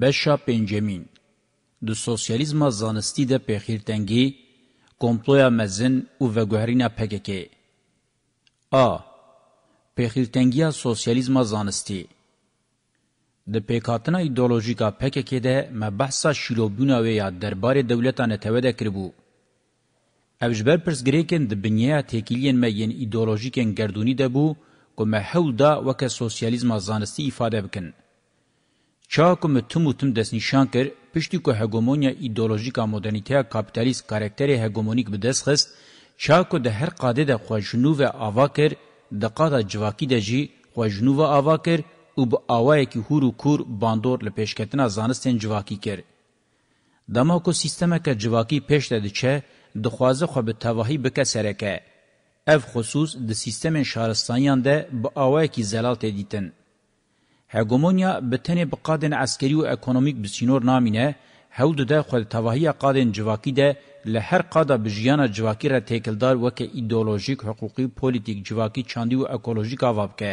بشا پنجمین د سوسیالیزم زانستی ده پخیرتنگی کمپلویا مزن او وگوهرینا پککه آ پخیرتنگیا سوسیالیزم زانستی د پیکاتنا ایدولوژیکا پککه ده مبحثا شیلوبونا و یا دربار دولتانه توده کربو اوجبر پرسګریکن د بنیا تکیلین مین ایدولوژیکن گردونی ده بو کومه حول دا وک سوسیالیزم زانستی ifade بکن چاکو متم وتم دس نشان کر پشتي کو هګومونیا ایدئولوژیکا مدرنټیا کاپټالیست کاراکټری هګومونیک به دس خست چاکو د هر قاده د خوښنو و اوا کر د قاده جواکی د جی خوښنو و اوا کر او به اوای کی هورو کور باندور له پیشکتنا زانستن جواکی کر دما کو سیستمه که جواکی پیش ده چه د خوازه خو به توهی بک سره که اف خصوص د سیستم شهرستانیان ده به اوای کی زلال تدیتن هګومونیا به تنه بقادن عسکری او اکونومیک بسینور نامینه هول ده خو توهیه قادن جواکی ده له هر قاده بجیانه جواکی را تکلدار وک ایدئولوژیک حقوقی پولیټیک جواکی چاندی او اکولوژیک اوابکه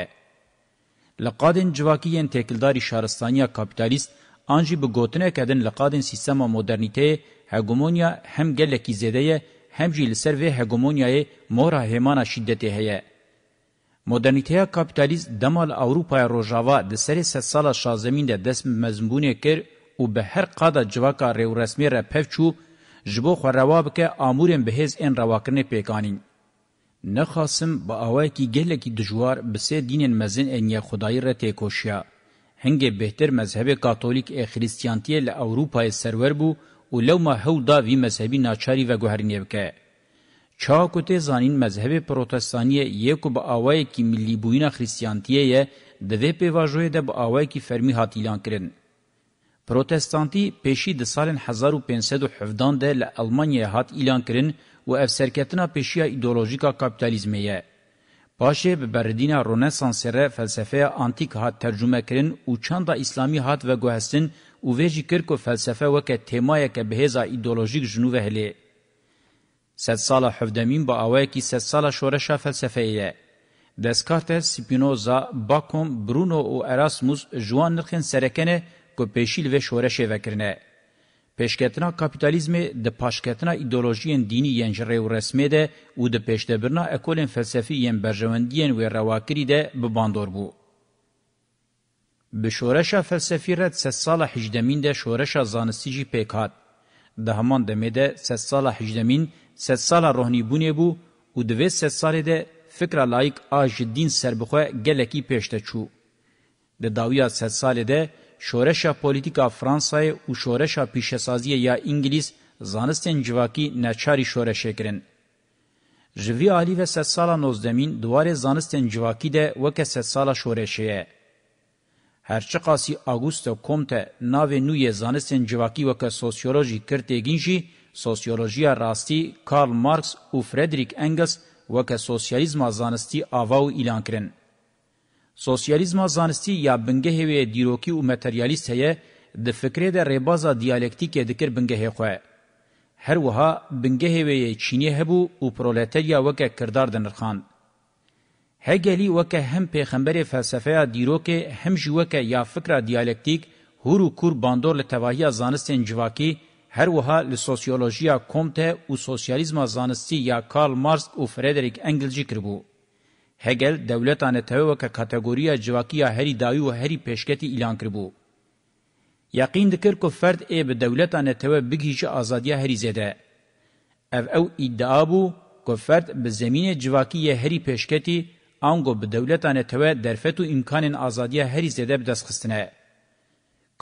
لقادن جواکی ان تکلداری شارستانیا کاپیتالیست انجی به گوتنه کدن لقادن سیستم مدرنیته هګومونیا هم گله کی زده هم جیل سر و هګومونیای مورا همانه شدت هه مدرنیته کاپیتالیست دمال اوروپای روژاوا د سری ست سالا شازمین ده دسم مزمبونه کر او به هر قاده جواکا ریو رسمی را پفچو جبو خو رواب که آمورین بهز این رواکرنه پیکانین. نخاسم با آوائی که گله که دجوار بسه دین مزن این خدایی را تیکوشیا. هنگه بهتر مذهب کاتولیک ای خریستیانتیه لی اوروپای سرور بو او لو ما هول دا وی مذهبی ناچاری و گوهرینیه بکه. چاکوته زانین مذهب پروتستانی یکو با آوای کی ملی بوینا خریستیانتیه یه دوی پیواجوه ده با آوای کی فرمی هاتیلان کرن. پروتستانتی پیشی ده سال 1517 ده لألمانیا هات ایلان کرن و افسرکتنا پیشی ایدولوژیکا کپیتالیزمه یه. پاشه به بردین رونسانس ره فلسفه انتیک هات ترجمه کرن او چند اسلامی هات و گوهستن او ویجی کرکو فلسفه وکه تیمایه که بهزا ایدولوژیک جنوبه هلیه. صد سال حفدمین با اوایکی صد سال شورش فلسفیه دسکارت سپینوزا باکوم برونو او اراسموس جوان نرخن سرکنه کو پیشیل و شورش وکرنه پیشکتنا کاپیتالیزم د پاشکتنا ایدئولوژین دینی ینجره و رسمی ده او د پیشتبرنا اکولین فلسفی ین برجوندین و رواکری ده بباندور بو. به شورش فلسفی رد سه سال حجدمین ده شورش زانستیجی پیکات. ده همان دمه ده سه سال حجدمین ده ست سالا روحنی بونه بو او دوی ست ساله ده فکره لایک آج دین سربخواه گلکی پیشته چو. ده داویا ست ساله ده شورشا پولیتیکا فرانسای او شورشا پیشسازی یا انگلیس زانستن جواکی نچاری شورشه کرن. جوی عالی و ست سالا نوزدمین دوار زانستن جواکی ده وکه ست سالا شورشه یه. هرچه قاسی آگوست کومته ناو نوی زانستن جواکی وکه سوسیولوژی کرتگین جی سوسیولوژیا راستی کارل مارکس او فردریک انگلس وکه سوسیالیزم زانستی آوا او اعلان کړي سوسیالیزم زانستی یا بنګه هوی دیروکی او ماتریالیست هه د فکرې د ریبازا دیالکتیک دکر بنګه خو هر وها بنګه وی چینی هبو او پرولتاریا وکه کردار د نرخان هګلی وکه هم پیغمبر فلسفه دیروکه هم جوکه یا فکر دیالکتیک هورو کور باندور له توهیا زانستن جواکی هروها لسوسیولوژیا کومته او سوسیالیزم زانستی یا کارل مارکس او فردریک انگل جی کربو هگل دولتانه توه که کاتګوریا جواکیا هری دایو هری پیشکتی اعلان کربو یقین دکر کو فرد ای به دولتانه توه بگیج ازادی هری زده اف او ادعا بو کو فرد به زمینه جواکیا هری پیشکتی آنگو به دولتانه توه درفت و امکان ازادی هری زده بدست خستنه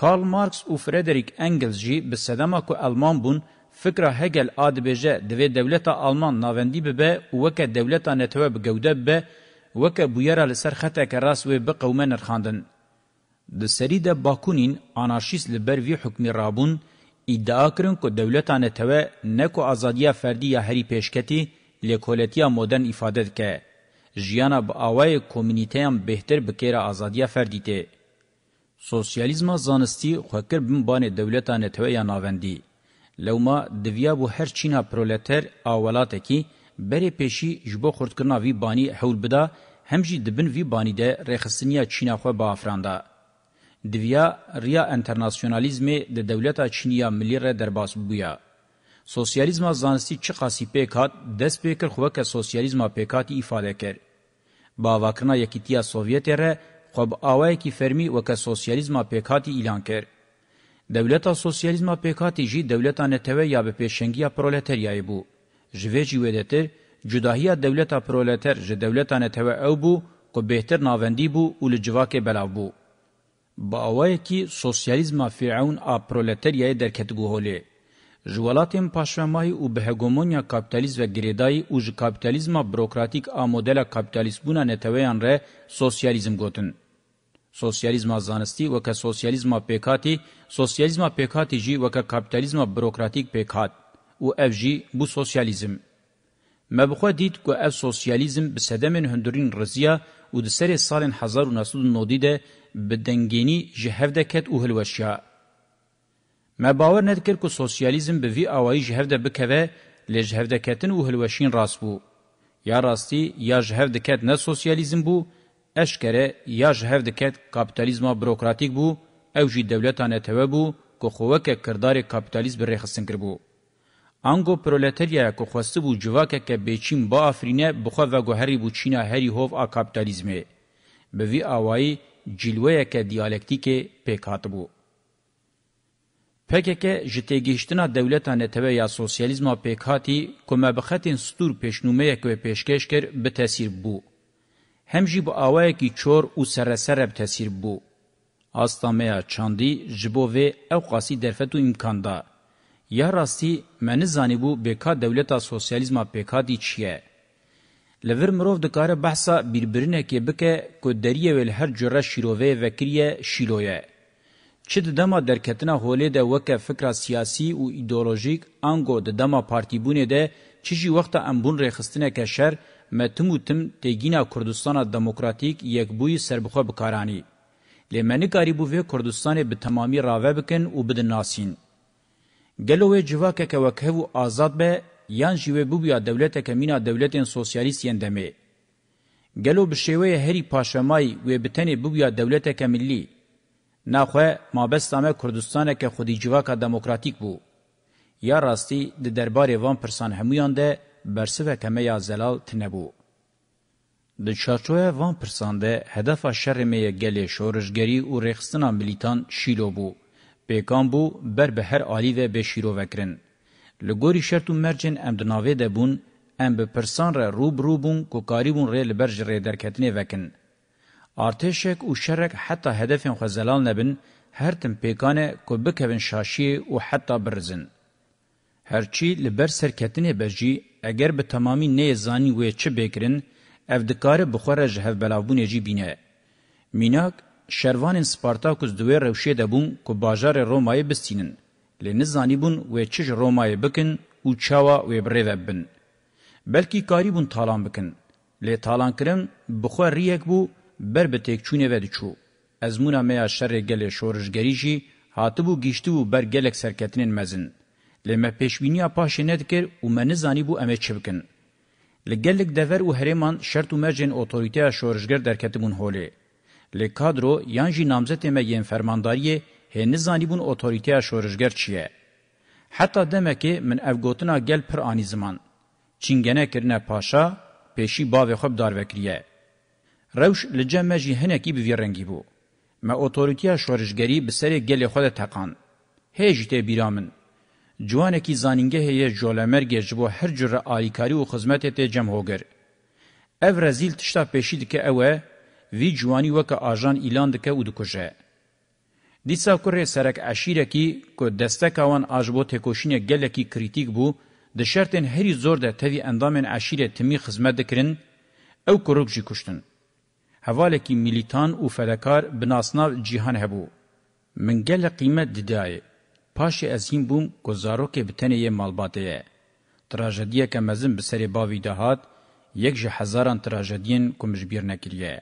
کارل مارکس او فردریک انگلز جی به سدما کو آلمان بون فکر هگل ادبجه د دولت آلمان ناوندی به او وک دولت نتو به گوده به وک بویرا لسر خطه که راس و به قومه نرخاندن د سری د باکونین انارشیست لبر وی حکمی رابون ادعا کرن کو دولت نتو نه کو ازادیا فردی یا هری پیشکتی لیکولتیا مدرن ifade که ژیانا با اوای کمیونیتیم بهتر بکره ازادیا فردی ته سوسیالیزم زانستی خوکر بم بان دولتان توی یا ناوندی. لوما دویا بو هر چینا پرولتر آولاته کی بری پیشی جبو خردکرنا وی بانی حول بدا همجی دبن وی بانی ده رخصنیا چینا خو با افرانده. دویا ریا انترناسیونالیزم د دولتا چینیا ملی ر درباس بویا. سوسیالیزم زانستی چی قاسی پیکات دست پیکر خوکه سوسیالیزم پیکاتی ifade کرد. با واکرنا یکیتیا سوویت ره خواب آوائی که فرمی وکه سوسیالیزما پیکاتی ایلان کرد. دولتا سوسیالیزما پیکاتی جی دولتا نتوه یا به پیشنگیا پرولتریای بو. جوه جی ویدتر جداهیا دولتا پرولتر جه دولتا نتوه او بو که بهتر ناوندی بو و لجواک بلاو بو. با آوائی که سوسیالیزما فرعون آ پرولتریای درکتگو هوله. جوالاتیم پاشمای او به هګومونیا کاپټالیزم و ګریدای او ژ کاپټالیزم بروکراتیک ا مدل کاپټالیزم بونه نتویان ر سوسیالیزم ګوتن سوسیالیزما زانستی وک سوسیالیزما پیکاتی سوسیالیزما پیکاتی جی وک کاپیتالیزما بروکراتیک پیکات او اف جی بو سوسیالیزم مبخو دید کو اف سوسیالیزم به سدمن هندورین رزیا او د سری سالن 1990 ده بدنګینی جهفده کت او هلوشیا ما باور نه کړ کو سوسیالیزم به وی اوای جهفده بکوه لجهفده کتن او هلوشین راس بو یا راستی یا جهفده کت نه سوسیالیزم بو اشکره یا جهو دکت کپیتالیزما بروکراتیک بو او جی دولتانه توا بو که خوکه کردار کپیتالیزم برخصن کربو. انگو پرولتریا که خواسته بو جواکه که بیچین با آفرینه بخوا و گوهری بو چینا هری هوف آ کپیتالیزمه. به وی آوائی جلوه که دیالکتیک پیکات بو. پککه جتیگیشتنا دولتانه تبه یا سوسیالیزما پیکاتی که مبختین سطور پیشنومه که پیشکش کر به تاثیر بو. هم جی بو آوایکی چور او سرسرب تسیر بو. آستامیا چاندی جبو و او قاسی درفتو امکان دا. یا راستی من زانی بو بکا دولتا سوسیالیزما بکا دی چیه؟ لور مروف دکاره بحثا بیربرینه که بکه که دریه ویل هر جره شیروه وکریه شیلویه. چه د دما درکتنا هوله ده وکه فکر سیاسی او ایدئولوژیک انګو د دما پارتیبونه ده چې جی وخت امبون رخصتنه کې شر متم و تم تیگینا کردستان دموکراتیک یک بوی سربخو بکارانی. لیمانی کاری بووی کردستان به تمامی راوه بکن و بدن ناسین. گلوه جواکه که وکهو آزاد به یان جیوه بویا دولت کمینا دولت سوسیالیست یندمه. گلو بشوه هری پاشمای و بتنی بویا دولت کملی. ناخوه مابستامه کردستان که خودی جواکه دموکراتیک بو. یا راستی د دربارې وان پرسان همویان ده برسه و کمه زلال تنبو. د چارچوه وان پرسانده هدف شرمه گلی شورشگری و رخصتنا ملیتان شیلو بو. پیکان بو بر به هر آلی و به شیرو وکرن. لگوری شرط و مرجن ام دناوه ده بون ام به پرسان را روب روبون که کاریبون ری لبرج ری درکتنه وکن. ارتشک و شرک حتی هدفین خوزلال نبن هر تم پیکانه که بکوین شاشی و حتی برزن. هرچی لبر سرکتنه بجی اگر به تمامی نه زانی و چه بکرین اف دکار بخوره جهو بلاوبونه جی بینه. میناک شروان سپارتاکوس دوی روشه دبون که باجار رومای بستینن. لنه زانی بون و چه رومای بکن او چاوا و بره ببن. بلکی کاری بون تالان بکن. لی تالان کرن بخواه ریک بو بر به تک چونه ودی چو. از مونا میا شر گل شورشگری جی هاتبو گیشتو بر گلک سرکتنین مزن. لما پیشبینیا پاشه ند کر و من زانی بو امه چه بکن. لگلک دور و هرمان شرط و مرجن اوتوریته شورشگر درکتبون هوله. لکادرو یان جی نامزت امه ین فرمانداریه هنه زانی بون اوتوریته شورشگر چیه. حتی دمکی من افگوتنا گل پر آنی زمان. چینگنه کرنه پاشا پیشی باوی خوب داروکریه. روش لجمه جی هنکی بوی رنگی بو. ما اوتوریته شورشگری بسر گل خود تقان. هیجی ته بیرامن. جوانکی زانینگه هیه جولمرگه جبو هر جره آلیکاری و خزمت ته جمع هوگر. او رزیل تشتا پیشی دکه اوه وی جوانی وکه آجان ایلان دکه و دکشه. دیسا کره سرک عشیره کی که دستکاوان آجبو تکوشینه گلکی کریتیک بو ده شرطن هری زور ده تاوی اندامن عشیره تمی خزمت دکرن او کروک جی کشتن. حواله کی ملیتان و فدکار بناسناو جیهان هبو. من گل قیمت ددایه. پاشی از این بوم گزارو که بتنه یه مالباته یه. تراجدیه که مزم بسری باوی دهات یک جه هزاران تراجدین کمش بیر نکریه.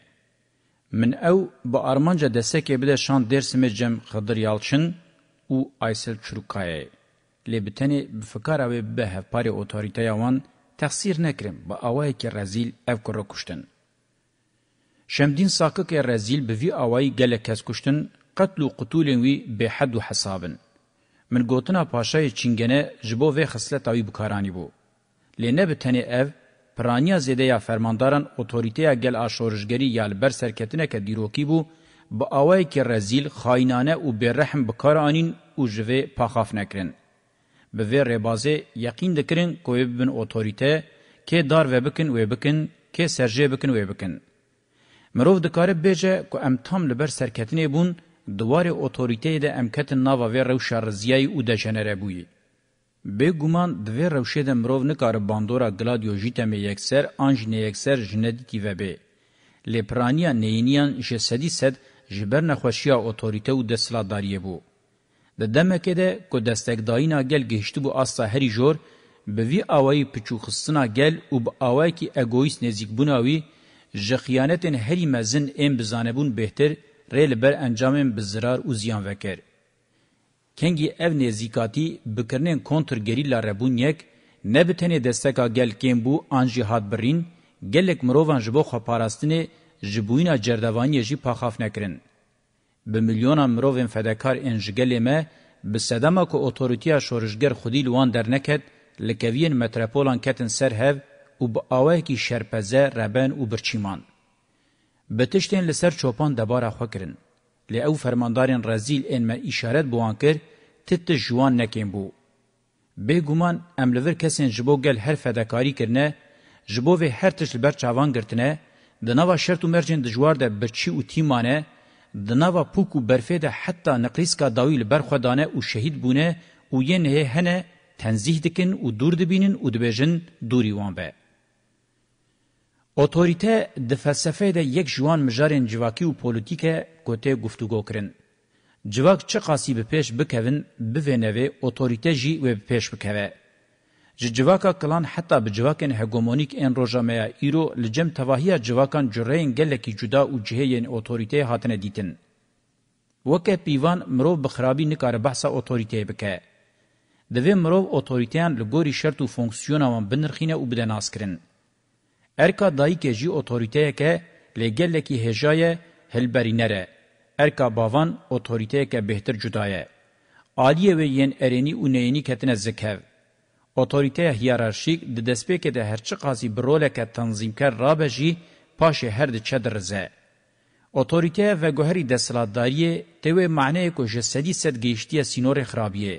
من او با آرمانجا دسته که بده شان درسمه جم خدر یالچن او آیسل چروکایه. لی بتنه بفکار او به هفپاری اوتاریتا یوان تقصیر نکرم با آوائی که رزیل او کرو کشتن. شمدین ساکه که رزیل بوی آوائی گله کس کشتن قتل و قتول وی به حد و حسابن. من گوتنا پاشای چنگنه جبو و خصلتا وی بکارانی بو لنه به تنه اف پرانیا زده یا فرمانداران اوتوریته گل آشورشگری یا بر سرکتنه که دیروکی بو با اوای که رزیل خاینانه او برحم بکارانین او جوه پاخاف نکرن به وی ربازه یقین دکرین کوی بن اوتوریته که دار و بکن و بکن که سرجه بکن و بکن مروف دکاره بیجه که امتام لبر سرکتنه بون دواره اوتوریته ده امکت ناوا و روشا رزیای او ده جنره بویی. به گومان دوی روشه ده مروو نکار باندورا گلادیو جیتمه یکسر آنج نیکسر جندی تیوه به. لپرانیا نینیان جسدی سد جبر نخوشیا اوتوریته و دسلاداریه بو. ده دمکه ده که دستگدایینا گل گهشتو بو آستا هری جور، به وی آوائی پچوخستنا گل و به آوائی که اگویس نزیک بوناوی، جخیانتن هری مزن ام بزانبون بهتر، ری لبر انجامین بزرار و زیان وکر. کنگی او نزیکاتی بکرنین کنتر گریلا ربون یک نبتنی دستکا گل کم بو آنجی هاد برین گلک مروان جبو خواپارستنی جبوینا جردوانی جی پاخاف نکرن. به میلیونا مروان فدکار انجگلی ما به سدما که اوتوریتیا شورشگر خودی لوان در نکد لکوین مترپولان کتن سر هف و با آوه کی شرپزه ربن و برچیمان. بتشتین لسر چوپان دبارا خو کرن لی او فرماندارین رزیل ان ما اشارت بوان کر تت جوان نکین بو به گومان املور کسین جبو گل هر فداکاری کرنه جبو و هر تش بر چاوان گرتنه د نوا شرط مرجن د جوار د برچی او تیمانه د نوا پوکو برفه ده حتی نقریس کا داویل برخدانه او شهید بونه او ینه هنه تنزیه دکن او دور دبینن او دبجن دوری وان به اوتوریته د فلسفه د یک جوان مجارن جواکی او پولیټیکه کوته گفتگو کرن جواک چه قاسی به پیش بکوین بوینوی اوتوریته جی و پیش بکوه جواکا کلان حتی به جواکن هگومونیک ان روجامیا ایرو لجم تواهیه جواکان جرین گلکی جدا او جهین اوتوریته هاتنه دیتن وکه پیوان مرو بخرابی نکاره بحثه اوتوریته بکه دوی مرو اوتوریتهان لګوري شرط او فونکسیون او بنرخینه او بدناس کرن ارکا دایکه جی اتوریتیکه لګلکی هجایه هلبرینره ارکا باوان اتوریتیکه بهتر جدایه عالیه و یین ارینی او نینی کتنه زکه اتوریته هیرارشیک د دسپیکه د هرچی قاضی برولکه تنظیمکر رابجی پاشه هر د چدرزه اتوریته و گوهری دسلاتداری تیوه معنی کو جسدی سد گیشتی سینور خرابیه.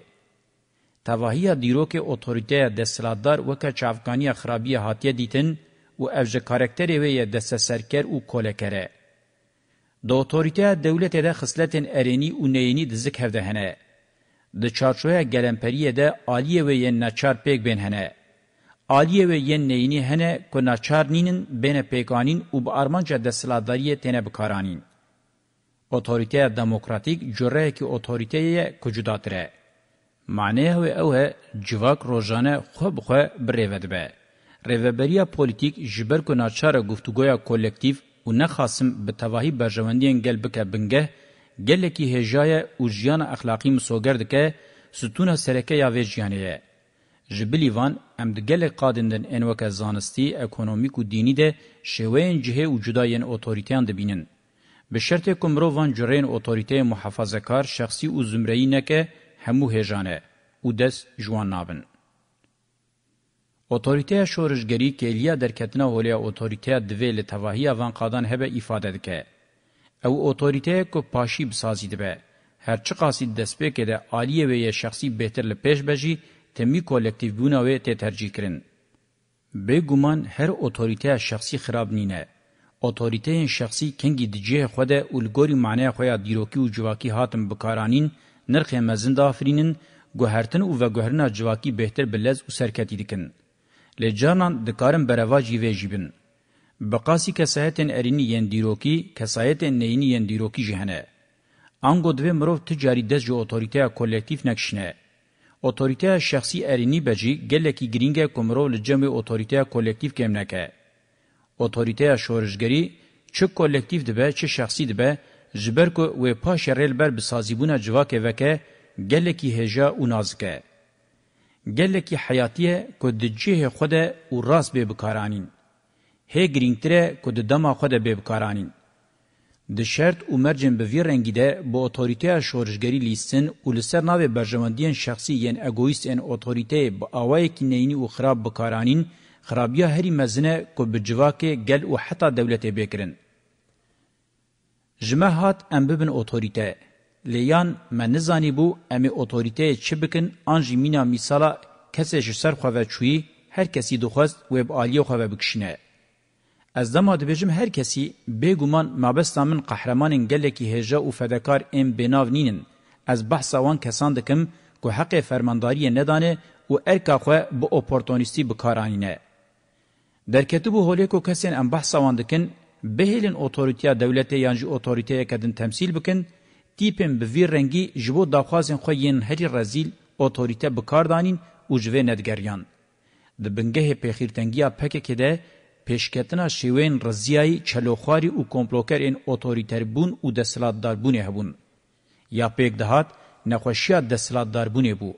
تواهی دیرو که اتوریته دسلاتدار وکا چافکانی خرابیه حاتیه دیتن، و افجه کارکتری وی دست سرکر و کولکره. ده اوتوریته دولت ده خسلتن ارینی و نینی دزک هفته هنه. ده چارچوه گلمپریه ده آلیه وی نچار پیک بین هنه. آلیه و ین نینی هنه که ناچار نینن بین پیکانین و با ارمانجا دستلاداریه تینه بکارانین. اوتوریته دموکراتیک جره که اوتوریته کجوداتره. معنیه و اوه جواک روزانه خوب خوب بریود به. ریوبریا پولیتیک جبر کو ناچاره گفتگویا کلکتیو و نخاسم به تواهی برجواندین گل بکه بنگه گله کی هجای او جیان اخلاقی مسوگرد که ستون سرکه یا ویجیانیه. جبلی وان ام دگل قادندن انوک زانستی اکونومیک و دینی ده شوین جهه و جداین اوتوریتیان دبینن. به شرط کمرو وان جرین اوتوریتی محافظه کار شخصی و زمرهی نکه همو هجانه و دست جوان نابن. اوتوریته شورشګری کلیه درکتنه ولیا اوتوریته د ویل توهی وان قادان هبه ifade dike. Ew اوتوریته کو پاشی بسازی dibe. Her çi qasî destpêkê de aliyê wê yê şexsî bêhtir li pêş bejî temî kolektîvbûna wê tê tercîh kirin. Bêguman her otorîteya şexsî xirab nîne. Otorîteyên şexsî kengî dicihê xwe de û li gorî maneya xwe ya dîrokî û civakî hatin bikaranîn, nirxê mezin dafirînin, guhertin û veguherina civakî bêhtir bi lez û serketî dikin. لجانان دکارن بروا جیوه جیبن. بقاسی کسایتن ارینی ین دیروکی، کسایتن نینی ین دیروکی جهنه. آنگو دوی مروف تجاری دست جو اوتوریتیا کولکتیف نکشنه. اوتوریتیا شخصی ارینی بجی گلکی گرینگه کمرو لجمع اوتوریتیا کولکتیف کم نکه. اوتوریتیا شورشگری چه کولکتیف دبه چه شخصی دبه جبر کو و پاش ریل بر بسازیبونه جواکه وکه گلکی هجا و نازکه. گلکی حیاتیه که دجیه خود او راست ببکارانین. هی گرینگتره که دما خود ببکارانین. د شرط او مرجن به وی رنگی ده با اتوریته شورشگری لیستن او لسر ناوی برجمندین شخصی ین اگویست ان اتوریته با آوائی که نینی او خراب بکارانین خرابیا هری مزنه که بجواکه گل او حتا دولته بکرن. جمه هات ام ببن اتوریته. لیان من نزانی بو امی اوتوریته چی بکن آنجی مینا میسالا کسی جی سر خواه چویی هر کسی دخواست ویب آلیه خواه بکشنه. از دما دبیجم هر کسی بگومان مابستا من قهرمان گلکی هجا و فدکار ام بناو نینن. از بحثا وان کسان دکم که حق فرمانداری ندانه و ارکا خواه با اپورتونیستی بکارانینه. در کتبو هولیکو کسین ام بحثا وان دکن بهلین اوتوریتیا دولته یانجی اوتوریتیا کدن تمثیل بکن تیپم به وی رنگی جبو داخوازن خو یین هری رزیل اوتوریته بکاردانین او جوه ندگریان. د بنگه پیخیرتنگیا پکه که ده پیشکتنا شیوین رزیای چلوخواری او کمپلوکر این اوتوریتر بون او دسلات داربونه هبون. یا پیک دهات نخوشیا دسلات داربونه بو.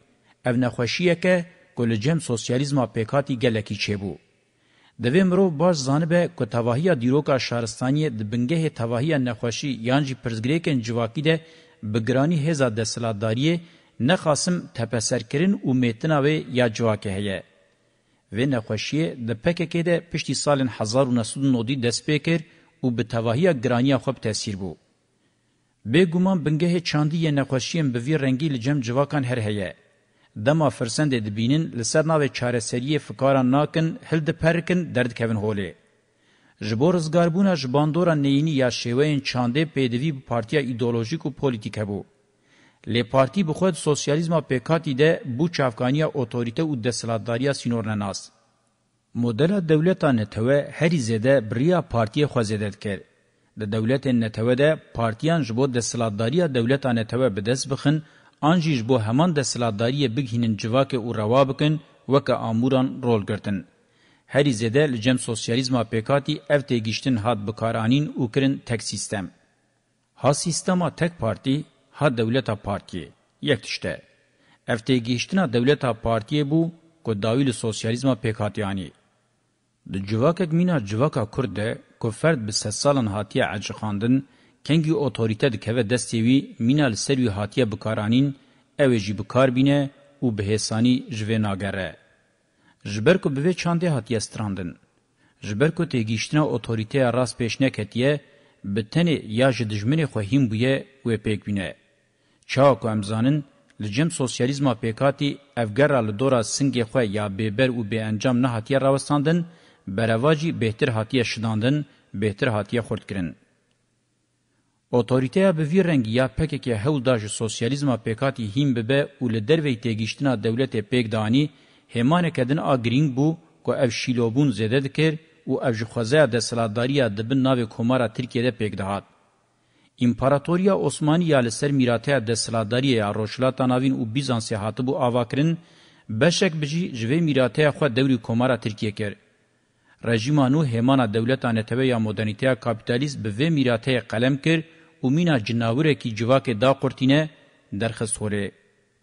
او نخوشیه که گل جم سوسیالیزما پیکاتی گلکی چه بو. د ویمرو باج زانبه کو توهیا دیروکا شهرستانی د بنګه توهیا نخوشی یانجی پرزګریکن جواکی ده بګرانی هزا د سلاداری نه خاصم تپسرکرین او میتناوی یا جواکی هه و نخوشی د پکه کې ده پشتي سالن 1990 د سپیکر او به توهیا ګرانی خوب تاثیر بو به ګومان بنګه چاندی نخوشیم به وی رنگی لجم جواکان هر هه دما فرسند دبینن لسر ناوی چاره سریه فکاران ناکن هل دپرکن درد کبن هوله. جبور زگاربونا جباندورا نینی یا شیوین چانده پیدوی پارتیا ایدولوژیک و پولیتیک بو. لی پارتی بخود سوسیالیزما پیکاتی ده بو چافکانیا اوتوریته و دسلاتداریا سینورنناس. مدل دولتا نتوه هری زده بریا پارتی خوزیدت کرد. د دولت نتوه ده پارتیان جبو دسلاتداریا دولتا نتوه بدس بخن، آنجیج بو همان د سلاداری بگهینن جواک او روا بکن وک اموران رول گرتن هری زده لجم سوسیالیزم پکاتی اف تگیشتن هات بکارانین او کرن تک سیستم ها سیستما تک پارتی ها دولتا پارتی یکتشته اف تگیشتنا دولتا پارتی بو کو داویل سوسیالیزم پکاتیانی د جواکک مینا جواکا کورده کو فرد به سالن هاتیه عجخاندن کنگی اوتوریته د کوي دستیوی مینال سروي هاتیه بکارانین اوی جی بکار بینه و بهسانی جوه ناگره. جبر کو بوه چانده هاتیه ستراندن. جبر کو تیگیشتنا اوتوریته راس پیشنه کتیه بتنی یا جدجمن خوهیم بویه و پیک بینه. چاکو امزانن لجم سوسیالیزما پیکاتی افگره لدورا سنگ خواه یا بیبر و بی انجام نه هاتیه راوستاندن براواجی بهتر هاتیه شداندن بهتر هاتیه خورد کرن. اوتوریتیا به وی رنگ یا پکه هول داج سوسیالیزم پکاتی هیم به او له دروی تیگشتنا دولت پک دانی همان کدن اگرینگ بو کو اف شیلوبون زده دکر او اف خوازه د سلاداریا د بن ناو کومارا ترکیه د پک دهات امپراتوریا عثمانی یا لسر میراته د سلاداریا روشلاتا ناوین او بیزانس هاتبو اواکرین بشک بجی جوی میراته خو دوری کومارا ترکیه کر رژیمانو همان دولتانه تبه یا مدرنیته کاپیتالیست به و میراته قلم کرد و مینا جناوره کی جواک دا قرتینه درخست هوره.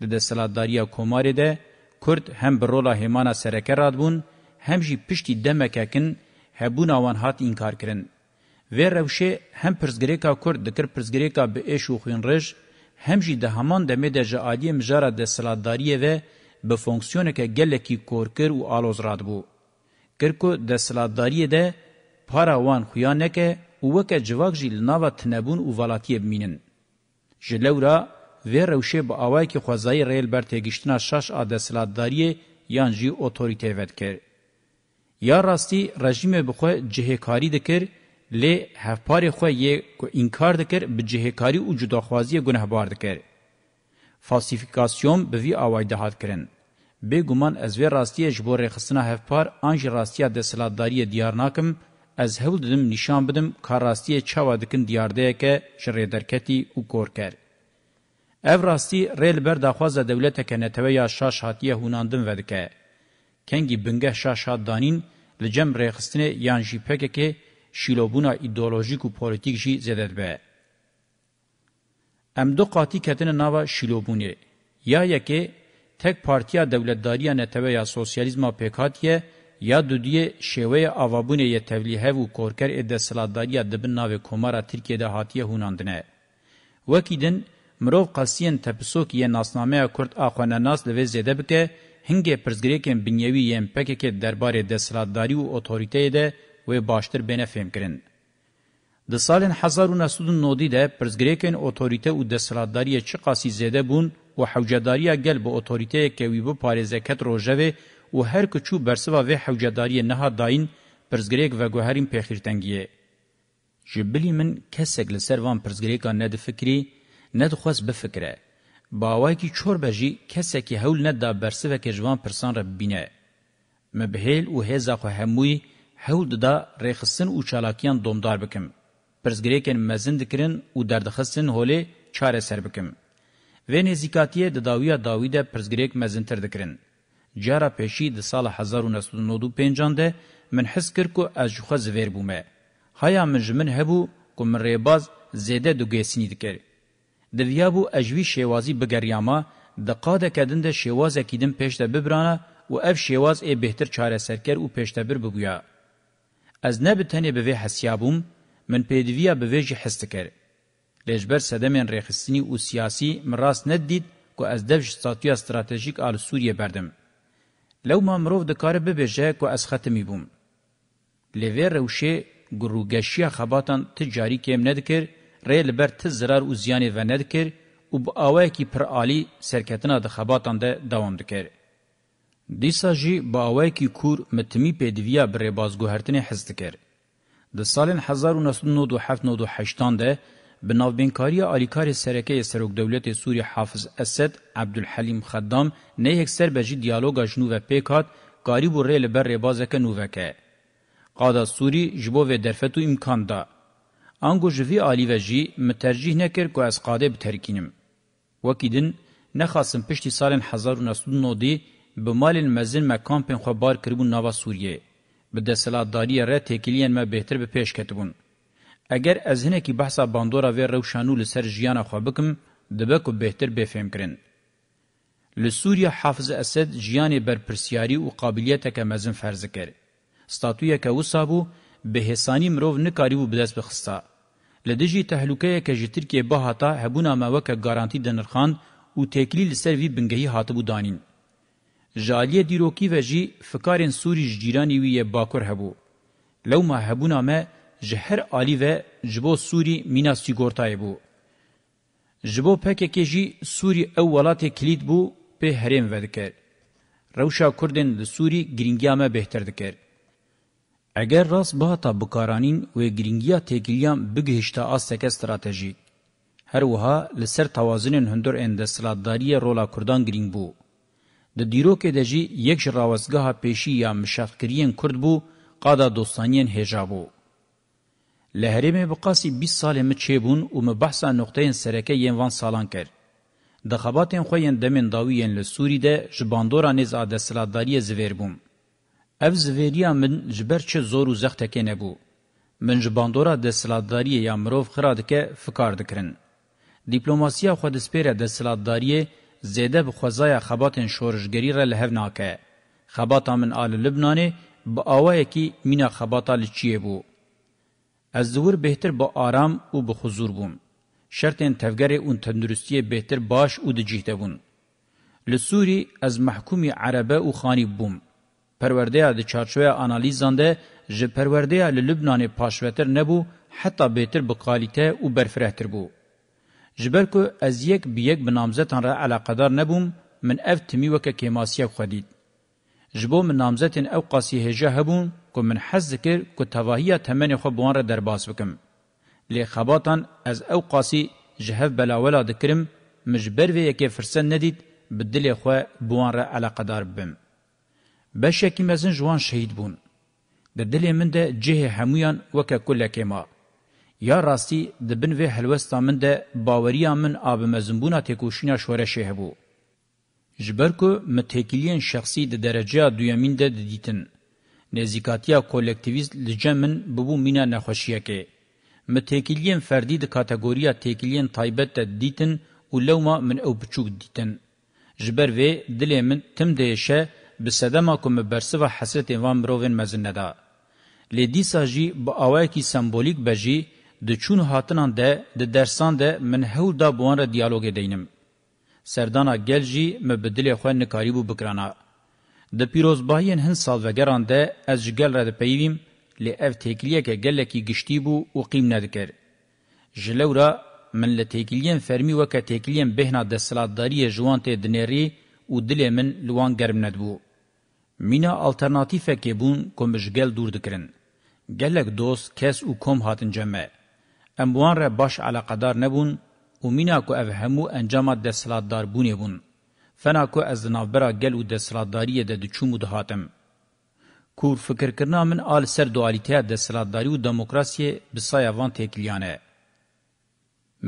ده ده سلادداریا کماره ده کرد هم برولا همانا سرکه راد بون هم جی پشتی دمکه کن هبون آوان هات اینکار کرن. و روشه هم پرزگریکا کرد دکر پرزگریکا به ایش و خوین رش هم جی ده همان دمه ده جعالی مجاره ده سلادداریه و به فونکسیونه که گلکی کورکر و آلوز راد بو. کرکو ده سلادداریه ده پارا وان خویانه که او وکه جواک جی لناوه تنبون او والاتیه بمینن. جلورا و روشه با آوائی که خوزایی ریل بر تگیشتنا شش آده سلادداریه یان جی اوتوریته ود کر. یا راستی رژیم بخواه جهکاری دکر لی هفپار خواه یه انکار دکر به جهکاری و جداخوازی گنه بار دکر. فالسیفیکاسیون به وی آوائی دهات کرن. به گمان از وی راستیه جبور رخصنا هفپار آنج راستیه دسلاتداری دیار ناکم، از هول ددم نشان بدم کاراستی چاوا دکن دیارده که شری درکتی او کور کر. او راستی ریل بر داخواز دولت که نتوه یا شاش هاتیه هوناندن ودکه. کنگی بنگه شاش هات دانین لجم ریخستنه یان جی پکه که شیلوبونا ایدولوژیک و پولیتیک جی زدد به. ام دو قاطی کتن ناوا شیلوبونه. یا یکی تک پارتیا دولتداریا نتوه یا سوسیالیزما پیکاتیه یا دودیه شوه آوابونه یه تبلیه و کورکر اده سلاداریه دبن ناوه کمارا ترکیه ده هاتیه هوناندنه. وکیدن مرو قاسین تپسوک یه ناسنامه کرد اخوانه ناس لوه زیده بکه هنگه پرزگریکن بنیوی یم پکه که درباره ده سلاداری و اتوریته ده و باشتر بینه فهم کرن. د سالن 1990 ده پرزګریکن اوتوریته او د سلادتاری چی قاسی زده بون او حوجداریا گل به اوتوریته کوي بو پاریزکت روجوی و هر کچو برسوا و حوجداری نها داین پرزگریک و گوهرین پیخیرتنگیه. جبلی من کسک لسر وان پرزگریکا ند فکری ند خواست بفکره. باوای کی چور بجی کسکی هول ند دا برسوا که جوان پرسان را ببینه. مبهیل و هزا خو هموی هول دا ریخسن و چالاکیان دومدار بکم. پرزگریکن مزن دکرن و دردخستن هولی چاره سر بکم. و نزیکاتیه د داویا داوی د پرزګریک مزنتر دکرین جارا پیشی د سال 1995 من حس کر کو از جوخه زویر بومه هيا من جمن هبو کو من ریباز زیده دو گیسنی دکر د ویابو اجوی شوازی بګریاما د قاده کدن د شواز اکیدن پشته ببرانه او اف شواز ای بهتر چاره سرکر او پشته بر بګویا از نه بتنی به حسیابوم من پدویا به وجه حس کر لجبر سدمن رخصنی او سیاسی مراس ندید کو از دفج ستاتیا استراتژیک آل سوریه بردم لو ما مروف دکاره ببیجه که از ختمی بوم. لیوه روشه گروگشی خباتان تجاری کم ندکر ری لبر تزرار و زیانی و ندکر و با آوه کی پر آلی سرکتنا ده خباتان ده دوام دکر. دیسا جی با آوه کی کور متمی پیدویا بر بازگوهرتن حز دکر. ده سالین 1997 ده به ناوبینکاری آلیکار سرکه سروک دولت سوری حافظ اسد عبدالحلیم خدام نه یک سر بجی دیالوگا جنو و پیکات قاریب و ریل بر ریبازک نووکه. قادا سوری جبو و درفتو امکان دا. انگو جوی آلی و جی مترجیح نکر که از قاده بترکینم. وکیدن نخواستم پشتی سال 1909 دی به مال مزن مکان پین خواه بار کربون نوا سوریه. به دستلات داری ره تکیلین ما بهتر به پیش کتبون. اگر از هنکی بحثا باندورا و روشانو لسر جیانا خوا بکم دبه کو بهتر بفهم کرن. لسوریا حافظ اسد جیان برپرسیاری و قابلیت که مزن فرض کرد. ستاتویا که وصابو به حسانی مروف نکاری و بدست بخستا. لدجی تهلوکه که جتر که باهاتا هبونا موکه گارانتی دنرخاند و تکلی لسر وی بنگهی هاتبو دانین. جالی دیروکی و جی فکارن سوری جیرانی وی باکر هبو. لو ما هبونا ما جهر آلی و جبو سوری مینا سیگورتای بو. جبو پکه جی سوری اولات کلید بو به هرم ودکر. روشا کردن ده سوری گرینگیامه بهتر دکر. اگر راست با تا بکارانین و گرینگیا تکیلیام بگهشتا آستک استراتژیک. هر وها لسر توازن هندور اندستلاداری رولا کردان گرینگ بو. د دیروکې د جی یک ژراوسګه پېشي یا مشفقرین کورد بو قاده دوستانین هجابو لهرمه بقاسی 20 سال می چبون او م بحثا نقطه سرکه یین وان سالان کر د خباتن خو یین دمن داویین له سوری ده جباندورا نز اده سلاداری زویربوم اف زویریا من جبر چه زور و زخت کې نه بو من جباندورا د سلاداری یا مروف خراد کې فکر دکرین دیپلوماسیا خو د سپیره د سلاداری زیده بخوزای خباتن شورشگری را لهو ناکه خباتا من آل لبنانه با آوه اکی مینا خباتا لچیه بو از زور بهتر با آرام او به حضور بوم. شرطن تفگر اون تندرستی بهتر باش او دجیه دبون. لسوری از محکوم عربه او خانی بوم. پرورده د چارچوی آنالیزان ده جه پرورده للبنان پاشوتر نبو حتی بهتر به قالیته او برفرهتر بو. جبر کو از یک بیک بنامزتان را علاقدار نبوم من اف تمی وک کیماسیه خدید. جبو من نامزتین او قاسی هجه هبون که من حز ذکر که تواهی تمنی خو بوان را درباس بکم. لی خباتان از او قاسی جهف بلاولا دکرم مجبر وی یکی فرسن ندید بدل خو بوان را علاقه دار بم. باش یکی مزن جوان شهید بون. در دل من ده جه همویان وکا کلکی ما. یا راستی دبن وی حلوستا من ده باوریا من آب مزنبونا تکوشینا شوره شه بو. ji ber ku mitekiliyên şexsî di dereceya duyemîn de didîtin. Nêzîkatiya kolektîvîst li cem min bibû mîna nexweşiyekê. Mitekiliyên ferdî di kategoriya têkiliyên taybet de didîtin û lewma min ew biçûk didîtin. Ji ber vê dilê min tim diêşe bi sedema ku me bersiva hesretên van mirovên mezin neda. Lê dîsa jî bi awayekî sembolîk be jî di çûn hatinan de di dersan de min hewl da bi wan re diyalogê deynim. سردانا گل جی م بدلی خو نه کاریبو بکرانا د پیروز باین هن سالوګران ده از جګل را د پیویم ل اف تکلیه ک گل کی گشتي بو او قیم نه دکر جلورا من ل تکلیه فرمی وک تکلیه بهنا د سلاداری جوان ته دنری او دلی من لوان گرم نه بو مینا الټرناتیف کې بون کوم جګل دور دکرن گلک دوست کس او کوم هاتن جمع اموان را باش علاقدار نبون و مینا کو او همو انجام د سلادار بونه بون فنا کو از نابرا گل و د سلاداری د چومو د هاتم کور فکر کرنا من آل سر دوالیته د سلاداری و دموکراسی بسای وان تکلیانه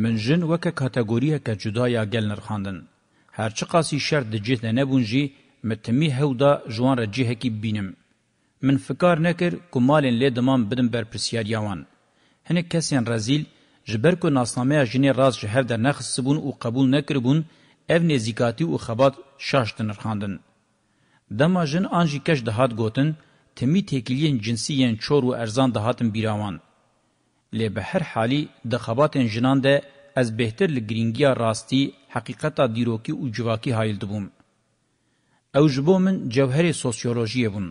من جن وک کاتګوریه ک جدا یا گل نرخاندن هر چی قاسی شرط د جهنه نه بونجی متمی هودا جوان رجه کی بینم من فکر نکر کومالن له دمام بدن بر پرسیار یوان هنه کسین رزیل ji ber ku nasnameya jinê rast ji her dernexispbûn û qebûl nekiribûn ev nêzîkatî û xebat şaş dinirxandin dema jin an jî keş dihat gotin timî têkiliyên cinsî yên çor û erzan dihatin bîravan lê bi her halî di xebatên jinan de ez bêhtir li girîngiya rastî heqîqeta dîrokî û civakî hayil dibûm ew ji bo min cewherê sosyolojiyê bûn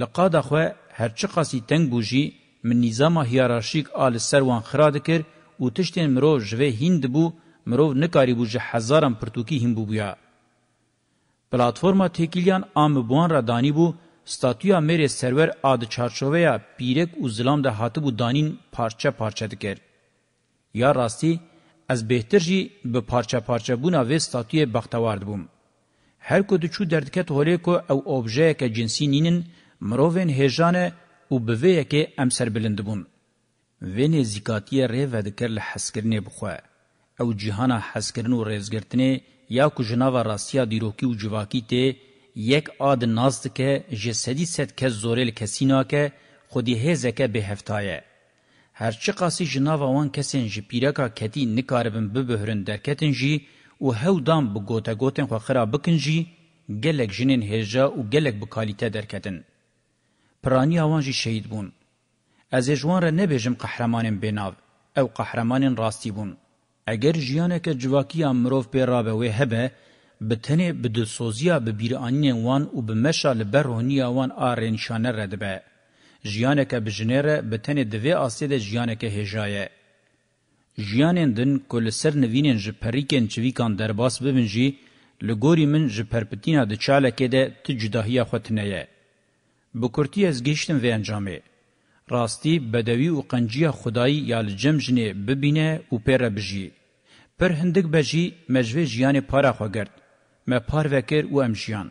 li qada xwe her çi qasî teng bû jî من نظام هیرارشیک آل سروان خراد کر او تشتین مرو جوه هند بو مرو نکاری بو جه هزاران پرتوکی هم بو بیا. پلاتفورما تکیلیان آم بوان را دانی بو ستاتویا میر سرور آد چارچوویا پیرک او ظلام ده هاته بو دانین پارچه پارچه دکر. یا راستی از بهتر جی به پارچه پارچه بونا و ستاتوی بختوارد بوم. هر کو دچو دردکت هولی کو او اوبژه که جنسی نینن مروین هجانه او بویکه ام سربلند بون وینه زیکاتیه ری و دکر له حسکرنه بخوا او جهانا حسکرنو ریزګرتنه یا کو جناوا راستیا دیروکی او جواکی ته یک آد نازد که جسدی ست کس زوریل کسینا که خودی هزکه به هفتایه. هرچی قاسی جناوا وان کسین جی پیرکا کتی نکاربن ببهرن درکتن جی و هودان بگوتا گوتن خوخرا بکن جی گلک جنین هجا و گلک بکالیته درکتن. پرانی اوان جی شهید بون. از جوان را نبیجم قهرمانین بناو او قهرمانین راستی بون. اگر جیانک جواکی امروف به رابوه هبه بتنه بده سوزیا به بیرانین وان او به مشال برونی وان آرنشانه ردبه. جیانک بجنره بتنه دوی آسید جیانک هجایه. جیانین دن کل سر نوینین جپریکن چویکان درباس ببنجی لګوري من جپرپتینا د چاله کې د تجداهیه ختنه بکرتی از گشتم و انجامه. راستی بدوی و قنجی خدایی یا لجم جنه ببینه و پیره بجی. پر هندگ بجی مجوه جیان پارا خواه گرد. ما پار وکر و ام جیان.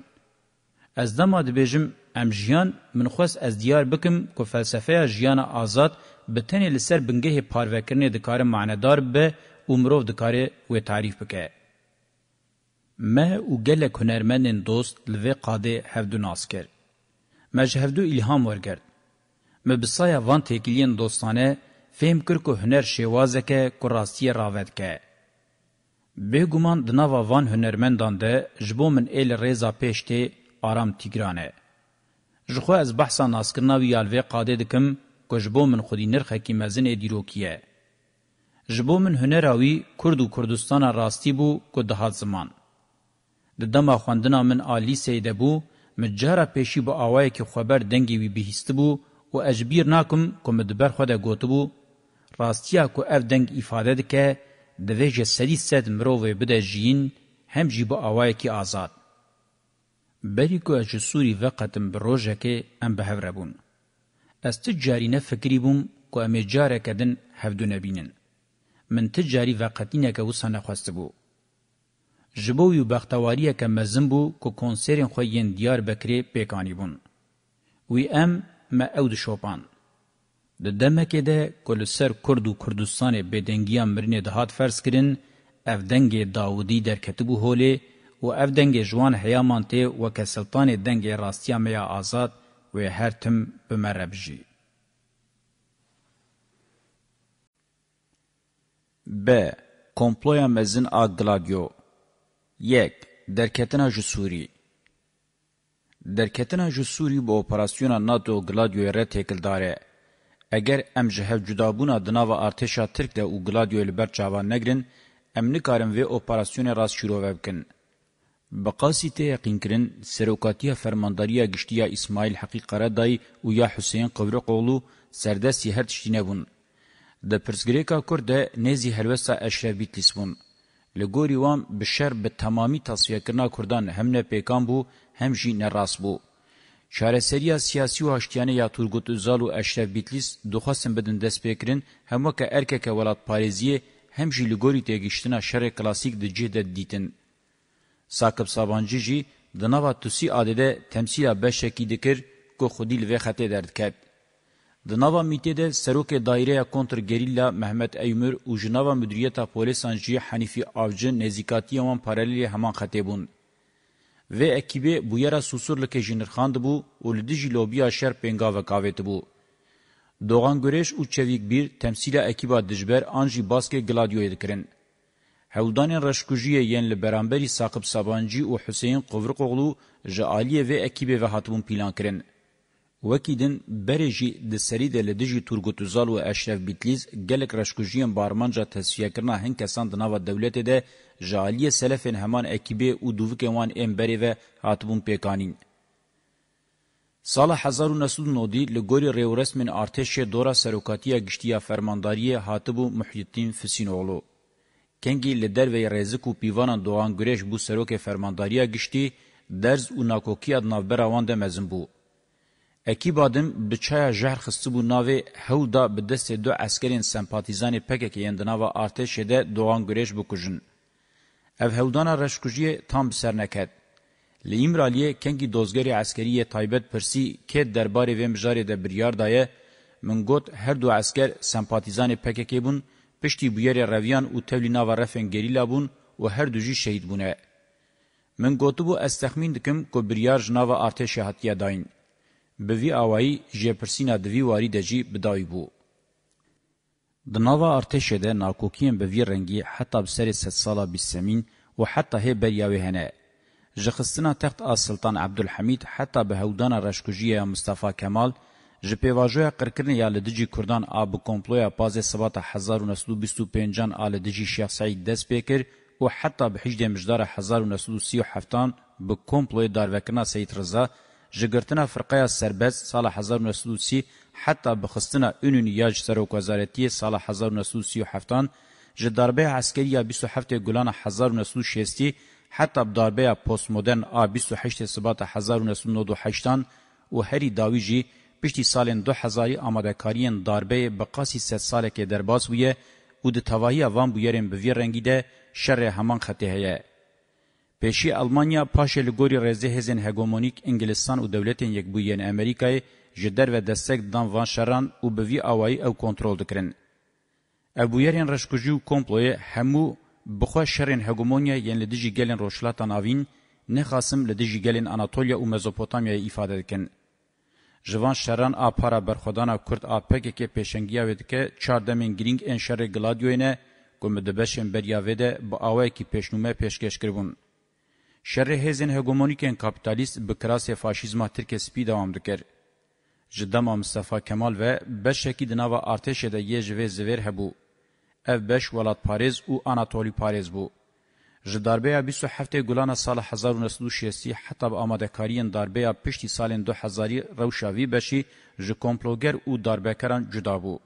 از دما دبیجم ام جیان من خوست از دیار بکم که فلسفه جیان آزاد بتنی لسر بنگه پار وکرنه دکار معندار به امروف دکار و تعریف بکه. ما و گلک هنرمنین دوست لوه قاده هفدو ناس کرد. مجهفدو الهام ورگرد. مبسایا وان تکیلین دوستانه فهم کر کو هنر شوازکه کو راستی راوت که. به گمان دناوا وان هنرمندان ده جبو من ایل ریزا پیشتی آرام تیگرانه. جخو از بحثا ناسکرنا ویالوی قاده دکم که جبو من خودی نرخه کی مزن دیروکیه. جبو من هنراوی کرد و کردستان راستی بو که دهات زمان. د دمه خواندنا من آلی سیده بو که مجهره پیشی بو آوای که خبر دنگی وی بهیست بو و اجبیر ناکم کم دبر خود گوتبو راستیا کو اف دنگ ifade دکه د ویژه سدی سد مروه بده جین هم جی بو آوای که آزاد بری کو اج سوری وقتم بروجه که ام به هوربون از تجاری نه فکری بوم کو امجاره کدن هفدو نبینن من تجاری وقتی نه که وسانه خواسته بو جبو یو بختواریه که مزن بو که کنسرین خویین دیار بکری پیکانی بون. وی ام ما او د شوپان. د دمکه ده کل سر کرد و کردستان بدنگیا مرنه ده هات فرس کرن اف دنگ داودی در کتبو هوله و اف دنگ جوان حیامان ته و که سلطان دنگ راستیا میا آزاد و هر تم بمرب جی. ب. کمپلویا مزن آ گلادیو 1. Derketina ji Sûrî Derketina ji Sûrî bi operasyona NATO Gladioyê re têkildar e. Eger em ji hev cudabûna di nava artêşa Tirk de û Gladioyê li ber çavan negirin, em nikarin vê operasyonê rast şîrove bikin. Bi qasî tê yekînkirin, serokatiya fermandariya giştiya İsmail Heqî Qaraday û ya Hüseyin Qıvrıqoğlu serdestî her tiştî nebûn. د پرسګریکا کور د نېزي هلوسا اشرف بیتلیس بون لګوري وان بشر به تمامي تصفیه کړه کوردان هم نه پیکان بو هم جی نه راس بو شارسریya siyasi و هشتیانه یا تورگوت زال و اشرف بیتلیس دخواستن بدن دست بکرین هم وکه ارکک ولات پاریزیه هم جی لګوري تیګشتنا شر کلاسیک د جهد دیتن ساکب سابانجی جی دنوا توسی عادده تمثیل بشکی دکر کو خودی لوی خطه درد کرد د نوا میټې د سروک دایره کنټر ګریلا محمد ایمر او جنوا مدیریت پولیس انجی حنیفی اوجن نزیکاتی هم پارالل همان خطیبون و اکیبه بویرا سوسور لکه جنرخاند بو او لدیجی لوبیا شر پنگا وکاوت بو Doğan Göreş û Çevik Bir temsîla ekiba dijber an jî baskê Gladioyê dikirin. Hewldanên reşkujiyê yên li beramberî Saqib Sabancî û Hüseyin Qovriqoğlu ji aliyê vê ekîbê ve hatibûn pîlan kirin. وکیدن برجی د سری د لدجی تورګوتزال او اشرف بیتلیز ګلک رشکوجیم بارمنجا تسویه کرنا هن کسان د نوو دولت ده جالیه سلفن همان اکیبه او دووکوان امبری و هاتبون پیکانین سال 1990 لګوري ریو رسمن ارتش دورا سروکاتیه گشتیا فرمانداری هاتبو محیطین فسینوغلو کنګي لدر وی رزق او پیوان دوان ګریش بو سروک فرمانداری گشتي درز او ناکوکی ادناو براوند مزم بو اکی بادم بچای جهر خستو بو ناوی هول دا بدست دو اسکرین سمپاتیزان پکک یندنا و آرتش ده دوان گریش بو کجن. او هولدانا رشکجی تام بسر نکد. لیمرالیه کنگی دوزگری عسکری تایبت پرسی که درباره و مجاری ده بریار دایه من گوت هر دو عسکر سمپاتیزان پکک بون پشتی بویر رویان او تولینا و رفن گریلا بون و هر دو جی شهید بونه. من گوتو بو استخمین دکم که بریار جناو آرتش هاتیه داین. بوی آوائی جپرسینا دوی واری دجی بدای بو. دناوا ارتشه ده ناکوکیم بوی رنگی حتی بسر ست سالا بیسمین و حتی هی بریاوی هنه. جخستنا تخت آ سلطان عبدالحمید حتی به هودان رشکوجی مصطفی کمال جپیواجوی قرکرن یا لدجی کردان آ بکمپلویا پاز سبات 1925 آ لدجی شیخ سعید دست پیکر و حتی به حجد مجدار 1937 بکمپلوی داروکرنا سید رزا جگرتنا فرقه سربز سال 1930 حتی بخستنا اونون یاج سروک وزارتی سال 1937 جداربه عسکری 27 گلان 1960 حتی بداربه پوست مدرن آ 28 سبات 1998 و هری داویجی پشتی سال 2000 آمادکارین داربه بقاسی ست ساله که درباس ویه و د تواهی وان بویرن بویر رنگی ده شر همان خطه هیه. پیشی المانیا پاشه لگوری رزه هزین هگومونیک انگلستان و دولتین یک بوین امریکای جدر و دستک دان وان شران و بوی آوائی او کنترول دکرن. او بویرین رشکجی و کمپلوی همو بخوا شرین هگومونیا یعن لدیجی گلین روشلاتا ناوین نخاسم لدیجی گلین اناتولیا و مزوپوتامیا ایفاده دکن. جوان شران آپارا برخودانا کرد آپک که پیشنگیا ودکه چاردمین گرینگ انشر گلادیوینه گمدبشن بریاویده با آوائی که پیشنومه پیشکش کربون. شر هزن هګومونیکن کاپیتالیست bi krasê faşîzma Tirkiye spî dewam dikir. Ji dema Mustafa Kemal ve beşekî di nava artêşê de yê ji vê zivêr hebû. Ev beş welatparêz û Anatolî Parêz bû. Ji darbeya 27 gulana sala 1960 heta bi amadekariyên darbeya piştî salên 2000 rewşa vî beşî ji komploger û darbekaran cuda bû.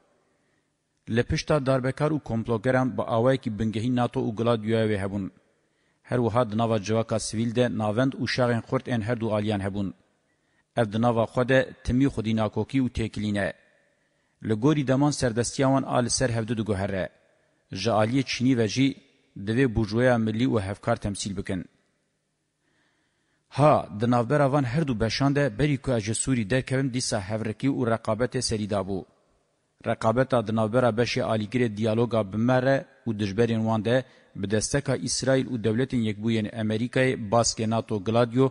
Li pişta darbekar û komplogeran bi awayekî bingehîn NATO û gula duyayê hebûn. هر وها د ناوا جواکا سویل ده ناوند او شارن خرد ان هر دو الیان هبون اف د ناوا خود تمی خودی ناکوکی او تکلینه لګوري دمان سردستیاوان آل سر هفدو دو گوهره جالی چینی و جی دوی بوجویا ملی او هفکار تمثیل بکن ها د ناوبر اوان هر دو بشانده بری کو اج سوری در کوم دیسا هورکی او رقابت سریدا بو رقابت د ناوبر بشی الیګری دیالوگا بمره او دجبرین وانده به دستکا اسرائیل او دولتین یکبوین امریکای باسک ناتو گلادیو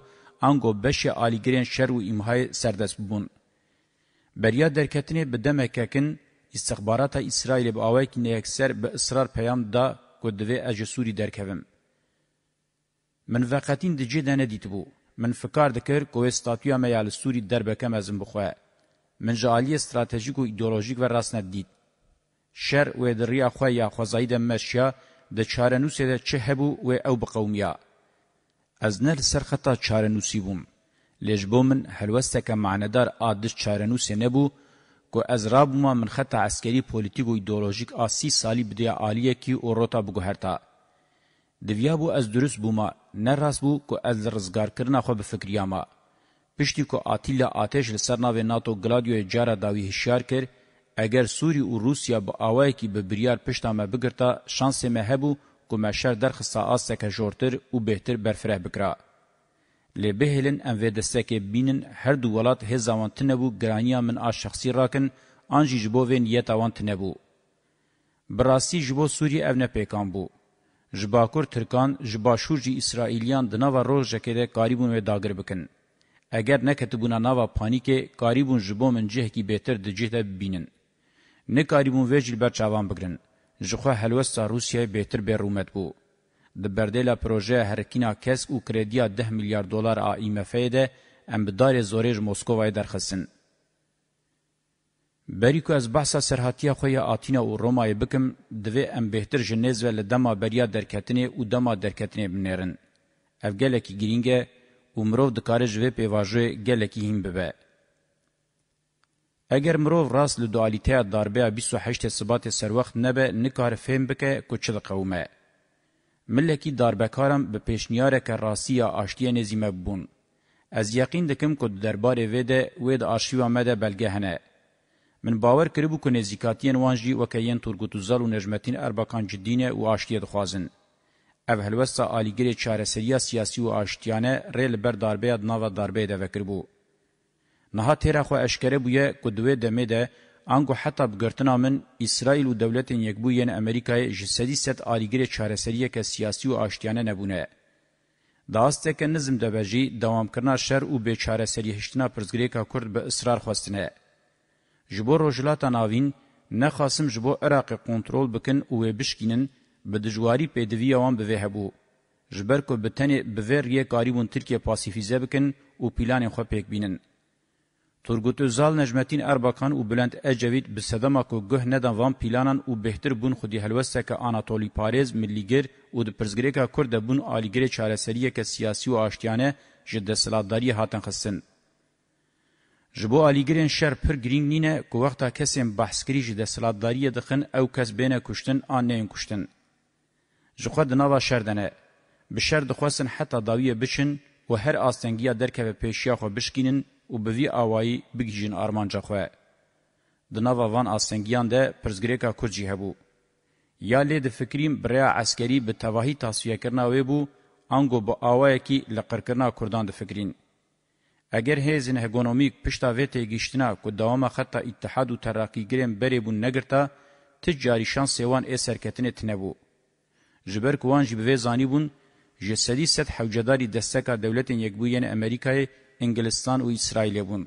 انگو بش آلیگرین شر و امهای سردست بون. بریا درکتنی به دمککن استخبارات اسرائیل به آوائی که نیکسر به اصرار پیام دا کدوه اج سوری درکویم. من وقتین دی جیده ندیت بو. من فکر دکر که استاتویا میال سوری دربکم ازم بخواه. من جعالی استراتژیک و ایدولوژیک و رسنت دید. شر و دریا خواه یا خوزایی دمشیا د چارنوسی ده چه هبو و او بقومیا از نل سرخطا چارنوسی بوم لجبو من هلوسته که معندار آدش چارنوسی نبو که از راب ما من خطا عسکری پولیتیک و ایدولوژیک آسی سالی بدیا آلیه کی او روتا بگوهرتا دویا بو از درست بوما نه راست بو که از رزگار کرنا خو بفکریاما پشتی که آتیلا آتش لسرناو ناتو گلادیو جارا داوی هشیار کرد اگر سوری و روسیا با آوائی که به بریار پشتا ما بگرتا شانس ما هبو که ما شر درخصا آسک جورتر و بهتر برفره بکرا. لی بهلن ام و دستک بینن هر دو ولات هزاوان تنبو گرانیا من آ شخصی راکن آنجی جبو وین یتاوان تنبو. براسی جبو سوری او نپیکان بو. جباکور ترکان جباشورجی اسرائیلیان دناوا روز جکده قاریبون و داگر بکن. اگر نکتبونا ناوا پانیکه قاریبون جبو من جه کی بهتر دجه ده ببینن. نکاریبون وی جلبه چاوان بگرن جخوا هلوستا روسیه بهتر به رومت بو د بردیلا پروژه هرکینا کسک او کریدیا 10 میلیارد دلار ا IMF ده ام بدار زوریج موسکوای درخصن بریکو از بحثا سرحاتیا خوی آتینا و رومای بکم دوی ام بهتر جنیز و لدما بریا درکتنه و دما درکتنه بنیرن. اف گلکی گرینگه و مروف دکارج و پیواجه گلکی هم ببه. اگر مرو راس له دوالیته داربه 28 سبات سر وخت نه به نکار فهم بکه کوچ قومه ملکی داربکارم به پیشنیاره که راسی آشتی نزیمه بون از یقین دکم که درباره ویده وید آرشیو آمده بلگه هنه من باور کربو که نزیکاتین وانجی و کهین تورگوتوزال و نجمتین اربکان جدینه و آشتی دخوازن. او هلوستا آلیگری چارسریا سیاسی و آشتیانه ریل بر داربه ناو داربه ده وکربو. نها تیره خو اشکره بویه کدوه دمه ده انگو حتی بگرتنا من اسرائیل و دولت یکبو یین امریکای جسدی ست آلیگر چارسریه که سیاسی و آشتیانه نبونه. داسته که نظم دبجی دوام کرنا شر و به چارسری هشتنا پرزگری که کرد به اصرار خواستنه. جبو روجلاتا ناوین نخاسم جبو عراق کنترول بکن و بشکینن به دجواری پیدوی آوان به هبو. جبر که بتنی بویر یه کاریبون ترکیه پاسیفیزه بکن و پیلان خواه پیک بینن. تورګوت زال نجمتین اربکان او بلند اجوید به صدما کو گه ندان وان پلانان او بهتر بون خودی هلوسته که آناتولی پاریز ملیګر او د پرزګریکا کورد بون آلیګری چارەسریه که سیاسی او آشتیانه جد سلاداری هاتن خصن جبو آلیګرین شر پر گرینګ نینه کو وخته کسیم بحث کری جد سلاداری دخن او کس بینه کوشتن ان نه کوشتن جخه د نوا شر دنه بشر د خوسن حتی داویه بشن و هر آستنګیا درکه په پیشیا خو بشکینن و به وی آوایی بگیجین آرمانجا خواه. دناوا وان آسنگیان ده پرزگریکا کرجی هبو. یا لی ده فکریم برای عسکری به تواهی تاسویه کرناوی بو، انگو با آوایی که لقرکرنا کردان ده فکرین. اگر هیزین هگونومیک پشتا ویتی گیشتنا که دواما خطا اتحاد و تراقی گرین بری بون نگرتا، تجاری شانس یوان ای سرکتنه تنبو. جبر کوان جبوی زانی بون، جسدی ست حوجداری دستکا دولتین یکبوین امریکای انګلستان او اسرائیل بون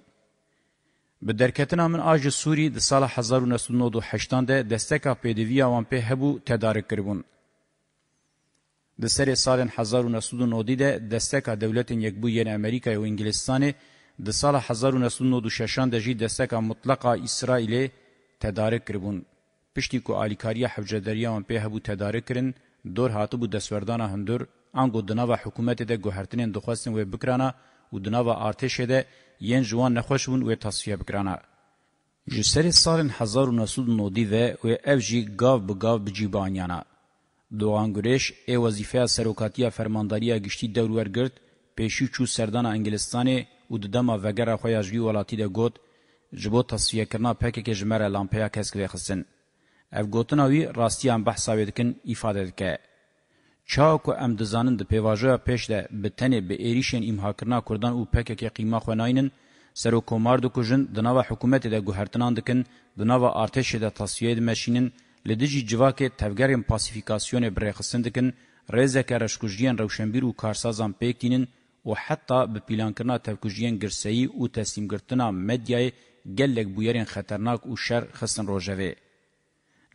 به درکتنا من آج سوری د سال 1980 ده دستکا پیدوی آوان پی هبو تدارک کربون. د سری سال 1990 ده دستکا دولت یک بو ین امریکا و انگلستان د سال 1996 ده جی دستکا مطلقا اسرائیل تدارک کربون. پشتی کو آلیکاری حوجدری آوان پی هبو تدارک کرن دور هاتو بو دسوردان هندور انگو دنا و حکومت ده گوهرتنین دخواستن و بکرانا و دناوا ارتشه ده یین جوان نخوشون و تصفیه بکرانا. جسر سالن 1990 ده و افجی گاو بگاو بجیبانیانا. دوانگوریش ای وظیفه سروکاتیا فرمانداریا گشتی دورور گرد پیشی چو سردان انگلستان و ددما وگر خویاجگی ولاتی ده گوت جبو تصفیه کرنا پکه که جمره لامپیا کسک ویخسن. اف گوتناوی راستیان بحثاوی دکن ایفاده دکه. چاکو ام دزانن د پیواژه پېش ده به تنه به ایریشن امها کرنا کردان او پکک قیمه خو ناینن سرو کومار د کوجن د نوو حکومت د ګهرتنان دکن د نوو ارتش د تصفیه ماشینن لدجی جواکه تفګرن پاسیفیکاسیون برخصندکن رزکه رشکوجین روشنبیر او کارسازان پېکینن او حتی به پلان کرنا تفکوجین ګرسئی او تسلیم ګرتنا مدیای گلک بویرین خطرناک او شر خصن روجوی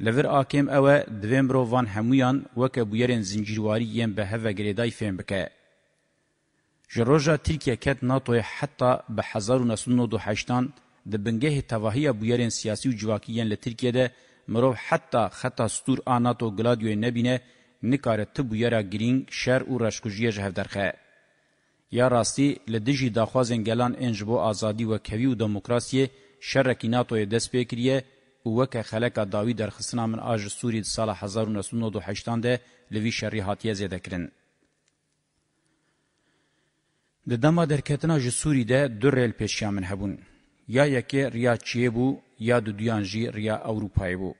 لور آکم اوه دویم رو وان همویان وکه بویرین زنجیرواری یم به هفه گریدای فهم بکه. جروجا ترکیه کت ناتوی حتی به هزار و نسون دو هشتان ده بنگه تواهی بویرین سیاسی و جواکیین لترکیه ده مرو حتی خطا سطور آناتو گلادیوی نبینه نکاره ته بویرا گرینگ شر و رشکوجیه جهف درخه. یا راستی لدجی داخوازن گلان انجبو آزادی و کوی و دموکراسی شرکی ناتوی دست بکریه و وکه خلک داوی درخصنا من آج سوری سال 1998 ده لوی شری هاتیه زده کرن. د دما درکتنا ج سوری ده در ریل پیشیامن هبون. یا یکی ریا چیه بو یا دو دویان جی ریا اوروپای بو.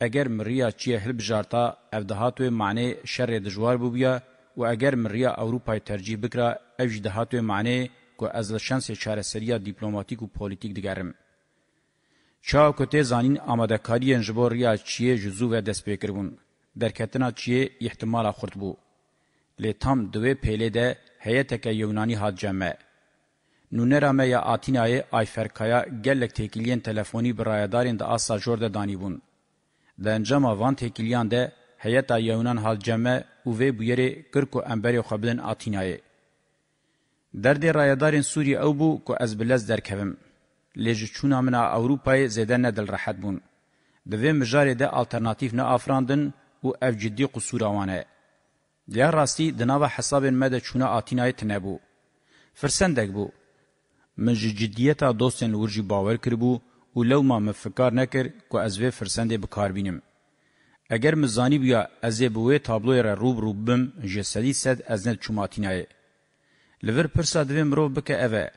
اگر مریا چیه هلب جارتا افدهاتو معنی شر دجوار بو بیا و اگر مریا اوروپای ترجیح بکرا افج دهاتو معنی که از لشانس چاره سریا دیپلوماتیک و پولیتیک دگرم. چاکوته زانین آمادکاری انجبور یا چیه جزو و دستپیکربون درکتنا چیه احتمال خورد بو لی تام دوی پیله ده هیتک یونانی هاد جمعه نونرامه یا آتینای آیفرکایا گلک تکیلین تلفونی برایدارین ده آسا جور ده دانی بون. ده انجام وان تکیلیان ده هیتا یونان هاد جمعه او وی بویره کرکو انبری خبلن آتینای. درد رایدارین سوری او بو که از بلز درکویم. لیج چونا منا اوروپای زیده ندل راحت بون. دوی مجاری ده آلترناتیف نه آفراندن و اف جدی قصوراوانه. دیا راستی دناوه حساب مده چونا آتینای تنبو. فرسندگ بو. من جدیتا دوستن ورجی باور کربو و لو ما مفکار نکر که از وی فرسنده بکار بینم. اگر مزانی بیا از بوی تابلوی را روب روب بم جسدی سد از ند چوماتینای. لور پرسا دوی مروف بکه اوه.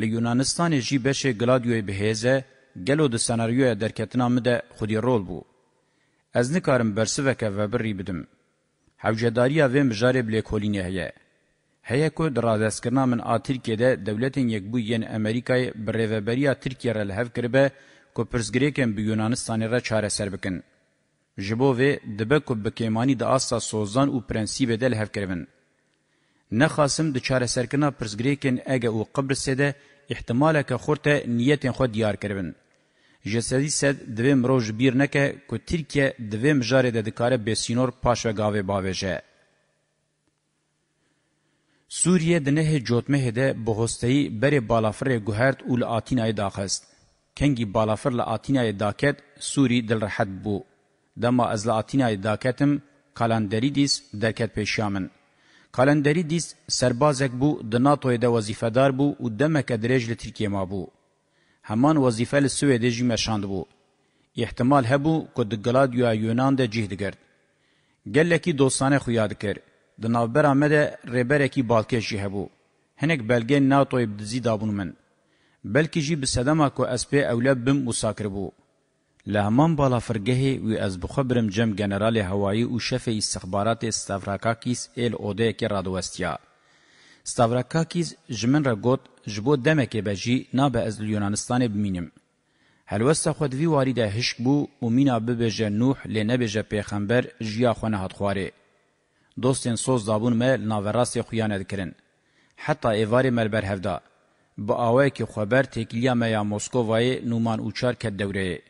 لیونانستان جی بشه گلادیوی بهیزه گلو ده سناریوی درکتنا مده خودی رول بو. از نکارم برسوکه و بری بدم. حوجداریا ویم بجاره بلی کولینه هیه. هیه که درادست کرنا من آ ترکیه ده دولتین یک بو ین امریکای بریوبریا ترکیه را لحف کربه که پرزگریکن به یونانستان را چاره سر بکن. جبوه دبه که بکیمانی ده آسا سوزان و پرنسیب ده لحف کربن. نخاسم د چاره سرکنا پرزګریکن اګه او قبرص ده احتمال که خورته نیت خو دیار کړبن جسدی سد دویم روز بیر نکه که ترکیه دویم جاره ده دکاره بسینور پاش و گاوه باویجه. سوریه د نه جوتمه ده بهستهی بری بالافر گوهرت اول آتینای داخست. کنگی بالافر لآتینای داکت سوری دل رحت بو. دما از لآتینای داکتم کالندری دیس درکت پیشامن. کالندری دیس سربازک بو د ناتو د وظیفدار بو او دمک درج له ترکیه ما بو همان وظیفه له سوید جی مشاند بو احتمال هبو کو د ګلاد یو یونان د جهد ګرد ګلکی دوستانه خو یاد کړ د نوبر احمد ربرکی بالکه جی هبو هنک بلګین ناتو د زیدابون من بلکی جی بسدما کو اس پی اولب بم مساکر بو لهمان بالا فرگهی وی از بخبرم جم جنرال هوایی و شف استخبارات استافراکاکیس ال اوده که رادوستیا. استافراکاکیس جمن را گوت جبو دمکه بجی نابه از یونانستان بمینم. هلوست خود وی واریده هشک بو و مینا ببجه نوح لنبجه پیغمبر جیا خونه هات خواره. دوستین سوز دابون مل ناوراس خویاند کرن. حتی ایواری مل برهفده. با آوه که خبر تکلیه میا موسکووای نومان اوچار کد دوره.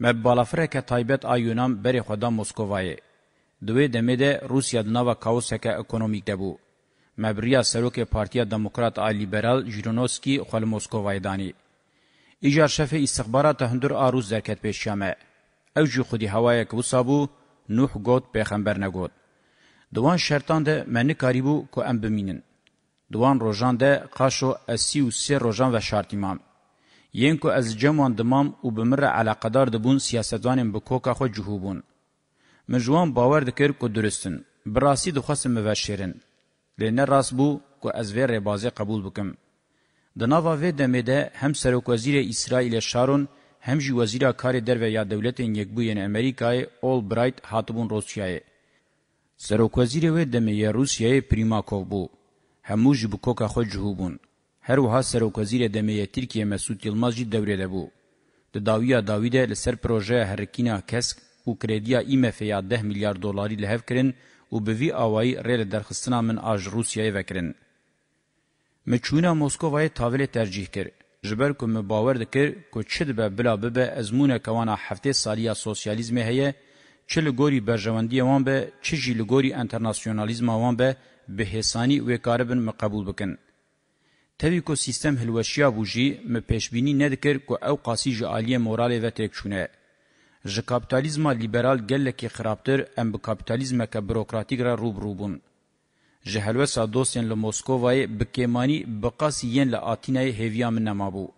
مب بالافرکه تایبت آیونام بری خدا مسکووای دوی دمیده روسیا دناوا کاوسکه اکونومیک دبو مبریا سروک پارتیا دموکرات آ لیبرال جیرونوسکی خل مسکووای دانی ایجار شف استخبارات هندر آروز درکت پیشامه او جو خودی هوای که وسابو نوح گوت پیغمبر نگوت دوان شرطان ده منی کاریبو که ام بمینن دوان روژان ده قاشو اسی و سی روژان و شرطیمام ین کو از جمان دمام او بمر علاقدار دبون سیاستوانین به کوکا خو جهوبون مجوان باور دکر کو درستن براسی دخواست مباشرن لنه راس بو کو از ویر بازی قبول بکم د ناوا و دمده هم سرک وزیر اسرائیل شارون هم جی وزیر کار درو یا دولتین یکبوین امریکای اول برایت هاتبون روسیای سرک وزیر و دمه روسیای پریماکوف بو همو جی بو کوکا خو جهوبون هر وها سروکوزیر دمیه ترکیه مسعود یلماز جی دوره ده بو. د داویا داویده لسر پروژه هرکینا کسک او کریدیا ایمف یا 10 میلیارد دلاری لهف کرن او به وی اوای ریل درخصنا من اج روسیه وکرن. مچونا موسکوای تاویل ترجیح کرد. جبر کو مباور دکر کو چد به بلا به ازمونه کوانا هفته سالیا سوسیالیزم هه چل ګوري برژوندی وان به چجی لګوري انټرناسیونالیزم وان به به هسانی و کاربن مقبول بکن تبی کو سیستم هلوشیا بوجی م پیشبینی ندکر کو او قاسی ج عالیه مورال و ترکشونه ژ کاپیتالیزم لیبرال گلکی خرابتر ام به کاپیتالیزم که بروکراتیک را روب روبون ژ هلوسا دوسین له موسکووای بکیمانی بقاسی ین له آتینای هویا من نمابو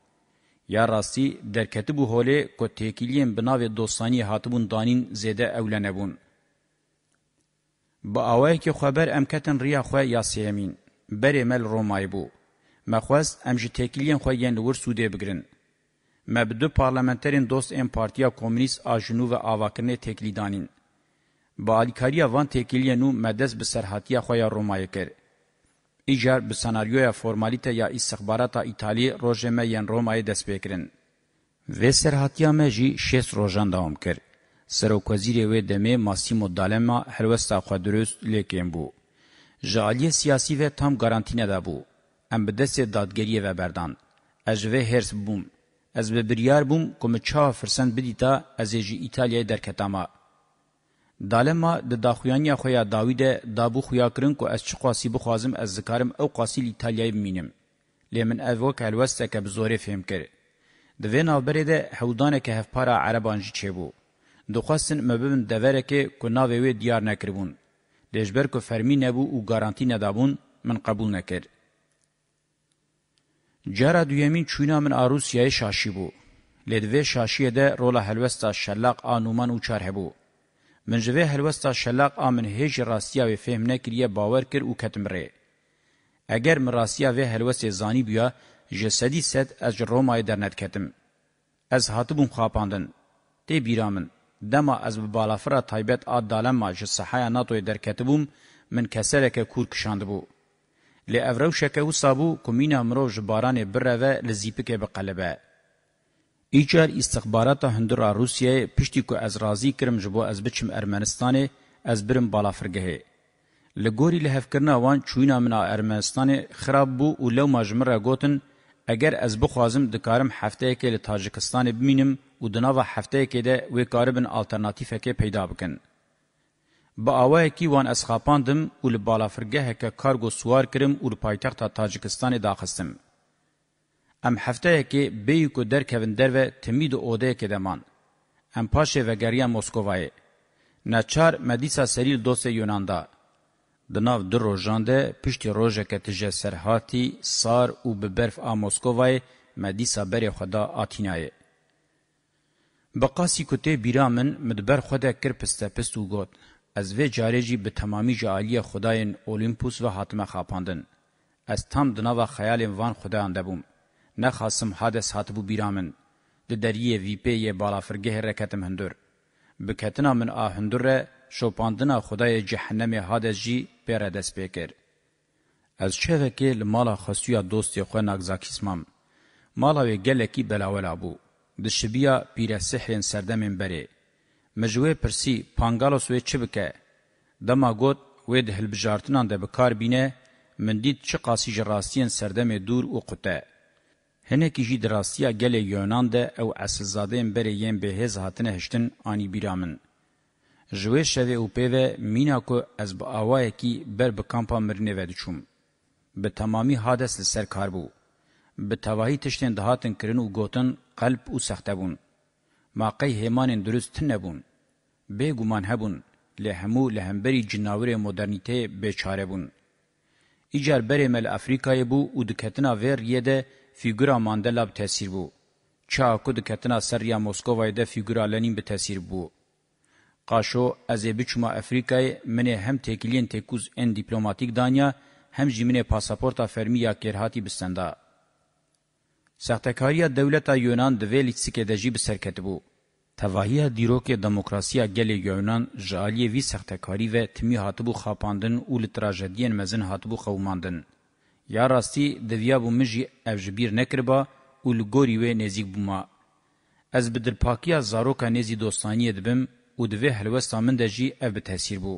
یا راستی درکته بو هوله کو تکیلین بناو دوستانی هاتبون دانین زیده اولنبون با اوای کی خبر امکتن ریا خو یا سیمین بری مل رومای بو مخواست امجی تکیلین خویین لور سوده بگرن. مبدو پارلمنترین دوست ام پارتیا کومونیست آجنو و آواکرنه تکلی دانین. با الیکاریا وان تکیلینو مدست به سرحاتیا خویا رومای کرد. ایجار به سناریویا فرمالیتا یا استخباراتا ایتالی روژمه ین رومای دست بکرن. و سرحاتیا مجی شیست روژان دوام کرد. سروکوزیر و دمه ماسیمو دالما هلوستا خود درست لیکن بو. جالی سیاسی و تام گارانتی نده بو. ام به دست دادگریه و بردان. از و هرس بوم. از به بریار بوم کم چه فرسند بدیتا از ایجی ایتالیا درکتاما. دالما د داخویانیا خویا داوید دابو خویا کرن کو از چقاسی بخوازم از ذکارم او قاسی ایتالیا بمینم. لیمن اوک الوسته که بزوره فهم کرد. دوی ناوبره ده هودانه که هفپارا عربانجی چه بو. دخواستن مببن دوره که که ناوه دیار نکربون. لجبر که فرمی نبو و گارانتی ندابون من قبول نکرد. جرا دویمین چوینا من آروسیای شاشی بو. لدوی شاشی ده رولا هلوستا شلاق آنومان اوچار هبو. من جوه هلوستا شلاق آمن هیج راستیا و فهم نکریه باور کر او کتم ره. اگر من راستیا و هلوست زانی بیا جسدی ست از رومای درند کتم. از هاتبون خواپاندن. تی بیرامن. دما از بالافرا تایبت آد دالما جسحای ناتوی درکتبوم من کسرک کور کشاندبو. لی اورو شکو سابو کومینا مرو جباران برو لزیپکه بقلبه. ایچار استخبارات هندرا روسیه پشتی که از رازی کرم جبو از بچم ارمنستانه از برم بالا فرگهه. لګوري له هفکرنا وان چوینا منا ارمنستان خراب بو او لو ماجمره گوتن اگر از بو خوازم د کارم هفته کې له تاجکستان بمینم او د نوو هفته کې د وې کاربن الټرناتیو کې پیدا بکن با اوایکی وان اسخاپاندم ول بالافرګه هک کارګو سوار کرم ور پایتخت تاجکستان داخستم ام هفته کې به کو در کوین در و تمید اوده کې دمان ام پاشه و ګریا موسکوای نچار مدیسا سریل دوس یوناندا د ناو در روجانده پشتی روجه کتجه سرهاتی سار او به برف ا موسکوای مدیسا بر خدا آتینای بقاسی کوته بیرامن مدبر خدا کر پسته پستو گوت از وی جاره جی به تمامی جعالی خداین اولیمپوس و حاتمه خاپاندن. از تام دناوا خیال وان خدا اندبوم. نخاسم حادث هاتبو بیرامن. ده دریه وی پیه بالافرگه رکتم هندور. بکتنا من آهندور شوپاندنا خدای جهنم حادث جی پیره دست پیکر. از چه وکی لمالا خسویا دوستی خواه نگزاکیسمام. مالا وی گلکی بلاولا بو. ده شبیا پیره سحرین سردمین بره. مجوه پرسی پانگالو سوی چی بکه؟ دما گوت وی ده هلبجارتنان ده بکار بینه من دید چه قاسی جراستین سردم دور او قطه. هنکی جی دراستیا گل یونان ده او اصلزاده بره یم به هز هاتنه هشتن آنی بیرامن. جوه شوه او پیوه مینا که از با آوائه کی بر بکامپا مرنه ودی چوم. به تمامی حادث لسر کار بو. به تواهی تشتین دهاتن کرن و گوتن قلب او سخته بون. ما قی همان درست نبون به گمان هبون لهمو لهمبری جناور مدرنیته بیچاره بون ایجر بری مل افریقای بو او دکتنا ویر یده فیگورا ماندلا به تاثیر بو چا کو دکتنا سریا موسکوای ده فیگورا لنین به تاثیر بو قاشو از بچما افریقای منه هم تکلین تکوز ان دیپلوماتیک دانیا هم جیمنه پاسپورتا فرمی یا کرهاتی بستنده سختکاریه دولتا یونان د ویل سکیدجی به سرکتبو تواهیه دیروک دموکراسیا گل یونان جالی وی سختکاری و تمی هاتبو خاپاندن او لتراژدین مزن هاتبو قوماندن یا راستی د ویابو مجی افجبیر نکربا او لګوری و نزیک بوما از بدل پاکیا زاروکا نزی دوستانی دبم او د وی حلوستا من دجی اف به تاثیر بو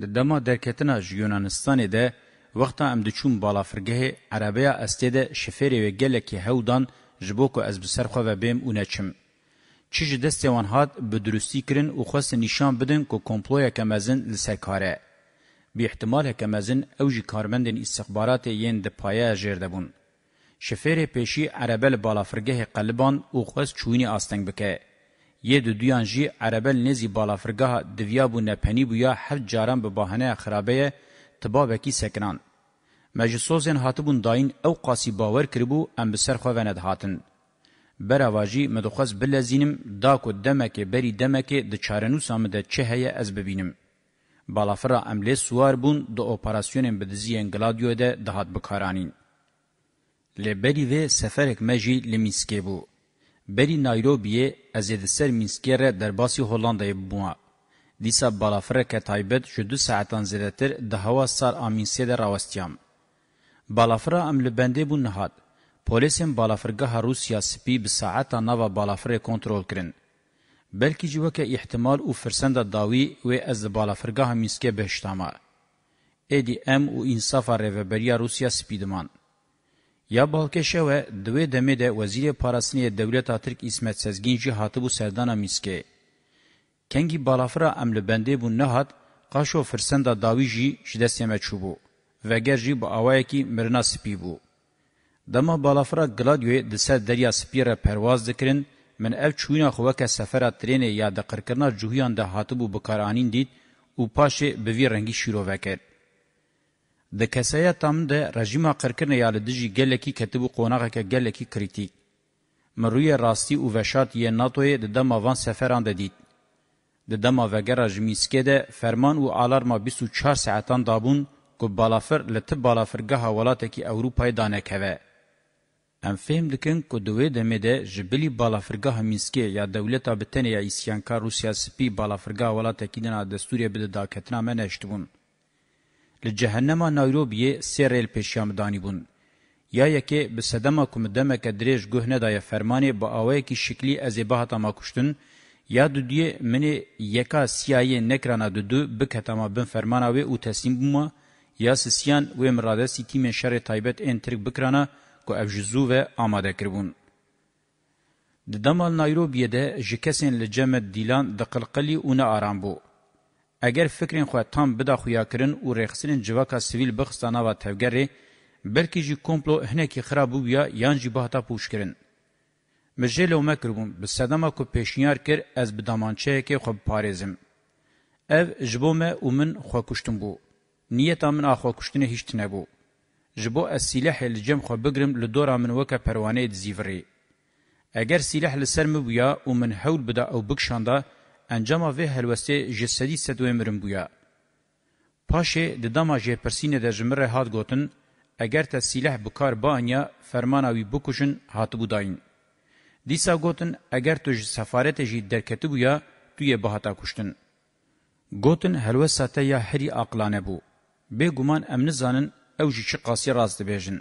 د دما درکتنا یونانستان ده وقتا ام د چوم بالا فرګه عربیا استید شفری و گلکی هودان جبوکو از بسر خو و بیم اونچم چیج دستوان هات به درستی کرن او خواست نشان بدن که کمپلویا کمزن لسکاره بی احتمال کمزن اوجی کارمندن استخبارات یین د پایه جرده بون شفیر پیشی عربل بالا فرگه قلبان او خواست چوینی آستنگ بکه یه دو دویان جی عربل نزی بالا فرگه دویا بو نپنی بو یا هفت جاران به بهانه خرابه تبابکی سکنان مجسوزین هاتبون داین او قاسی باور کربو ام بسر خواند هاتن براواجی مدخز بلزینم دا کو دمکه بری دمکه د چارنو سامده چه هيا از ببینم بالافرا امله سوار بون د اپراسیونن بدزین گلادیو ده دهات بکارانین لبری و سفرک مجی لمینسکه بو بری نایروبیه از د سر مینسکه ر در باسی هولندای بو دیسا بالافرا که تایبت شدو ساعتان زیاتر د هوا سار امینسه ده راوستیام بالافرا ام لبندې بو نهاد پولیسم بالافرګه روسیا سپی به ساعت نوو بالافرې کنټرول کړن بلکې جوکه احتمال او فرسند داوی و از بالافرګه میسکه بهشتما ادي ام او انصاف رهبری روسیا سپیدمان یا بالکشه و دوی دمه ده وزیر پاراسنی دولت اترک اسمت سزگین جی هاتبو سردانا میسکه کنگی بالافرا ام لبندې بو نهاد قاشو فرسند داوی جی شدسمه چوبو وگر جی با آوایکی مرنا سپی بو. دما بالافرا گلادیوی دسر دریا سپی را پرواز دکرن من اف چوینا خوکه سفر ترین یا د قرکرنا جوهیان ده هاتبو بکارانین دید او پاشه بوی رنگی شیرو وکر. د کسایا تام ده رژیما قرکرنا یا لدجی گلکی کتبو قوناغه که گلکی کریتیک. مروی راستی او وشات یه ناتوی د دما وان سفران ده دید. د دما وگر رژمیسکه ده فرمان او آلارما 24 ساعتان دابون، کو بالافر لته بالافرګه ولاته کې اوروپای دانه کوي ام فهم دکن کو دوی د مده جبلی بالافرګه مینسکي یا دولت ابتنه یا اسیانکا روسیا سپی بالافرګه ولاته کې نه د سوریه بده داکتنه منشتون لجهنم نایروبی سیرل پېشامدانی بون یا یکی به صدما کوم دمه کدرېج ګهنه دای فرمانه با اوی کی شکلی ازبه تا ما کوشتن یا دو دیه منی یکا سیایی نکرانا دو دو بکتما بن فرمانه و او تسلیم بومه یا سسیان و مرادسی تیم شر تایبت انترک بکرانه کو افجزو و آماده کربون. د دمال نایروبیه ده جکسین لجمع دیلان د قلقلی اونه آرام بو. اگر فکرین خو تام بدا خویا کرن او رخصین جواکا سیویل بخستانا و تفگری بلکی جی کومپلو هنکی خرابو بیا یان جی بهتا پوش کرن. مجل او مکربون بسدما کو پیشنیار کر از بدامانچه که خو پارزم. اف جبومه او من خو کشتم بو. نیتا من آخوا کشتنه هیچ نبو. جبو از سلاح لجم خو بگرم لدورا من وکا پروانه دزیوری. اگر سلاح لسرم بویا و من حول بدا او بکشانده انجام وی هلوسته جسدی سدوی مرم بویا. پاشه د دما جه پرسینه د جمره هات گوتن اگر ته سلاح بکار بانیا فرمانا وی بکوشن هات بوداین. دیسا گوتن اگر تو سفارت جی درکتی بویا تو یه بهاتا کشتن. گوتن هلوسته یا هری عقلانه بو. بګومان ام نه ځانن او چې قاسی راز دی بهژن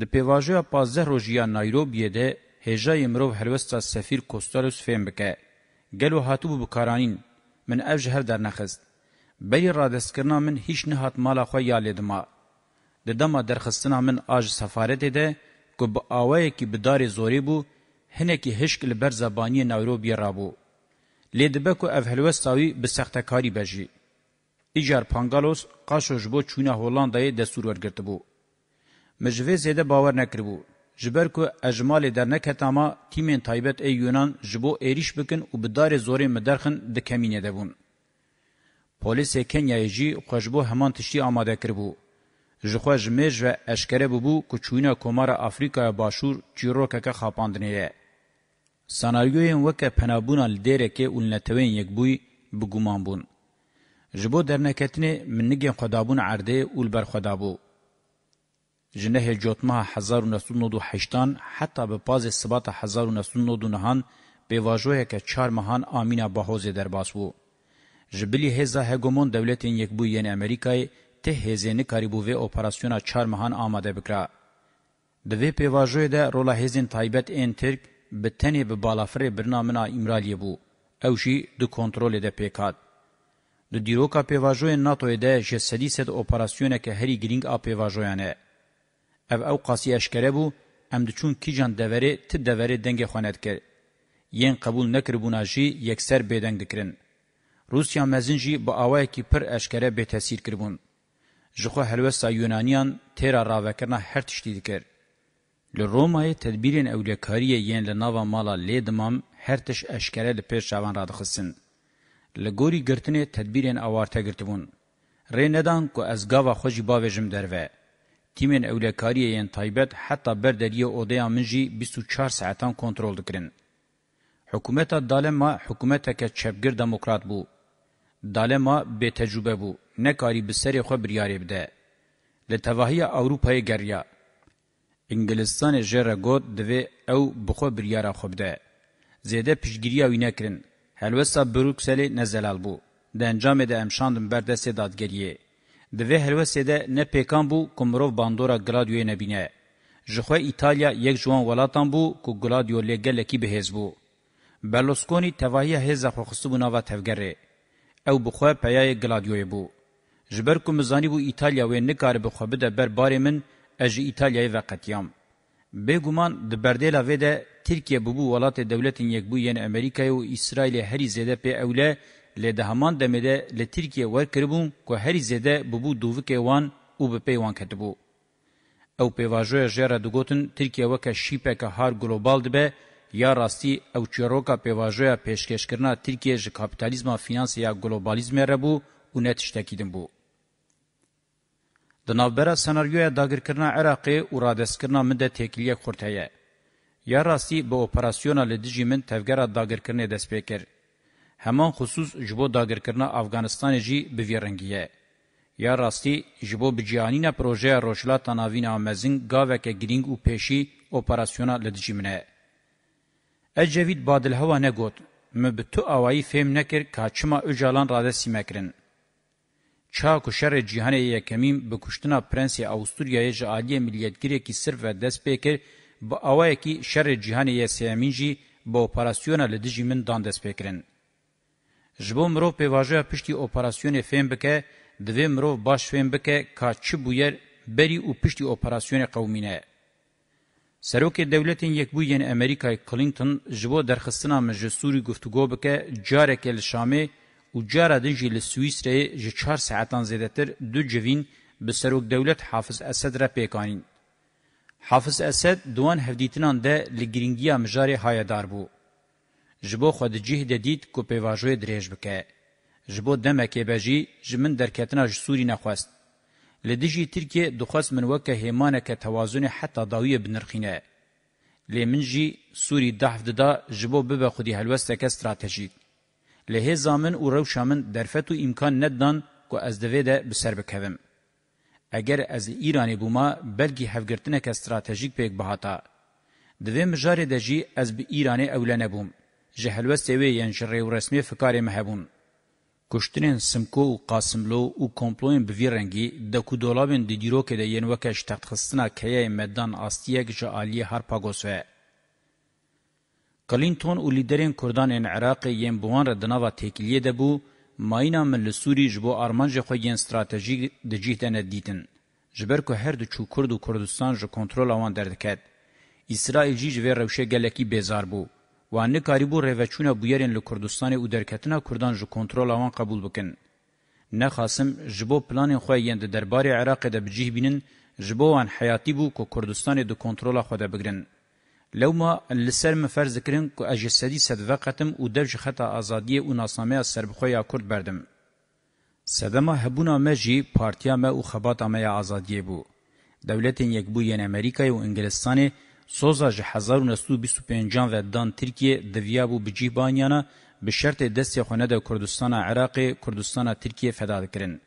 د پیواژو 15 روزیا نایروبی ده هجا یمرو هلوستا سفیر کوستاروس فهمبکه گلو هاتو بو کارانین من اوج هر در نخست بلی رادست کرنا من هیچ نه هات مالا خو یالیدما د دما درخستنا من آج سفارت ده کو با اوای کی بدار زوری بو هنه کی هشک لبر زبانی نایروبی رابو لیدبه کو اف هلوستاوی بسخته کاری بجی Dicar Pangalos qaşoj bo çûna Hollandayê destûr wergirtibû. Mijvê zêde bawer nekiribû. Ji ber ku ejmalê dernek hetama tîmên taybet ê Yunan ji bo êriş bikin û bi darê zorê miderxin dikemîne debûn. Polîsê Kenyayê jî xweş bo heman tiştî amade kiribû. Ji xwe ji mêj ve eşkere bûbû ku çûna komara Afrikaya başûr çîrokeke xapandinê ye. Senaryoyên weke penabûna li dêrekê û li netewên yekbûyî bi guman bûn. جبو درنکتنی من نگین خدابون عرده اول بر خدابو. جنه جوتما هزار و نسون نودو هشتان حتی به پاز سبات هزار و نسون نودو نهان به واجوه که چار مهان آمین باهوز درباس بو. جبلی هزا هگومون دولتین یک بو یین امریکای ته هزینی کاریبو و اپراسیونا چار مهان آماده بکرا. دوی په واژوی ده رولا هزین تایبت ان ترک به تنه به بالافره برنامه امرالیه بو. او شی د کنټرول ده پیکات. د دیروکا پیواژوی ناتو ده ژ سدیسد اپراسیونه که هری گرینگ اپیواژویانه او او قاسی اشکره بو ام دچون کی جان دوری ت دوری دنګ خوانت کړ یین قبول نکربونا جی یکسر بدنګ دکرین روسیا مزنجی با اوای کی پر اشکره به تاثیر کربون ژخو هلوسا یونانیان تیرا راوکرنا هر تشتی دکر لرومای تدبیرین اولیکاری یین لناوا مالا لیدمام هر تش اشکره لپیش شوان را دخسن لګوري ګرتنې تدبیرن اوارته ګرتبون رندان کو از گاوا خوجی باوجم دروه تیمن اولکاری یان تایبت حتی بر دریه اودیا منجی 24 ساعتان کنترل دکرین حکومت دالما حکومت که چپګر دموکرات بو دالما به تجربه بو نه کاری به سر خو بریاری بده له توهیه اوروپای ګریا انګلستان جره ګوت دوی او بخو بریاره خو بده زیده پیشګیری او نه کرن هلوسا بروکسلی نزلال بو د انجام د امشاندم بردسته دادګریه د وی هلوسه ده نه پېکان بو کومرو باندورا ګرادیو نه بینه ژخه ایتالیا یک جوان ولاتان بو کو ګرادیو لګل کی بهز بو بلوسکونی توهیه هزه خوخصو بو نوا تفګره او بخو پیای ګرادیو بو جبر کوم زانی بو ایتالیا و نه کار بخو به د بر بارمن اج ایتالیا و قتیام بګومان د بردیلا و ده ترکیه بو ولات دولتین یک بو یعنی امریکا او اسرائیل هری زده په اوله له د همان دمه له ترکیه ور کربون کو هری زده بو دوو کې وان او به پیوان کتبو او په واژو ژره د ګوتن ترکیه وک شیپه که هر ګلوبال ده یا راستی او چروکا په واژو پیشکش کرنا ترکیه ژ کاپیتالیزم فینانس یا ګلوبالیزم ربو او نتشتکیدم بو د نوبره سناریویا داګرکرنا عراقي او را دسکرنا من د تکلیه خورتایه یا راستی به اپراسیونال دیجی من تفګر داګرکرنه د سپیکر همان خصوص جبو داګرکرنا افغانستان جی به ویرنګیه یا راستی جبو بجیانینا پروژه روشلا تناوینا مزین گاوکه گرینگ او پیشی اپراسیونال دیجی منه اجوید بادل هوا نه گوت مبتو اوایی فهم نکر کاچما اجالان را دسیمکرن çak û şerê cîhanê yekemîn bi kuştina Prensê Awisturyayê ji aliyê milliyetgirekî sirv ve dest pê kir, bi awayekî şerê cîhanê yê sêyemîn jî bi operasyona li dijî min dan dest pêkirin. Ji bo mirov pêvajoya piştî operasyonê fêm bike, divê mirov baş fêm bike ka çi bûye berî û piştî operasyonê qewmîne. Serokê Dewletên Yekbûyên Amerîkayê Clinton ji bo derxistina min ji Sûrî guftûgû bike, careke li Şamê و جارا دن جی لسویس ری جی چار ساعتان زیدتر دو جوین به سروک دولت حافظ اسد را پیکانین. حافظ اسد دوان هفدیتنان ده لگرینگیا مجاری هایدار بو. جبو خود جیه دید کو پیواجوی دریج بکه. جبو دمکی بجی جمن درکتنا جسوری نخواست. لدجی ترکیه دخواست من وکه هیمانه که توازن حتی داویه بنرخینه. لی منجی سوری دحف دا جبو ببه خودی هلوسته که استراتیجیک. له زامن او روشا من درفت و امکان ندان کو از دوی ده بسر بکویم. اگر از ایرانی بوما بلگی هفگرتنه که استراتیجیک پیک بهاتا. دوی مجاری ده جی از به ایرانی اولانه بوم. جهلوسته وی ینجره و رسمی فکاری مهبون. کشتنین سمکو و قاسملو و کمپلوین بوی رنگی ده کدولابین دیدیروکه ده ین وکش تختخستنا کهیه مدان آستیه گجا آلی هر پاگوسوه. کلینتون او لیدرین کردان ان عراق یم بوان ردناوا تکلیه ده بو ماینا من لسوری جبو آرمانج خو یین استراتژی د جیهدنه دیتن جبر کو هر د چو کورد او کردستان ژ کنټرول اوان دردکد اسرائیل جی جوی روشه گلکی بیزار بو وانه کاریبو روچونه بویرن ل کردستان او درکتنه کردان ژ کنټرول اوان قبول بکن نه خاصم جبو پلان خو یین د دربار عراق د بجیه بینن جبو ان حیاتی بو کو کردستان د کنټرول خو ده بگرن لو ما لسر مفرز کرن که اجسدی صدفه قتم و دوج خطا آزادی و ناسنامه سربخوی کرد بردم. سدما هبونا مجی پارتیا ما او خباتا ما آزادی بو. دولتین یک بو ین امریکای و انگلستانه سوزا جه هزار و نسو بیسو پینجان و دان ترکیه دویا بو بجی بانیانا به شرط دستی خونه ده کردستان عراق کردستان ترکیه فدا کرن.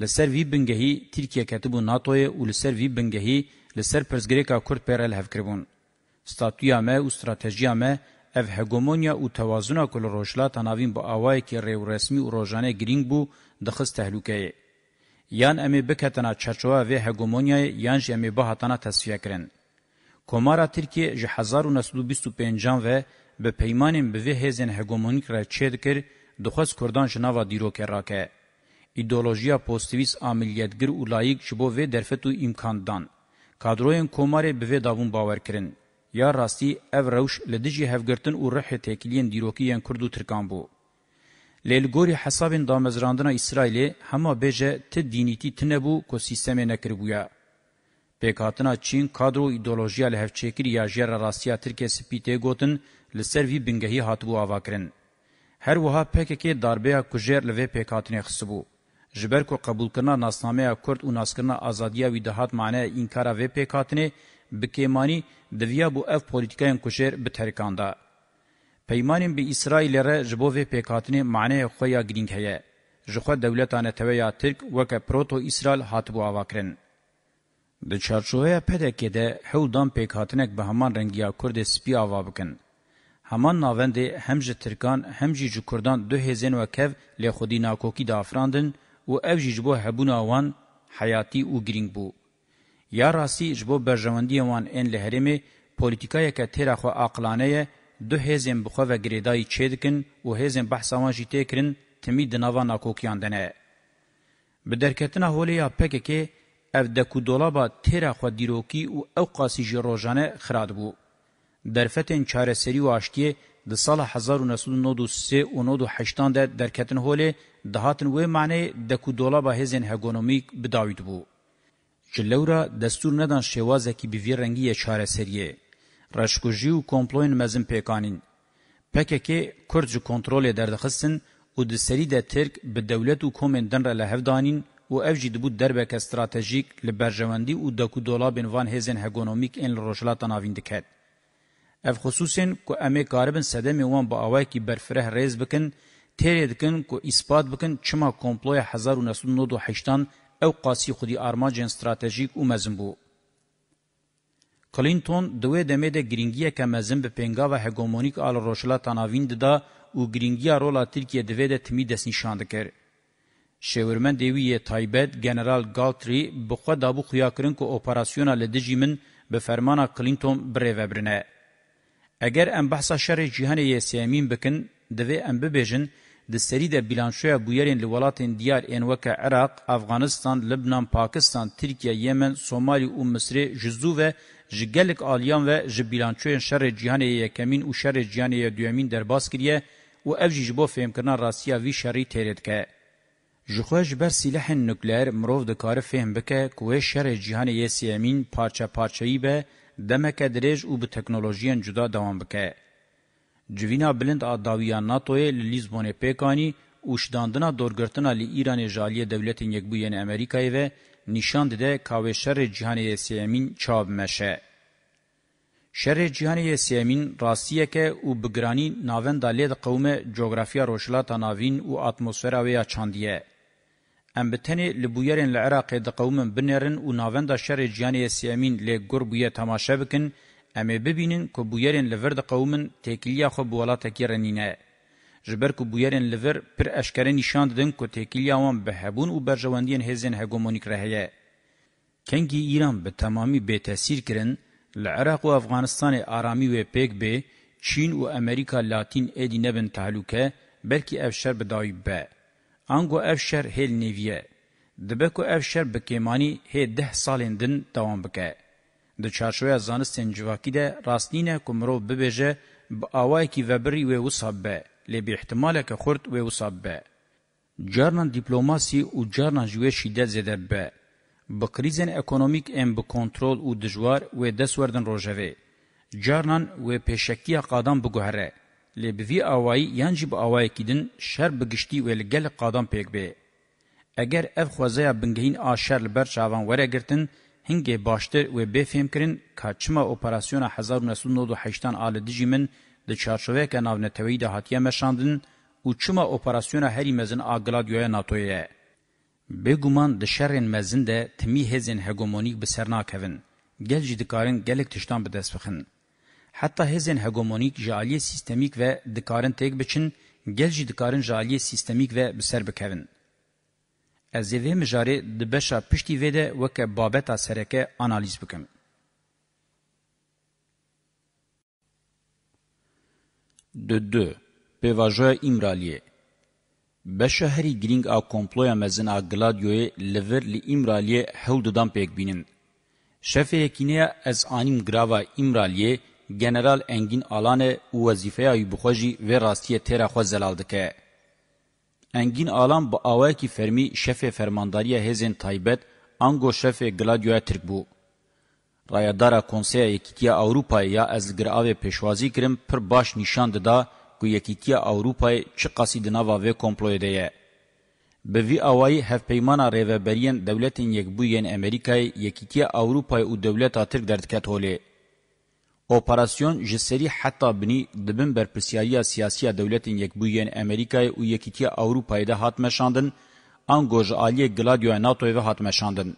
لسر وی بنگهی ترکیه کتبو ناتوی و لسر وی بنگهی لسر پرزگریکا کرد پیرل هفکربون. ستاتویا ما او استراتیجیا ما اف هګومونیا او توازن کول روشلا تناوین با اوای کی ریو رسمي او روزانه گرینګ بو د خص تهلوکه یان امی بکتنا چچوا و هګومونیا یان جمی به هتنا تصفیه کرن کومارا ترکیه ج 1925 و به پیمان به وی هزن هګومونیک را چید کر دخص کردان شناوا دیرو کې راکه ایدئولوژیا پوزتیویس عملیاتګر او لایق شبو و درفتو امکان دان کادروین کومارې به داوون باور کړي یا راستی اف روش لدجی هفگرتن او رحی تکیلین دیروکیین کردو ترکان بو. لیلگوری حسابین دامزراندنا اسرائیل هما بیجه تی دینیتی تنبو که سیستمی نکربویا. پیکاتنا چین کادرو ایدولوژیا لحفچیکر یا جیر راستیا ترکیه سپیته گوتن لسر وی بنگهی هاتبو آواکرن. هر وها پککی داربیا کجیر لوی پیکاتنی خسبو. جبر کو قبول کرنا ناسنامه کرد او ناسکرنا ازادیا وی دهات معنی انکارا وی پیکاتنی بکیمانی دویا بو اف پولیتیکاین کوشر بترکاندا پیمانین به اسرائیل ره جبو و پیکاتنی معنی خویا گرینگ هيا جخه دولتانه تویا ترک وک پروتو اسرائیل هاتبو اواکرن د چارچوه پدکه ده هولدان پیکاتنک به همان رنگیا کورد سپی اوا بکن همان ناوند هم ژ ترکان هم ژ کردان دو هزن وکف له خودی ناکوکی دا افراندن او اف ژ بو هبونه وان حیاتی او گرینگ بو یا راسی جبو برجواندی وان ان له هرمه پولیتیکای که تیرا خو عقلانه دو هزم بخو و گریدای چیدکن و هزم بحثوان جیته کرن تمی دناوا ناکوکیان دنه به درکتنا هولیا پککه اف دکو دولابا تیرا خو دیروکی او اوقاسی جروجانه خراد بو درفتن چاره سری و آشتیه د سال 1993 او 1980 د درکتن هوله دهاتن و معنی د کو دولابه هزن هګونومیک بداوید بو چې لورا دستور ندان شوازکی به وی رنگی چاره سریه رشکوجی او کمپلوین مزن پیکانین پککه کورد جو کنټرول دردخصن او د سری د ترک به دولت او کومندن را لهفدانین او افجی د بود دربک استراتیژیک لبرجواندی او د کو دولا بن وان هیزن هګونومیک ان روشلاتا ناوین دکات اف خصوصن کو امه کاربن صدم وان با اوای کی برفره ریز بکن تیر دکن کو اثبات بکن چما کومپلوی 1998 او قاسی خودی آرماجن استراتژیک او مزن بو. کلینتون دوی دمه ده گرینگیه که مزن به پنگاوه هگومونیک آل روشلا تاناوین ده او گرینگیه رولا ترکیه دوی ده تمی دست نشانده کرد. شورمن دیوی تایبت جنرال گالتری بخوا دابو خیاکرین که اپراسیونا لدجی من به فرمانا کلینتون بره وبرنه. اگر ام بحثا شر جهان یسیامین بکن دوی ام ببیجن د سری د بیلانشویا بویرین له ولاتین دیار ان وکه عراق افغانستان لبنان پاکستان ترکیه یمن سومالی او مصر جزو و جګلک الیان و ژ بیلانشوین شر جهان یکمین او شر جهان دویمین در باس کړی او اف جی بو فهم کنا راسیا وی شری تیرید ک ژخوج بر سلاح نوکلیر مرو د کار فهم بکه کوه شر جهان یسیمین پارچه پارچهی به دمکه درج او به تکنولوژیان جدا دوام بکه Civina bilind a dawiya NATOyê li Lizbonê pêkanî û şidandina dorgirtina li Îranê jaliye Dewletên Yekbûyên Amerîkayê ve nîşan dide ka wê şerê cîhanê sêmîn çav meşe. Şerê cîhanê sêmîn rastiyeke û bi giranî navenda lê de qewme coğrafiya roşilata navîn û atmosfera wê ya çandiye. Em bi tenê li bûyerên li Iraqê di qewmen binerin û navenda şerê cîhanê sêmîn lê gur bûye temaşe bikin امه ببینن کو بویرن لور د قومن تکلیه خو بولاته کیرنینه جبر کو بویرن لور پر اشکر نشان دن کو تکلیه وان بهبون او برجواندین هزن هګومونیک رهیه کنگی ایران به تمامی به تاثیر کرن لعراق و افغانستان آرامی و پیک به چین و امریکا لاتین ایدی نبن تحلوکه بلکی افشر بدایی به. انگو افشر هیل نیویه. دبکو افشر بکیمانی هی ده سالین دن دوام بکه. د چارشوی زانستن جواکی ده راستینه کومرو ببهجه با اوای کی وبری و وسابه لی به احتمال که خورد و وسابه جرنان دیپلوماسی او جرنان جوی شدت زده به با کریزن اکونومیک ام با کنترول او دجوار و دسوردن روجوی جرنان و پیشکی قادم بگوهره لی بوی اوای یانجی با اوای کیدن شر بگشتی و لگل قادم پیک به اگر اف خوازه بنگهین آشر لبر چاوان وره گرتن هنگه باشتر و بفهم کرن کچما اپراسیون 1998 آل دیجیمن د چارچوه که ناونتوی ده هاتیه مشاندن و چما اپراسیون هری مزن آگلادیوه ناتویه. بگومان د شرین مزن ده تمی هزین هگومونیک بسرنا کهون. گل جی دکارن گلک تشتان بدست بخن. حتی هزین هگومونیک جالیه سیستمیک و دکارن تیک بچن گل جی دکارن جالیه سیستمیک و بسر بکهون. ez ê vê mijarê di beşa piştî vê de weke babeta sereke analîz bikim. De du, pêvajoya Îmraliyê Beşa herî girîng a komploya mezin a Gladioyê li vir li Îmraliyê hewl didan pêk bînin. Şefê yekîniya ez anîm grava Îmraliyê General Engin Alane û wezîfeya wî bixwe jî vê rastiye têra xwe zelal dike. انگین آلام با آوکی فرمی شف فرمانداری هزین تایبت انگو شف گلادیویا ترک بو. رایدارا کنسیا یکیتیا اوروپای یا از گرآوه پیشوازی کرم پر باش نشاند دا گو یکیتیا اوروپای چه قصید نواوه کمپلوی دیه. به وی اوای هف پیمانا ریوبریان دولتین یکبوین امریکای یکیتیا اوروپای او دولتا ترک دردکت هوله. اپراسیون جسری حتی بنی دبن برپرسیایی سیاسی دولتین یک بوین امریکای و یکیتی اوروپای ده هات مشاندن آن گوژ آلی گلادیو ناتو و هات مشاندن.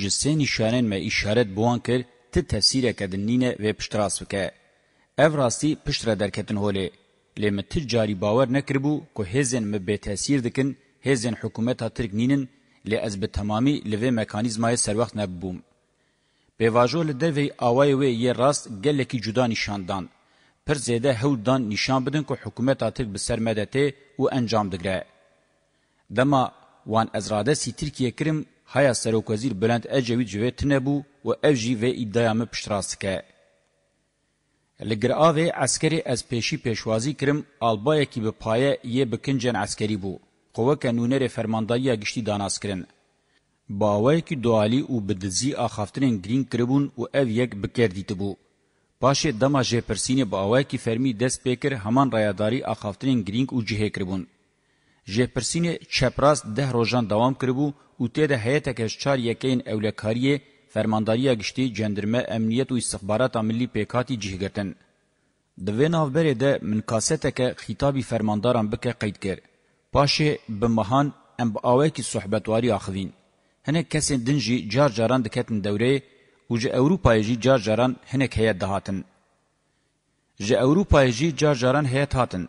جسه نشانن ما اشارت بوان کر تی تفسیر کدنین و پشتراس بکه. او راستی پشتر درکتن هوله. لیم تجاری باور نکربو که هزین مبه تاثیر دکن هزین حکومت ها ترک نینن لی از به تمامی لوه مکانیزمای سروخت نببوم. Bevajo li devê awayê wê yê rast gelekî cuda nîşandan. Pir zêde hewdan nîşan bidin ku hikûmeta Tirk bi ser me de tê û encam digre. Dema wan ezradesî Tirkiye kirim haya serokwezîr Bülent Ecevî civê tinebû û ev jî vê îddeya me piştras dike. Li giravê eskerê ez pêşî pêşwazî kirim albayekî bi paye yê bi kincên eskerî bû. Xweke nûnerê fermandayiya giştî danas kirin. باوەیەکی دوالî û bi dizî axaftinên girîng kiribûn û ev yek bikerdîtibû. Paşê dema jêpirsînê bi awayekî fermî dest pê kir heman rayadarî axaftinên girîng û cihê kiribûn. Jêpirsînê çepras deh rojan dewam kiribû û tê de heyetek çar yekeyên ewlekariyê fermandariya giştî cendirme emniyet û istihbarata millî pêkhatî cihgirtin. Di vê navberê de min kaseteke xîtabî fermandaran bike qeyd kir. Paşê bi mehan em bi awayekî sohbetwarî axivîn. هنه کسین دنجی جار جاران دکتن دوره و جه اوروپای جی جار جاران هنه که دهاتن. جه اوروپای جی جار جاران هیت هاتن.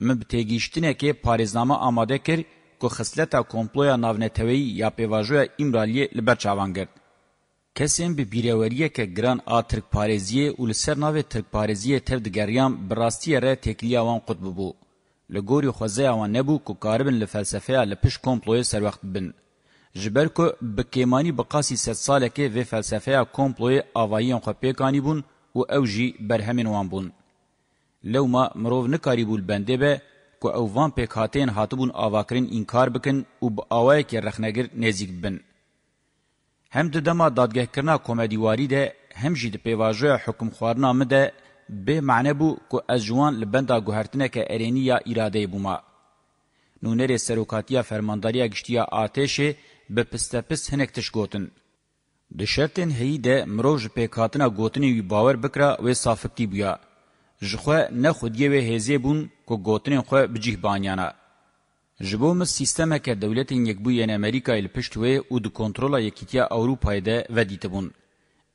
من بتگیشتنه که پاریزنامه آماده کر که خسلتا کمپلویا ناونتوی یا پیواجویا امرالی لبر چاوان گرد. کسیم به بیروریه که گران آ ترک پارزیه و لسر ناوه ترک پارزیه تر دگریان براستیه ره تکلیه وان قطب بو. لگوری خوزه وان نبو که کاربن لفلسفه لپش کمپلوی سر وقت بن. جبر کو بکیمانی بقاسی ست ساله کې و فلسفه کومپلوی اوایون خو پیکانی بون او اوجی برهمن وان بون لو ما مرو نکاری بول بنده به کو او وان پک هاتین هاتبون اواکرین انکار بکن او با اوای کې رخنګر نزیک بن هم د دما دادګه کرنا کومیدی واری ده هم جید پیواژه حکم خوارنامه ده به معنی بو کو اجوان لبندا گوهرتنه که ارینیا اراده بوما نونر سروکاتیا فرمانداریا گشتیا آتشه به پستپست هنک تش گوتن. ده شرطن هی ده مروج پیکاتنا گوتنی وی باور بکرا و صافتی بیا. جخوه نه خودیه و هزیه بون که گوتنی خواه بجیه بانیانا. جبوم سیستمه که دولتین یک بوین امریکای لپشتوه او دو کنترولا یکیتیا اوروپای ده ودیت بون.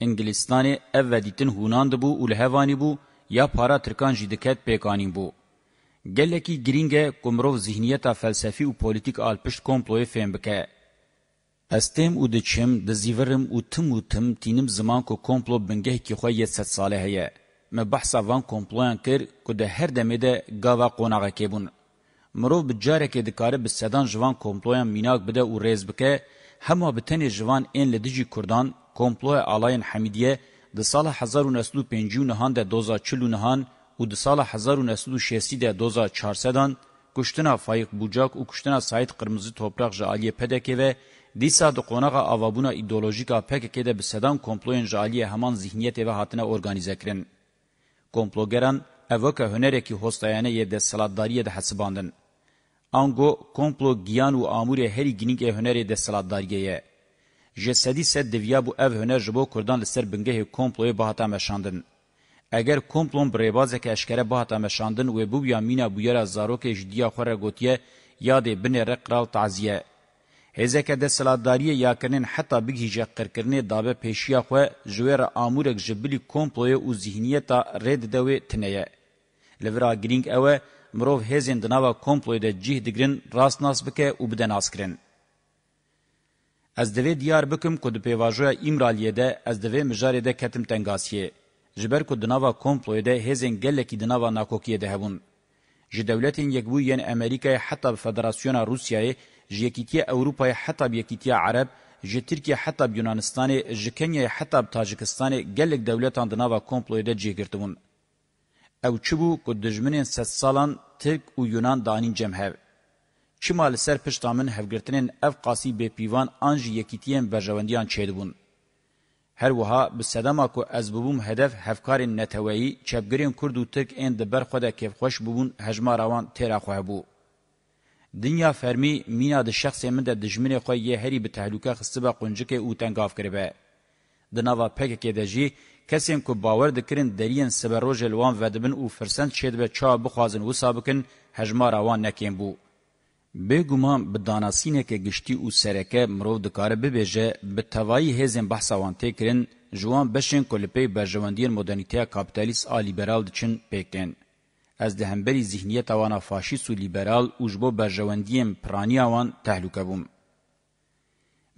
انگلستان او ودیتن هوناند بو او لحوانی بو یا پارا ترکان جیدکت پیکانین بو. گلکی گرینگه کمرو ذهنیتا فلسفی و پولیتیک آلپشت کمپلوی فهم بکه. استم او دچم د زیورم او تم او تم تینم زمان کو کمپلو بنگه کی خو یت ست ساله هه م بحثا وان کمپلوان کر کو د هر دمه ده گاوا قونغه کیبون مرو بجاره کې د کار به سدان جوان کمپلوان میناک بده او ریز بکه همو بتن جوان ان لدیجی کردان کمپلو الاین حمیدیه د سال 1950 نهان د 2040 نهان او د سال 1960 د 2400 دان کشتنا فایق بوجاک او کشتنا سعید قرمزی توپراق جالیه پدکه و دیسا د قونغه اوابونه ایدئولوژیکا پکې د بسدان کمپلوین جالی همان ذهنیت و هاتنه اورګانیزه کړن کمپلوګران اوکه هنرکی هوستایانه ی د سلادداری د حساباندن انګو کمپلو گیان او امور هری گینګ هنری د سلادداری ی جسدی سد دویا بو او هنر جبو کردان لسر بنګه کمپلوی بهاته مشاندن اگر کمپلون بریبازه که اشکره بهاته مشاندن و بو یا مینا بو یرا زاروکه جدیا خوره گوتیه یاد بنره قرال تعزیه هزکه د سلاداری یاکنن حتی بگیجه قرکرنه دابه پیشیا خو جویر امورک جبلی کومپلوی او ذهنیتا رد دوی تنه لورا گرینگ اوه مرو هزین دناوا کومپلوی د جه دگرن راس ناس بکه او بدن اسکرن از دوی دیار بکم کو د پیواژو ایمرالیه ده از دوی مجاری ده کتم تنگاسیه جبر کو دناوا کومپلوی ده هزین گلکی دناوا ناکوکیه ده هبون جه دولتین یکبو یین امریکای حتی به فدراسیون روسیای جیکیتی اوروپای حتی بیکیتی عرب جه ترکیه حتی یونانستان جه کنیا حتی تاجکستان گلک دولتان دناوا کمپلوی ده جیگرتون او چبو که دجمنین ست سالان ترک و یونان دانین جمهو چما لسر پشتامن هفگرتنین اف قاسی به پیوان آنج یکیتیین برژواندیان چیدبون. هر وها بسدما کو از بوم هدف هفکارین نتوایی چپگرین کرد و ترک این دبر خود کیف خوش بوون هجما روان تیرا خواه بو. دنیا فرمی مینا د شخص من د دجمن خو یې هری به تهلوکه خصبه قنجکه او تنگاف کربه د نوا پک کې دجی کسیم کو باور دکرین درین سبروج الوان ودبن او فرسند شید به چا بخوازن و سابقن هجمار روان نکیم بو به گومان به داناسینه که گشتی او سرکه مرو دکاره ببیجه به توایی هزین بحثا وان تکرین جوان بشین کلپی برجواندین مدرنیته کابیتالیست آلیبرال دچن پیکن. از دهنبری ذهنیت وانا فاشیست و لیبرال اوجبو برژوندیم پرانی آوان تحلوک بوم.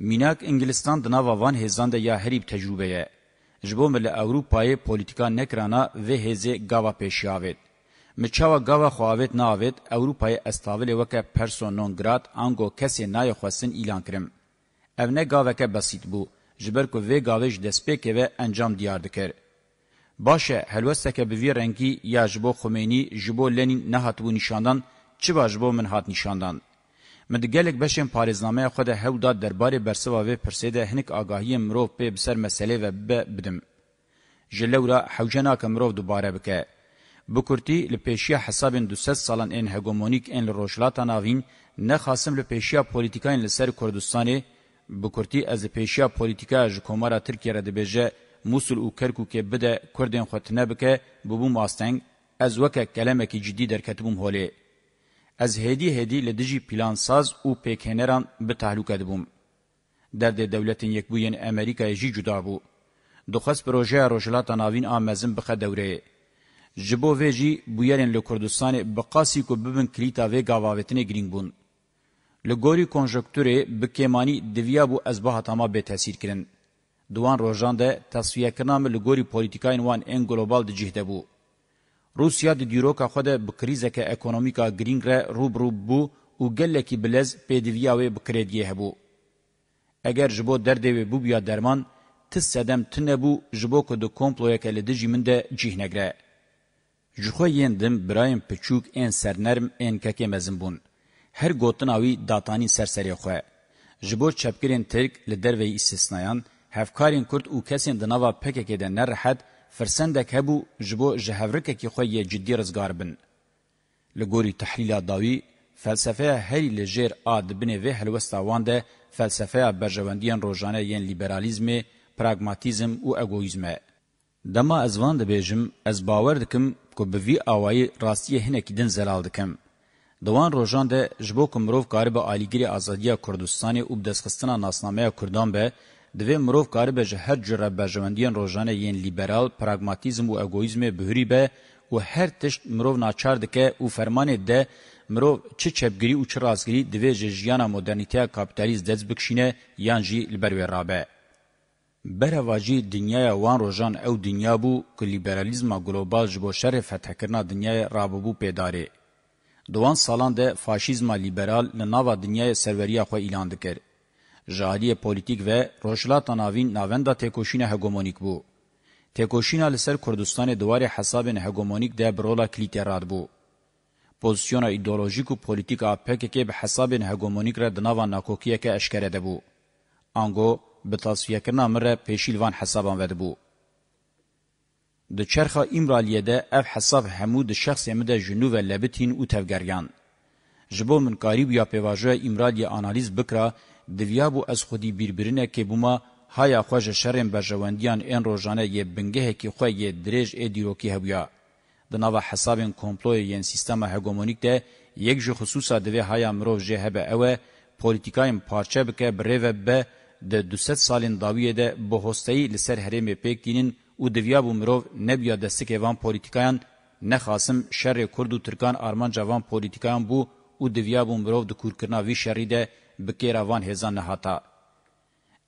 میناک انگلستان دناوا وان هزان ده یا هریب تجربه یه. جبو مل اوروپای پولیتیکا نکرانا و هزه گاوا پیشی آوید. مچاوا گاوا خواهوید ناوید اوروپای استاول وکه پرسون نونگراد آنگو کسی نای خواستن ایلان کرم. او نه گاوکه بسیط بو. جبر کو وی گاوش دسپیکه و انجام دیار دکر. باشه هلوستکه به وی رنگی یا جبو خمینی جبو لنین نهات و نشاندان چی باش بو من هات نشاندان مدګلک بشم پاریزنامه خود هو داد دربارې برسوا و پرسیده هنک آگاهی مرو په بسر مسئله و بدم جلورا حوجنا کمرو دوباره بکه بکورتی لپیشیا حسابن 200 سالان ان هګومونیک ان روشلاتا ناوین نه خاصم لپیشیا پولیټیکاین لسر کوردستاني بکورتی از پیشیا پولیټیکا ژ کومارا ترکیه را دبهجه موسول او کرکوکه بده کردین خوتنه بکه ببو ماستنگ از وکه کلمکی جدی در کتبوم هولی. از هدی هدی لدجی پلانساز او پیکنران به تحلوک دبوم. در ده دولتین یک بوین امریکای جی جدا بو. دخص پروژه روشلات ناوین آمزن بخه دوره. جبو ویجی بویرین لکردستان بقاسی کو ببن کلیتا وی گاواوتنه گرینگ بون. لگوری کنجکتوره بکیمانی دویا بو از بحتاما به تاثیر کرن. دوان روزان ده تصفیه کنا مل ګوري پولیټیکاین وان ان ګلوبال د جهده بو روسیا د دیروکا خود به کریزه که اکونومیکا گرینګ ر روبرو بو او ګلکی بلز پدویا و بکریدیه بو اگر جبو درد و بو بیا درمان تسدم تنبو جبو کو د کومپلوه کله د جیمنده جهنګره جخو یندم برایم پچوک ان سرنرم ان ککه مزمبون هر گوتناوی داتانی سرسری خو جبو چپکرین ترک لدروی استثنایان هفکارین کرد او کسین د نوا پککې د نرحد فرسندک هبو جبو جهورککی خو یې جدي رزګار بن لګوري تحلیل داوی فلسفه هری لجیر اد بن وی هلوستا وانده فلسفه برژوندین روزانه یین لیبرالیزم پراگماتیزم او اگویزم دما ازوان د بهجم از باور دکم کو به وی اوای راستی هنه کیدن زلال دکم دوان روزان ده جبو کومرو قارب عالیګری ازادیا کردستان او د دسخستانه ناسنامه کردان به دوی مرو کار به هر جره بجوندین روزانه یین لیبرال پراگماتیزم او اگوئیزم بهری به او هر تشت مرو ناچار دکه او فرمان ده مرو چه چبگری او چه رازگری دوی جیانا مدرنیته کاپیتالیز دز بکشینه یان جی لبروی رابه برواجی دنیای وان روزان او دنیا بو که لیبرالیزم گلوبال جبو شر فتحکرنا دنیای راببو پیداره دوان سالان ده فاشیزم لیبرال لناوا دنیای سروریا خو اعلان دکرد jaliye politik ve rojlata navin navenda tekoşina hegemonik bu. Tekoşina li ser Kurdistanê duwarê hesabên hegemonik de bi rola kilîtê radbû. Pozisyona ideolojik û politik a PKK bi hesabên hegemonik re di nava nakokiyeke eşkere debû. Ango, bi tasfiyekirina min re pêşîlvan hesaban vedibû. د چرخه ایمرالیه ده اف حساب همو د شخص مده جنو و لبتین او تفګریان جبو من قریب یا پیواژه ایمرالیه انالیز بکرا دویابو از خودی بیربرینه که بوما هایا خوژ شرم برژواندیان این روزانه یه بنگه کی خو یه درج ادیروکی هبیا د نوا حسابین کومپلوی یین سیستم هگمونیک ده یک جو خصوصا دوی هایا مرو جه هبه اوه پولیتیکایم پارچه بکه بریو به د 200 سالین داویه ده به هستی لسر هریم پکتینین او دویابو مرو نبیا دستک وان پولیتیکاین نه خاصم شر کورد و ترکان آرمان جوان پولیتیکاین بو او دویابو مرو د کورکرنا وی شریده بکیرا وان هزان هاتا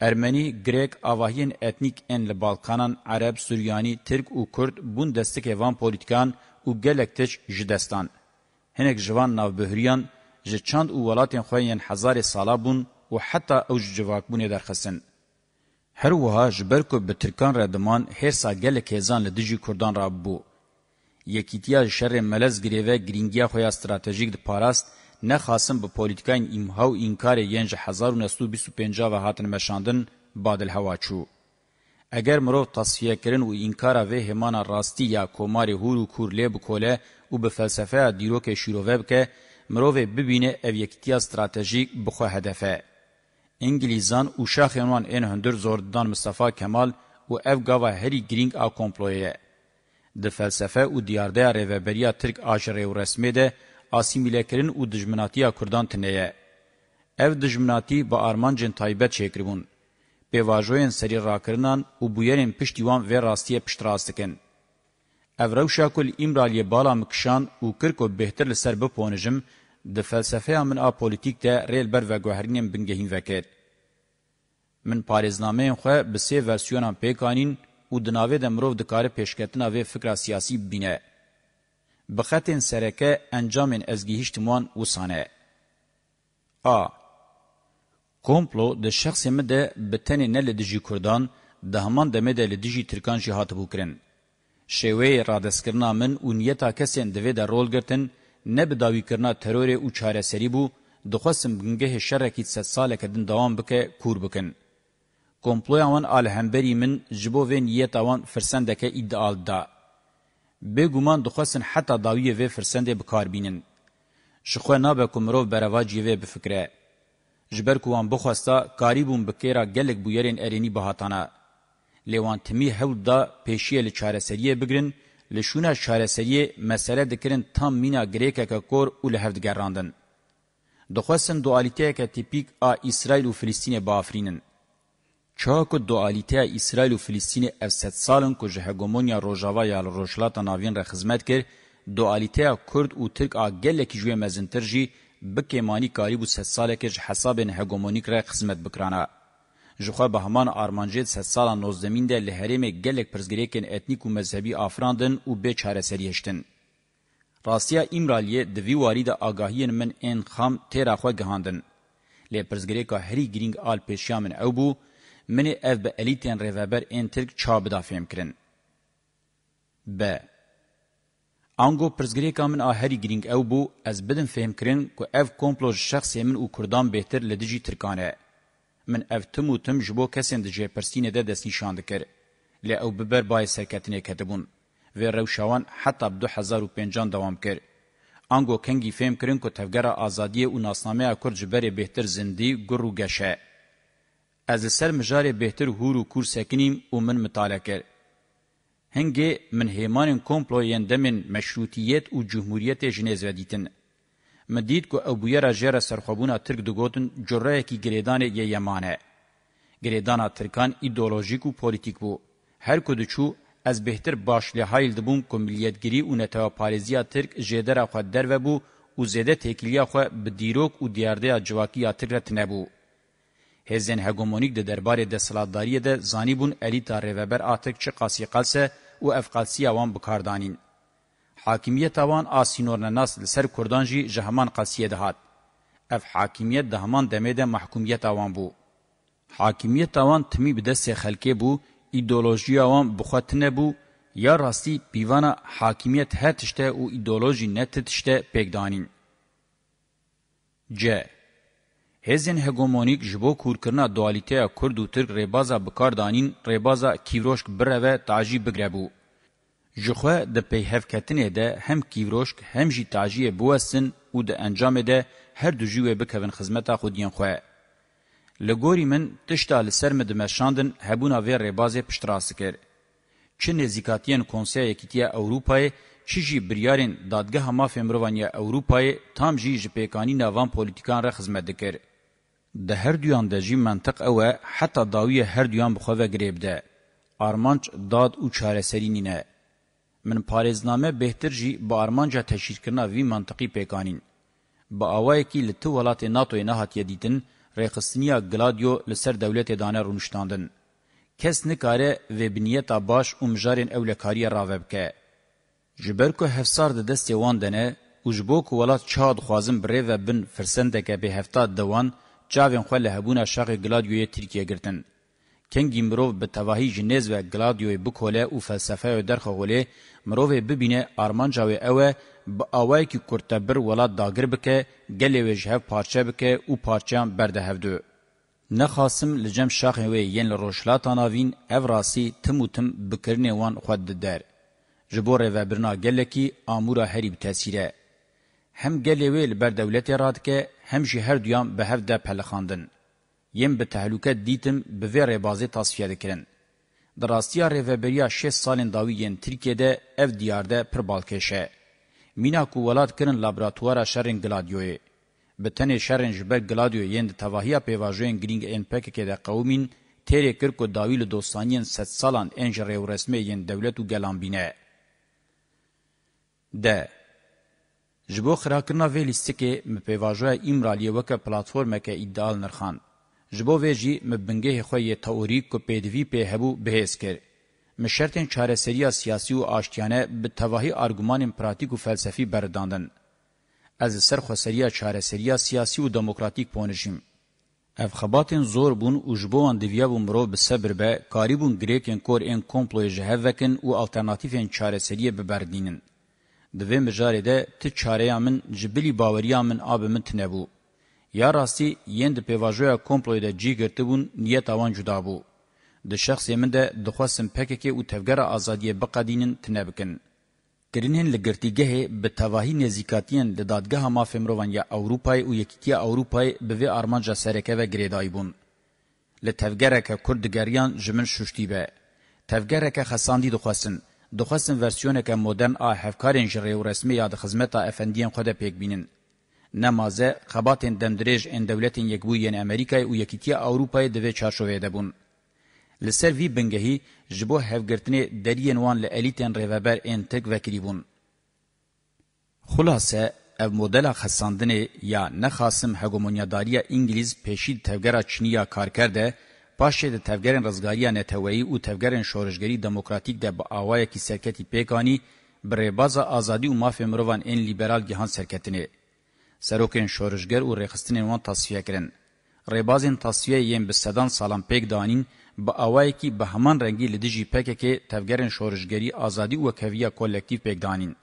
Ermeni, Grek, avahiyên etnik en li Balkanan, Arab, Suryanî, Tirk û Kurd bûn destekê van politikan û gelek tişt ji destan. Hinek ji van navbihiriyan ji çand û welatên xwe yên hezarê sala bûn û heta ew ji civakbûnê derxistin. Her wiha ji ber ku bi Tirkan re diman hêrsa gelek hêzan li dijî Kurdan rabû. Yekîtiya ji şerê melez girêve giringiya xwe ya stratejîk diparast, نخاسم به پولیتیکاین ایمهاو اینکار ینج 1925 و هاتن مشاندن بادل هوا چو. اگر مرو تصفیه کرن و اینکار و همان راستی یا کمار هور و کورله بکوله و به فلسفه دیروک شیروه بکه مرو ببینه او یکتیا استراتژیک بخو هدفه. انگلیزان او شاخنوان این هندر زوردان مصطفی کمال و او گاوا هری گرینگ آ کمپلویه. د فلسفه او دیارده ریوبریا ترک آجره و رسمه ده اسیمیلکرین او دجمناتیا کردان تنه ev dijminatî bi armancên taybet çêkiribûn. Pêvajoyên serî rakirinan û bûyerên piştî wan vê rastiye piştras dikin. Ev rewşa kul îmraliyê bala mikişan û kir ku bêhtir li ser biponijim, di felsefeya min a polîtîk de rêl ber veguherînên bingehîn vekir. Min parêznameyên xwe bi sê versiyonan pêkanîn û di navê de mirov dikare pêşketina vê fikra siyasî bîne. بخطن سرکه انجامن از گیهشتمان وسانه. آ. کمپلو ده شخص مده بتنی نل دجی کردان ده همان دمه ده لدجی ترکان جی هاتبو کرن. شوی رادسکرنا من و نیتا کسین دوی ده رول گرتن نه بداوی کرنا ترور او چاره سری بو دخواستم بنگه شرکی ست ساله کدن دوام بکه کور بکن. کمپلویان آلهمبری من جبو و نیتاوان فرسندکه ایدئال ده. به گومان دخواستن حتی داویه وی فرسنده بکار بینن. شخوه نابه کمروف برواجیه وی بفکره. جبر کوان بخواستا کاریبون بکیرا گلک بویرین ارینی بهاتانا. لیوان تمی هول دا پیشیه لچارسریه بگرن، لشونه چارسریه مسئله دکرن تام مینا گریکه که کور او لحفت گراندن. دخواستن دوالیتیه که تیپیک آ اسرائیل و فلسطین بافرینن. Çavako dualiteya İsrail û Filistînê ev sed salan ku ji hegemonya Rojava ya li rojhilata navîn re xizmet kir, dualiteya Kurd û Tirk a gelekî jûyê mezintir jî bi kêmanî karî bû sed salekê ji hesabên hegemonîk re xizmet bikrana. Ji xwe bi heman armanjê sed sala nozdemîn de li herêmê gelek pirzgirêkên etnîk û mezhebî afirandin û bê çareserî hiştin. Rastiya İmraliyê di vî warî de agahiyên min ên xam têra xwe gihandin. Lê pirzgirêka herî girîng al pêşiya min ew bû, منی اف به الیتین ریوبر این ترک چابدا فهم کرن. ب. آنگو پرزگری کامن آهری گرینگ او بو از بدن فهم کرن که اف کمپلوژ شخصی من او کردان بهتر لدجی ترکانه. من اف تم و تم جبو کسین دجی پرسینه ده دست نشانده کر. لی او ببر بای سرکتنه کتبون. و روشوان حتی بدو هزار و پینجان دوام کر. آنگو کنگی فهم کرن که تفگر آزادی او ناسنامه کرد جبر بهتر زندی گر و گشه. ez li ser mijarê bêhtir hûr û kûr sekinîm û min mitale kir. Er. Hingê min hêmanên komployên demên meşrûtiyet û cumhuriyetê ji nêzve dîtin. Min dît ku ew bûyera jêra serxwebûna Tirk digotin cureyekî girêdanê yê Yeman e. Girêdana Tirkan îdeolojîk û polîtîk bû. Her ku diçû ez bêhtir başlê hayl dibûm ku milliyetgirî û netewaparêziya Tirk jêdera xwe derve bû û zêde têkiliya xwe bi dîrok û diyardeya civakî ya Tirk re tinebû. Hêzên hegemonîk di derbarê desthilatdariyê de zanîbûn elîta rêveber atek çi qasî qalse û ev qalsiya wan bikardanîn. Hakimiyeta wan a sînornenas li ser Kurdan jî ji heman qasiyê dihat. Ev hakimiyet di heman demê de mehkumiyeta wan bû. Hakimiyeta wan timî bi destê xelkê bû, îdeolojiya wan bi xwe tune bû, یا راستی پیوانا حاکمیت هتشته او ایدئولوژی نتتشته پیگدانین. ج. هزن هګومونیک جبو کورکرنا دوالیته کورد او ترک ریبازا بکاردانین ریبازا کیوروشک برو تاجی بگربو جخه د پیهفکتنه ده هم کیوروشک هم جی تاجی بوسن او د انجام ده هر دو جوه بکوین خدمت خودین خو لګوري من تشتال سرمد مشاندن هبونا وی ریبازه پشتراسکر چه نزیکاتین کنسیه کیتیا اوروپای چی جی بریارین دادگه هما فمروانیا اوروپای تام جی جپیکانی نوان پولیتیکان را خدمت دکر ده هر دویان ده جی منطق اوه حتی داوی هر دویان بخواه گریب ده. آرمانچ داد او چاره سرینی نه. من پارزنامه بهتر جی با آرمانجا تشیر کرنا وی منطقی پیکانین. با آوائی که لطو ولات ناتوی نهاتیه دیتن، ریخستنیا گلادیو لسر دولت دانه رونشتاندن. کس نکاره و بنیتا باش امجارین اولکاری راوبکه. جبر کو هفسار ده دستی وان دنه، او جبو کو ولات چاد خوازم بره و بن فرسندکه به هفتا دوان، جاوین خو له هبونه شاغ گلادیوی ترکیه گرتن کنگی مروف به تواهی جنیز و گلادیوی بکوله او فلسفه و درخوله مروف ببینه آرمانجاوی اوه با آوائی که کرتبر ولاد داگر بکه گلی و جهف پارچه بکه او پارچهان برده هفدو. نخاسم لجم شاخه و ین لروشلات آناوین او راسی تم و تم بکرنه وان خود در. جبور و برنا گلکی آمورا هری بتسیره. هم گلی ویل بر دولتی راد که هم جی هر دویان به هفته پلخاندن. یم به تهلوکت دیتم به ویر بازی تصفیه دکرن. دراستیا ریوبریا 6 سالن داویین ترکیه‌ده اف دیارده پر بالکشه. مینا کو ولات کرن لابراتوارا شرن گلادیوی. به تنه شرن جبر گلادیو یند تواهیا پیواژوین گرینگ ان پک کې د قومین تیرې کړ کو داویل دوستانین 7 سالان انجر رسمي یین دولت او ګلامبینه. ده ji bo xirakirina vê lîstikê mi pêvajoya îmraliyê weke platformeke îdial nirxand ji bo vê jî mi bingehê xwe yê teorîk ku pêdivî pê hebû bihêz kir mi şertên çareseriya siyasî û aştiyane bi tevahî argûmanên pratîk û felsefî berdandin ez li ser xweseriya çareseriya siyasî û demokratîk ponijîm Ev xebatên zor bûn û ji bo wan diviya bû mirov bi sebir be, karî bûn girêkên kor ên komployê ji hev vekin û alternatîfên çareseriyê biberdînin. دوی مجاری ده تی چاریا من جبلی باوریا من آب من تنبو. یا راستی یند پیواجویا کمپلوی ده جی گرتی بون نیت آوان جدا بو. ده شخصی من ده دخواستم پککی او تفگر آزادی بقادینن تنبکن. کرینن لګرتیګه به تواهی نزیکاتین د دادګه ما فمروان یا اوروپای او یکیتیا اوروپای به وی ارمانجا سرکه و ګریدایبون لتفګرکه کورد ګریان جمن شوشتیبه تفګرکه خساندی دخواستن دخواستن ورسیونکه مدرن آ هفکارین جره و رسمی یا د خزمتا افندین خود پیک بینن. نمازه خباتن دمدریج ان دولتین یکبوین امریکای و یکیتی اوروپای دوی چارشوه دبون. لسر وی بنگهی جبو هفگرتنی درین وان لألیتین ریوبر ان تک وکری بون. خلاصه او مدل خساندن یا نخاسم هگومونیاداری انگلیز پیشید تفگره چنیا کار کرده، پاشê di tevgerên rizgariya neteweyî û tevgerên şoreşgerî demokratîk de bi awayekî serketî pêkanî bi rêbaza azadî û mafê mirovan ên lîberal gihan serketinê. Serokên şoreşger û rêxistinên wan tasfiye kirin. Rêbazên tasfiye yên bi sedan salan pêk danîn bi awayekî bi heman rengî li dijî pekekê tevgerên şoreşgerî azadî û wekeviya kolektiv pêk danîn.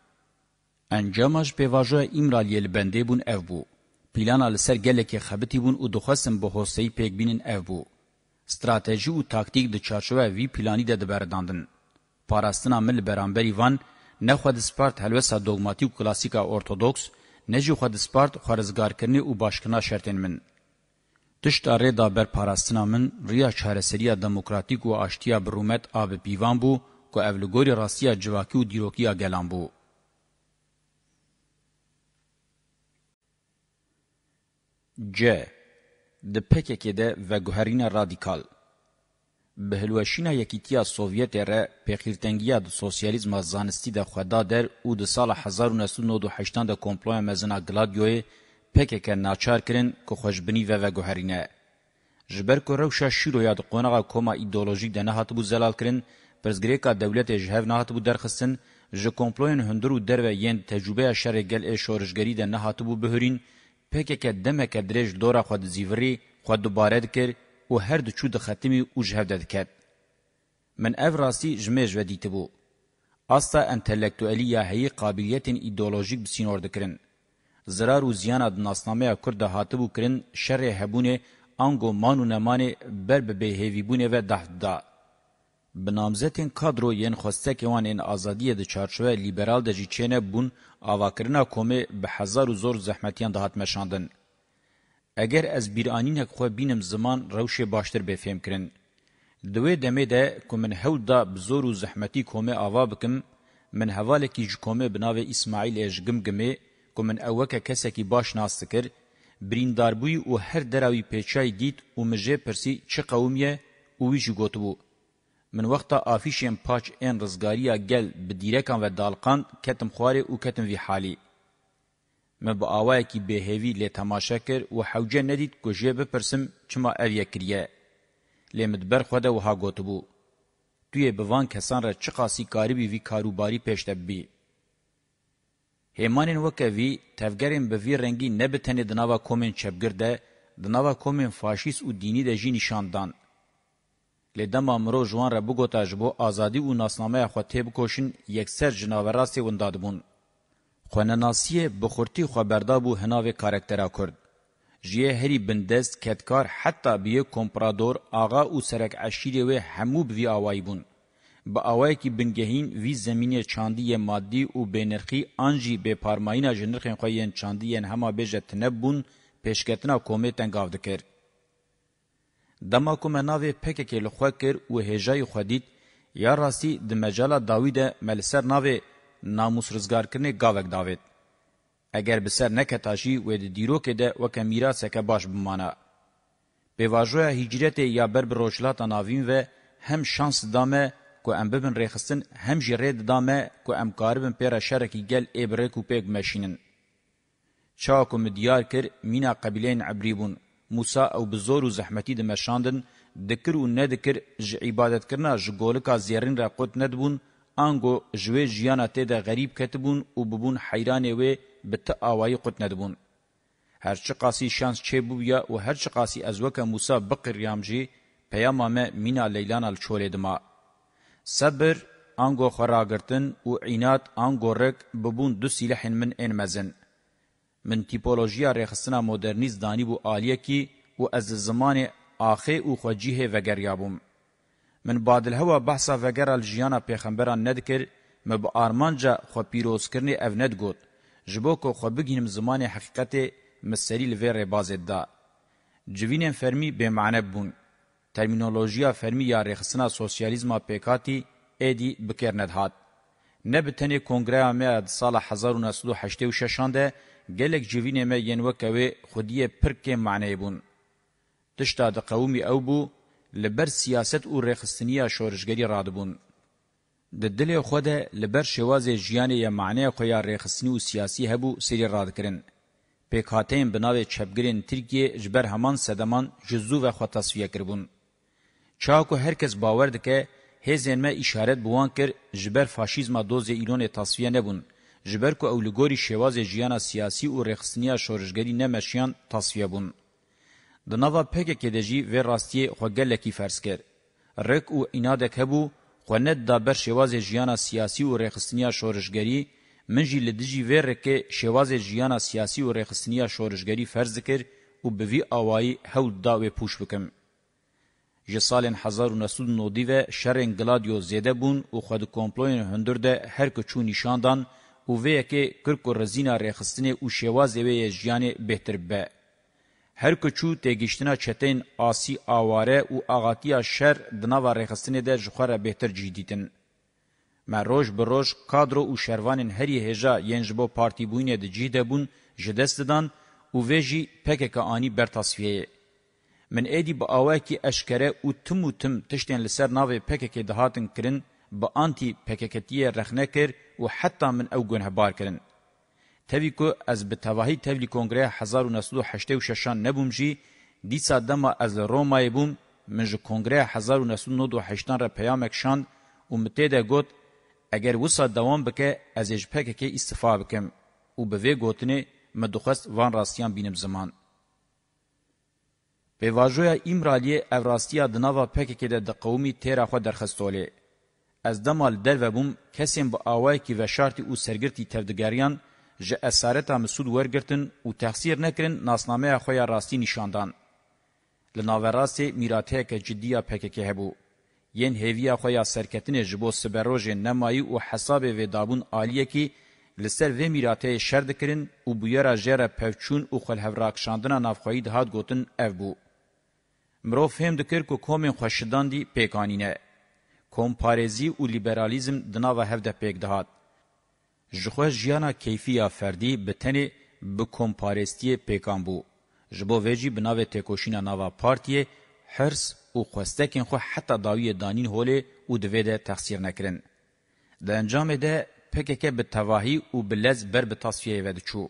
Encama ji pêvajoya îmraliyê li bendê bûn ev bû. Plana li ser gelekê xebitî bûn û dixwestin bi hoseyî pêk bînin ev bû. استراتیژي او تاکتیک د چارچوبه وی پلاني د برداندن پاراستنا مل برانبري وان نه خو د سپارت هلوسه دوگماتیک کلاسیکا اورتودوکس نه جو خو د سپارت خارزګار کړنی او باشکنا شرطن من تشت ردا بر پاراستنا من ریا چارسریه دموکراتیک او اشتیا برومت اب پیوان بو کو اولګوري راستیا جواکی او دیروکیا ګلان بو J د PKK-də və Guherina Radikal. بهلوشینا یکیتیا سوویت ره پیخیرتنگیا د سوسیالیزم زانستی د خدا در او د سال 1998 د کمپلوه مزنا گلادیوی پکک ناچار کرن کو خوشبنی و وگوهرینه جبر کو روشا شیرو یاد قونغا کوما ایدئولوژیک ده نه هاتبو زلال کرن پرزګریکا دولت جهو نه هاتبو درخصن ژ کمپلوین هندرو در و یند تجربه شرګل اشورشګری ده نه هاتبو بهرین پکې دمکه درېج دوره خو د زیوري خو دوباره دکر او هر د چود ختمي او جهود دکد من افراسي جمج ودیتبو استا انټلیکټوالیا هي قابلیت ایدئولوژیک بسینور دکرین zarar û ziyana di nasnameya Kurd de hatibû kirin şerê hebûnê ango man û nemanê ber bi bêhêvîbûnê ve dahda. Bi namzetên kadro yên xwestekê wan ên azadiye di çarçive liberal de jî çêne bûn آواکرنا کومه به هزار و زور زحمتیان دهات مشاندن. اگر از بیرانینک خو بینم زمان روش باشتر بفهم کرن. دوی دمه ده که من هول دا بزور و زحمتی کومه آوا بکم، من هوالکی جکومه بناو اسماعیل اش گم گمه که من اوکه کسکی باش ناست کرد، برینداربوی او هر دراوی پیچای دید او مجه پرسی چه قومیه اوی جی گوتبو. من وقتا آفیشین پاچ این رزگاریا گل بدیرکان و دالقان کتم خواره او کتم وی حالی. من با آوائی که به هیوی لی تماشا کر و حوجه ندید کجه بپرسم چما اویا کریه. لی مدبر خوده وها گوت بو. توی بوان کسان را چه قاسی کاری بی وی کاروباری پیشتب بی. هیمانین وکوی تفگرین به وی رنگی نبتنی دناوا کومین چپگرده دناوا کومین فاشیس و دینی ده جی نشاندان. لدما مرو جوان را بگوتا جبو آزادی و ناسنامه خو تیب کوشن یکسر جناوراسی وندادبون. خونناسیه بخورتی خبردا بو هناوی کارکترا کرد. جیه هری بندست کتکار حتی بیه کمپرادور آغا او سرک عشیره و همو بوی آوائی بون. با آوائی که بنگهین وی زمین چاندی مادی و بینرخی آنجی به پارمایین جنرخین خواهین چاندی هما بیجه تنب بون پیشکتنا کومیتن گاو دکرد. دما کومه ناوې پکې له خو کړ او هجای خو دید یا راستی د مجاله داوید ملسر ناوې ناموس رزګار کنه گاوک داوید اگر بسر نکه تاجی و د دیرو کې ده و کمیرا سکه باش بمانه به واژو هجرت یا بر بروشلات ناوین و هم شانس دامه کو ام ببن رخصتن هم جرید دامه کو ام کاربن پیرا شرکی گل ایبرکو پیگ ماشینن چاکو مدیار کر مینا قبیلین عبریبون موسا او بزور و زحمتی د مشاندن دکر و ندکر ج عبادت کرنا ج گولکا زیرین را قوت ندبون آنگو جوی جیانا تیده غریب کتبون و ببون حیرانه وی بتا آوائی قوت ندبون. هرچه قاسی شانس چه بویا و هرچه قاسی از وکا موسا بقر یامجی پیامامه مینا لیلانا لچوله دما. صبر آنگو خراگرتن و عینات آنگو رک ببون دو سیلحن من این مزن. من تیپولوژیا رخصنا مدرنیز دانی بو آلیه کی و از زمان آخه او خوجیه وگریا بوم. من بعد الهوا بحثا وگر الجیانا پیخمبران ندکر مب آرمانجا خو پیروز کرنی او ند گوت. جبو که خو بگینم زمان حقیقت مسری لویر بازد دا. جوینین فرمی بمعنه بون. ترمینولوژیا فرمی یا رخصنا سوسیالیزما پیکاتی ایدی بکرند هات. نه به تنه کنگره آمه از سال 1986 ده گلک جوینه ما ین وکوي خودی پرکه معنی بون تشتا د قومي او بو لبر سیاست او رخصتنیه شورشګری رادبون د دلی خو ده لبر شواز جیانه یا معنی خو یا رخصتنی او سیاسی هبو سری راد کرن پکاتین بناوی چپګرین ترکیه جبر همان صدمان جزو و خو تصفیه کربون چا کو هرکس باور دکه هزن ما اشارت بوان کر جبر فاشیزما دوز ایلون تصفیه نه بون جبر کو او لګوري شواز جیانا سیاسي او رخصنیه شورشګری نه مشیان تصفیه بون د نوا پک کې دجی و راستي خوګل کی فرض کړ رک او انادک هبو خوند د بر شواز جیانا سیاسي او رخصنیه شورشګری منجی لدجی و رکه شواز جیانا سیاسي او رخصنیه شورشګری فرض کړ او به وی اوای هول دا و پوش وکم جسالن هزار نسود نودی و شرن گلادیو زیده بون او خود کمپلوین هندرده هر که چون نشاندان و ویکه کرکو رزینا رخصتنه او شوازه وی ژیان بهتر به هر کوچو تگیشتنا چتین آسی آواره او اغاتیا شر دنا رخصتنه ده جخره بهتر جدیدن مروج بروج کادرو او شروانن هری هجا ینجبو پارتی بوینه ده جیده بون جدستدان او ویجی پکه کانی بر تصفیه من ایدی با آوه کی اشکره او تم و تم تشتین لسر ناوی پکه که دهاتن کرن با آنتی پککتی رخنه کر و حتی من او گونه بار کرن. تاوی که از به تواهی تاوی کنگره 1986 نبوم جی، دیسا دما از رومای بوم من جو کنگره 1998 را پیامک شاند و متیده گوت اگر وسا دوام بکه از اج پککی استفا بکم و به وی گوتنه مدخست وان راستیان بینم زمان. به واژویا ایمرالی اوراستیا دناوا پککی ده د قومي تیر اخو درخستوله از دمال دل وبم کسیم با آوای کی و شرط او سرگرتی تفدگریان ژ اسارتا مسعود ورگرتن او تخسیر نکرین ناسنامه خو یا راستی نشاندان لناوراسی میراته که جدیا پککه هبو ین هیویا خو یا سرکتن جبو سبروج نمای او حساب و دابون عالیه کی لسر و میراته شرد کرین او بویرا جره پفچون او خل هوراک شاندنا نافخوید هات گوتن اف بو مرو فهم دکر کو کومن خوشدان دی پیکانینه کمپارزی او لیبرالیزم د نوو هفده پېګ دهات ژخه ژیانا کیفیا فردی به تنه به کمپارستی پېکان بو ژبو وجی بناوه تکوشینا نوو پارتیه هرس او خوستکین خو حتی داوی دانین هوله او دویده تخصیر نکرن د انجام ده پکک به تواهی او بلز بر به تصفیه ود چو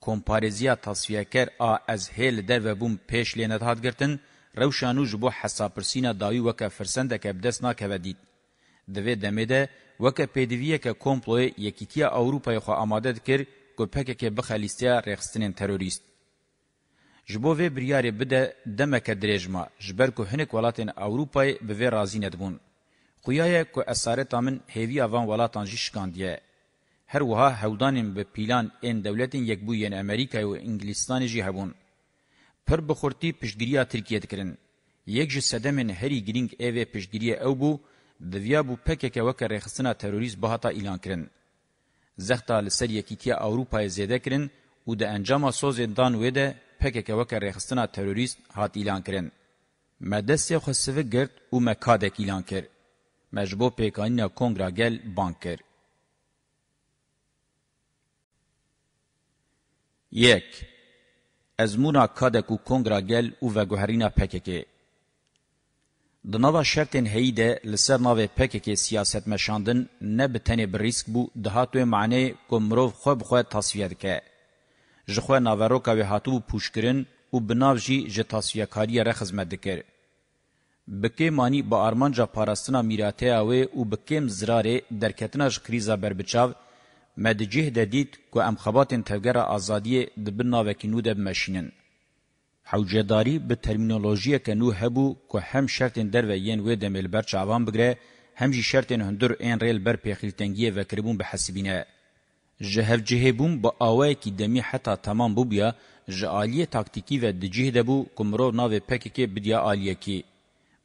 کمپارزیا تصفیه کر ا از هیل در و بوم پیش لینه هات گرتن روشانو جبو حسابرسینا داوی وکا فرسندک بدس ناکه دید. دوی دمیده وکا پیدویه که کمپلوی یکیتیا اوروپای خو آماده دکر گوپکه که بخلیستیا ریخستنین تروریست. جبو وی بریاری بده دمک دریجما جبر که هنک ولاتین اوروپای به وی رازی ندبون. خویایه که اسارتا من هیوی آوان ولاتان جی شکاندیه. هر وها هودانین به پیلان این دولتین یک بوین امریکای و انگلیستان جی هبون. پر بخورتی پشگیریا ترکیه دکرن. یک جه سدمن هری گرینگ ایوه پشگیریا او بو دویا بو پکک وکر رخصنا تروریز بهاتا ایلان کرن. زختا لسر یکیتیا اوروپای زیده کرن و ده انجام سوز دان ویده پکک وکر رخصنا تروریز هات ایلان کرن. مدسی خصفه گرد و مکادک ایلان کرد. مجبو پیکانینا کنگرا گل بانک کرد. یک از مونا کادک و کنگرا گل او و گوهرینا پککه. دنوا شرطن هیده لسر ناو پککه سیاست مشاندن نه بتنه بریسک بو دهاتو معنی کمروف خوب خواه تصویر که. جخوه ناوروکا و هاتو پوشکرن و بنافجی جتاسویه کاری را خزمت دکر. بکه مانی با آرمانجا پارستنا میراته اوه و بکم زراره درکتناش کریزا بربچاو مدجه ددید که ام خباتن تفگر آزادی دبن ناوکی نو دب مشینن. حوجداری به ترمینولوژی که نو هبو که هم شرطن در و ین وی دمیل بر چعوان بگره هم جی شرطن هندر این ریل بر پیخیلتنگیه و کربون به حسبینه. جهف جهبون با آوه که دمی حتا تمام بو بیا جعالی تاکتیکی و دجیه دبو کمرو ناو پکی که بدیا آلیه که.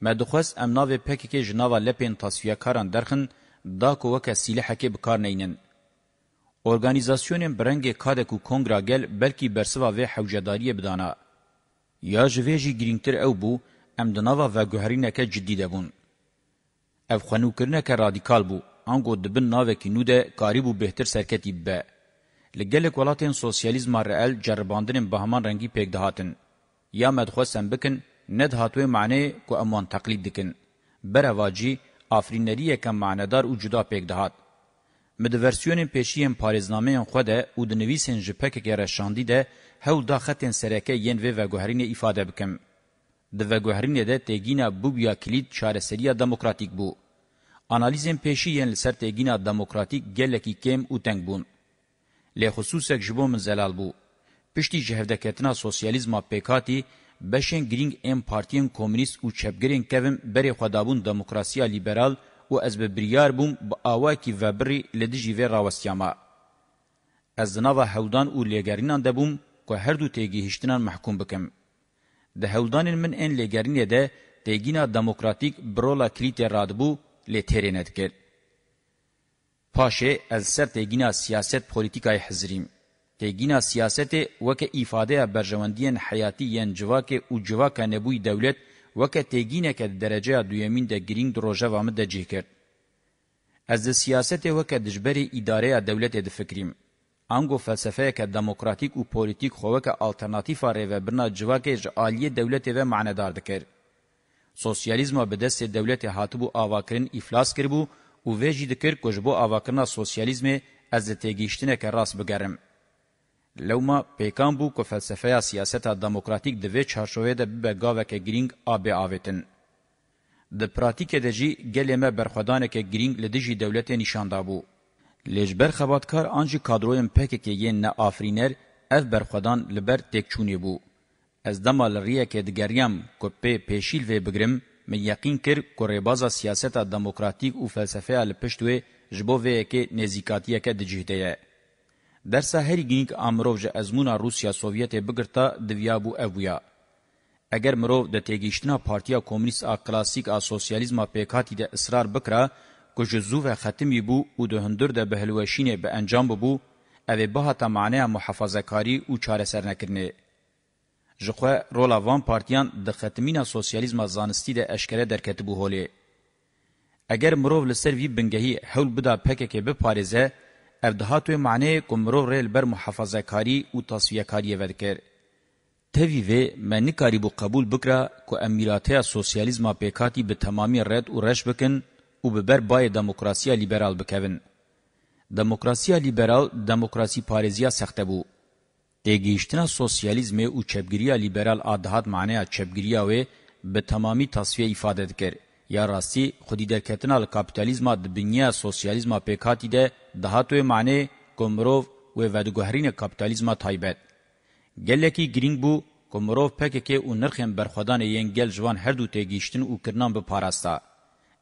مدخوست ام ناو پکی که جناو لپین تصفیه کاران درخن دا که وکا سیلحه که بکار نینن. Organizasyonên birengê kadek û kongra gel belkî bersiva vê hewcedariyê bidana. Ya ji vê jî girîngtir ew bû, em di nava veguherîneke ciddî debûn. Ev xwenûkirineke radîkal bû, ango dibin navekî nû de karî bû bêhtir serketî bibe. Li gelek welatên sosyalîzma reel ceribandinên bahman rengî pêk dihatin. Ya medxwesem bikin, ned hatuê maneyê ku em wan teqlîd dikin. Bereva cî, afrîneriyeke manedar û cuda pêk dihat. می د ورسیونین پېشیان پاریزنامهین خو ده او د نویسین جپک ګره شاندی ده هول دا خطن سرکه یین و وګهرینه ifade بکم د وګهرینه ده تګینا بوبیا کلید چارەسریه دموکراتیک بو انالیزین پېشیان لسر تګینا دموکراتیک ګلکی کم او تنگ بون له خصوصک جبو من زلال بو پشتي جهودکتنا سوسیالیزم پکاتی بشن گرینگ ام پارتین کمونیست او چپګرین کوم بری خدابون دموکراسیا لیبرال و از ببریار بوم با آواکی و بری لدجی و راوستیاما. از نوا هودان او لیگرینان دبوم که هر دو تیگی هشتنان محکوم بکم. ده هودان من این لیگرینه ده تیگینا دموکراتیک برولا کلیت رادبو لی تیریند کرد. پاشه از سر تیگینا سیاست پولیتیکای حزریم. تیگینا سیاست وکه ایفاده برجواندین حیاتی ین جواک و جواک نبوی دولت وکه تیگینکه درجه دویمین ده گرینگ دروژه وامه ده جه کرد. از ده سیاست وکه دجبری اداره دولت ده فکریم. انگو فلسفه که دموکراتیک و پولیتیک خوکه آلترناتیفا ریوه برنا جواکه جعالی دولت و معندار دکر. سوسیالیزم به دست دولت هاتبو آواکرین افلاس کربو و ویجی دکر کجبو آواکرنا سوسیالیزم از ده تیگیشتینکه راست بگرم. لوما پیکان بو که فلسفه سیاستا دموکراتیک دوی چارشوه ده بگاوه که گرینگ آبی آویتن. ده پراتیک ده جی گلیمه برخودانه که گرینگ لدجی دولت نشانده بو. لجبر خباتکار آنجی کادرویم پکه که یه نه آفرینر اف برخودان لبر تکچونی بو. از دما لریه که دگریم که پی پیشیل وی بگرم من یقین کر که ریبازا سیاستا دموکراتیک و فلسفه لپشتوه جبوه که نزیکاتیه که دجیده یه. درسا هر گینگ امرو ژ ازمونا روسیا سوویت بگرتا دویابو اویا اگر مرو د تیګیشتنا پارتیا کمونیست ا کلاسیک ا سوسیالیزم پیکاتی د اصرار بکرا کو جزو و ختمی بو او د هندور د بهلوشین به انجام بو او به تا معنی محافظه کاری او چاره سر نکرنه ژخه رولا وان پارتیان د ختمینا سوسیالیزم زانستی د اشکره درکته بو هولی اگر مرو لسر وی بنګهی حول بدا پکه کې به پاریزه اف دهاتو معنی کومرو ریل بر محافظه کاری او تسویه کاری ورکر توی و منی کاری بو قبول بکره کو امیراته سوسیالیزم پیکاتی به تمامی رد او رش بکن او به بر بای دموکراسی لیبرال بکوین دموکراسی لیبرال دموکراسی پاریزیا سخته بو ایگیشتنا سوسیالیزم او چپگیری لیبرال آدهات معنی چپگیری او به تمامی تسویه ifade کرد یا راستی خودیده کتنا لکاپیتالیزما دبنیا سوسیالیزما پیکاتی ده دهاتوی معنی گمروف و ودگوهرین کاپیتالیزما تایبت. گلکی گرینگ بو گمروف پکه که او نرخیم برخودان یین گل جوان هر دو تیگیشتن او کرنان بپارستا.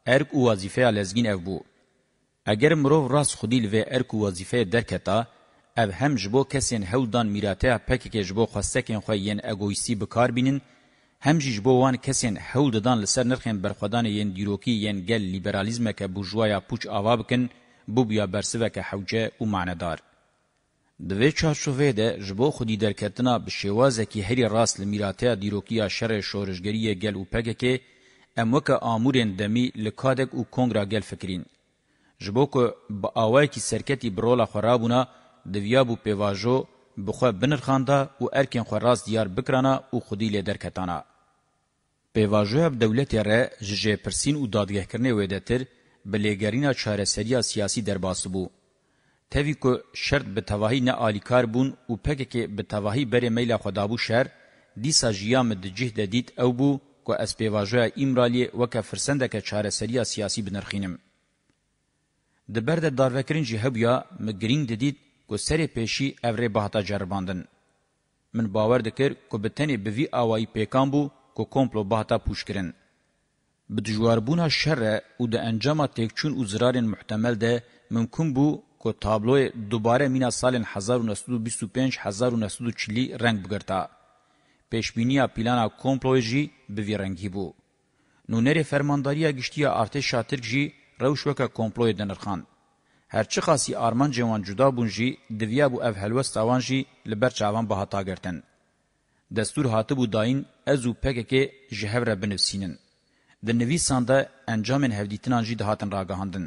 ارک او وظیفه لزگین او بو. اگر مروف راست خودی لوی ارک و وظیفه درکتا، او هم جبو کسین هولدان میراته پکه که جبو خواستکین خواه یین اگویسی بکار بینن، هم جیج بو وان کسین حول ددان لسر نرخین برخدان یین دیروکی یین گل لیبرالیزم که بورژوایا پوچ آوا بکن بو بیا برسوک حوجه او معنادار دوی چارچوه ده جبو خودی درکتنا به شوازه کی هری راس لمیراته دیروکیا شر شورشگری گل او پگکه اموک آمورین دمی لکادک او کنگرا گل فکرین جبو که با آوائی کی سرکتی برولا خرابونا دویا بو پیواجو بخو بنرخاندا او ارکین خو راست دیار بکرانا او خودی له درکتانا پیواژو اب دولت ر جج پرسین او دادگه کرنے ودتر بلیگرینا چاره سریا سیاسی درباسبو توی کو شرط به توهی نه الیکار بون او پک کی به توهی بر میل خدابو شهر دیسا جیام د جهد دید او بو کو اس پیواژو ایمرالی وک فرسندک چاره سریا سیاسی بنرخینم د برد داروکرین جهبیا مګرینګ دید کو سری پیشی اوری بهتا جرباندن من باور دکر کو بتنی به وی اوای پیکان بو کو کومپلو بهتا پوش کرن بدجواربونا شر او د انجام تکچون او زرار محتمل ده ممکن بو کو تابلو دوباره مینا سال 1925 1940 رنگ بگرتا پیشبینیا پلانا کومپلوژی به وی رنگی بو نو نری فرمانداریا گشتیا ارتش شاترک جی روشوکا کومپلوی دنرخان هرچی خاصی آرمان جوان جدا بون جی دویا بو اف هلوست آوان جی لبر چاوان بهاتا گرتن. دستور هاته بو داین ازو پککه جهو را بنفسینن. ده نویسان ده انجامن هفدیتنان جی دهاتن راگهاندن.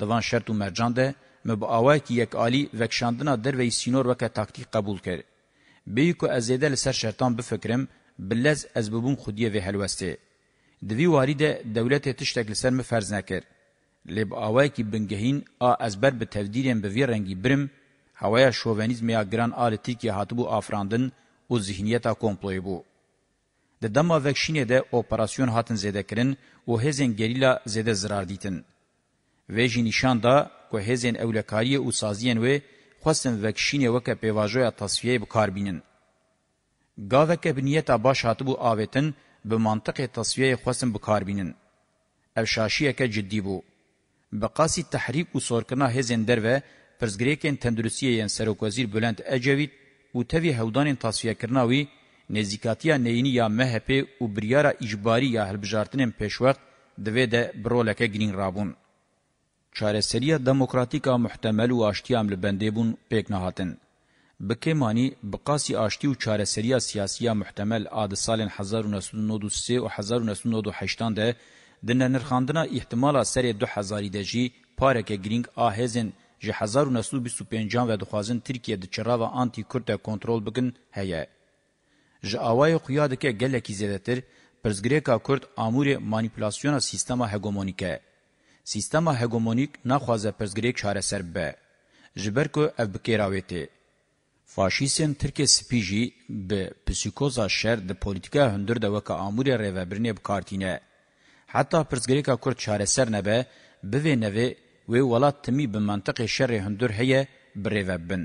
دوان شرط و مرجان ده مبا آوه که یک آلی وکشاندنا دروی سینور وکه تاکتیک قبول کرد. بیو که از زیده لسر شرطان بفکرم بلز از ببون خودیه و هلوسته. دوی واری ده دولت تشتک لسر مفرز نکرد. لب آوای کی بنگهین آ از بر به تفدیرین به وی رنگی برم هوای شوونیزم یا گران آل ترکیه هاتبو آفراندن او ذهنیتا کمپلوی بو. د دما وکشینه ده اپراسیون هاتن زده کرن او هزین گریلا زده زرار دیتن. و جی نشان دا که هزین اولکاری او سازین و خواستن وکشینه وکه پیواجوی تصفیه بکار بینن. گاوکه بنیتا باش هاتبو آویتن به منطق تصفیه خواستن بکار بینن. او شاشیه که جدی بو. بقاسی تحریک و سورکنا هزین دروه پرزگریکن تندرسیه ین سروکوزیر بلند اجوید و تاوی هودانین تصفیه کرناوی نزیکاتیا نینی یا مهپه و بریارا اجباری یا هلبجارتنین پیشوقت دوی ده برولکه گرین رابون. چارەسەریە دموکراتیکا محتمل و ئاشتیام لە بەندێبوون پێک نەهاتن. بکێمانی بقاسی ئاشتی و چارەسەریە سیاسیە محتمل ئادە ساڵێن 1993 و 1998 دە د نرخاندنا احتمالا سر 2000 د جی پارک گرینگ آهزن جه 1925 و دخوازن ترکیه د چراو آنتی کورتا کنترل بکن هيا جه اوای قیاد کې ګلکی زیاتر پرزګریکا کورد امور مانیپولاسیون سیستما هګومونیکه سیستما هګومونیک ناخوازه پرزګریک چاره سر به جبر کو اف بکیراوته فاشیستن ترکیه سپیجی به پسیکوزا شر د پولیټیکا هندر د وک امور ریوبرنی بکارتینه حتی پرزګریکا کورد چارەسەر نەبێ بوێنەوێ وێ وڵات تمی bi mantiqê şerê hundur heye birêve bin.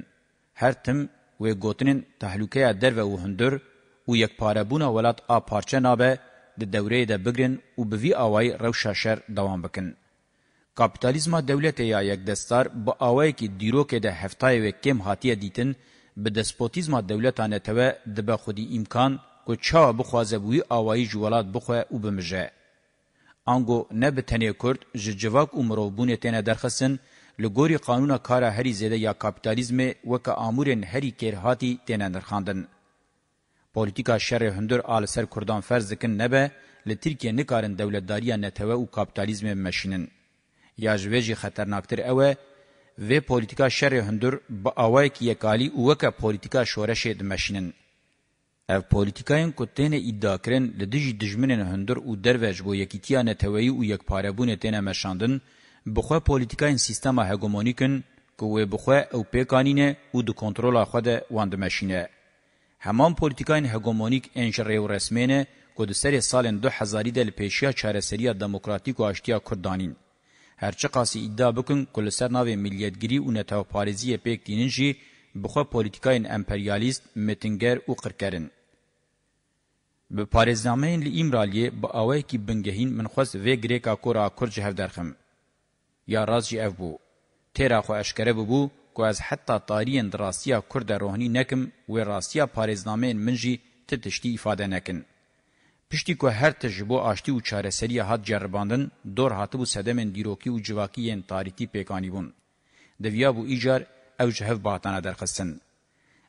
Her tim wê gotinên tehlûkeya derve û hundur û yekparebûna welat a parçe nabe di dewreyê de bigirin û bi vî awayî rewşa şer dewam bikin. Kapitalizma dewletê ya yekdestar bi awayekî dîrokê de heftayê wê kêm hatiye dîtin bi despotîzma dewletan tewe dibe xudî îmkan ku çawa bixwaze wî awayî ji welat bixwe û bimije. انگو نه به تنه کرد ججواک و مروبونه تنه درخستن لګوري قانونه کار هرې زده یا کاپیتالیزم وک امورن هرې کېر هاتی تنه درخاندن پولیټیکا شر هندر آل سر کردان فرض کن نه به ل ترکیه نه کارن دولتداري نه ته او کاپیتالیزم ماشینن یا ژوجي خطرناکتر اوه و پولیټیکا شر هندر با اوای کې یکالی وک پولیټیکا شورش د ماشینن Ev politikaên ku têne îddia kirin li dijî dijminên hundir û dervej bo yekîtiya neteweyî û yekparebûnê têne meşandin, bi xwe politikayên sîstema hegemonîk in ku wê bi xwe ew pêkanîne û di kontrola xwe de wan dimeşîne. Heman politikayên hegemonîk ên ji rêw resmêne ku di serê salên 2000 de li pêşiya çareseriya demokratîk û aştiya Kurdanîn. Herçi qasî iddia bikin ku li ser navê milliyetgirî û netewparêziyê pêk dînin jî bi xwe politikayên emperyalîst, mitinger û qirkerin. Bi parêznameyên li Îmraliyê bi awayekî bingehîn min xwest vê girêka kora Kurd ji hev derxim. Ya raz jî ev bû. Têra xwe eşkere bû ku ez heta tariyên rastiya Kurda e rohanî nekim wê rastiya parêznameyên min jî ti tiştî îfade nekin. Piştî ku her tij bo aştî û çareseriya hat ceribandin, dor hatibû sedemên dîrokî û civakiyên tarîtî pêkanîbûn. Divya bû îcar ew ji hev batana derxistin.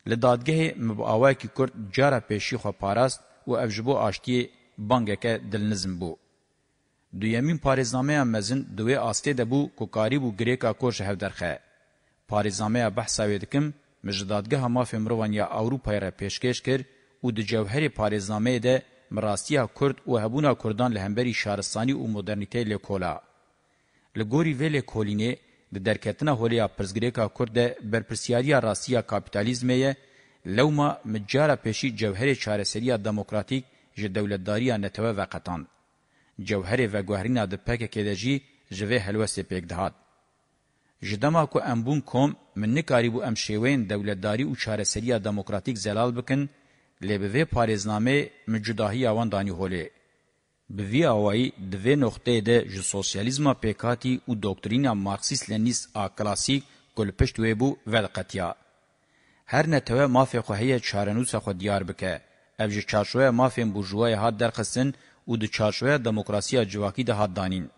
Li dadgehê me bi awayekî Kurd cara pêşî xwe parast و افجبو آشتی بانگکه دلنزم بو. دویمین پارزنامه مزن دوی آسته ده بو کوکاری بو گریکا کورش هفدرخه. پارزنامه بحثاوی دکم مجدادگه هما فمروان یا اوروپای را پیشکش کر و د جوهر پارزنامه ده مراستیا کرد و هبونا کردان لهمبری شارستانی و مدرنیته لکولا. لگوری وی لکولینه د درکتنا هولیا پرزګریکا کورد برپرسیاریا راستیا کاپیتالیزمه لوما مجاره پیشی جوهر چارسری دموکراتیک ژ دولتداری نتوه و قطان جوهر و گوهرینا د پک کېدجی ژوه هلوسه پک دهات ژدما کو امبون کوم من نکاریبو ام شیوین دولتداری او چارسری دموکراتیک زلال بکن لبوی پاریزنامه مجداهی اوان دانی هولی بوی اوای دوی نقطه ده ژ سوسیالیزم پکاتی او دکترینا مارکسیست لنیس ا کلاسیک کولپشت ویبو ولقتیا هر نتوه مافی خو هي چارنوسه خو دیار بکه اف جی چارشوه مافین بورژوای هات درخصن او د چارشوه دموکراسیا جواکی ده هات دانین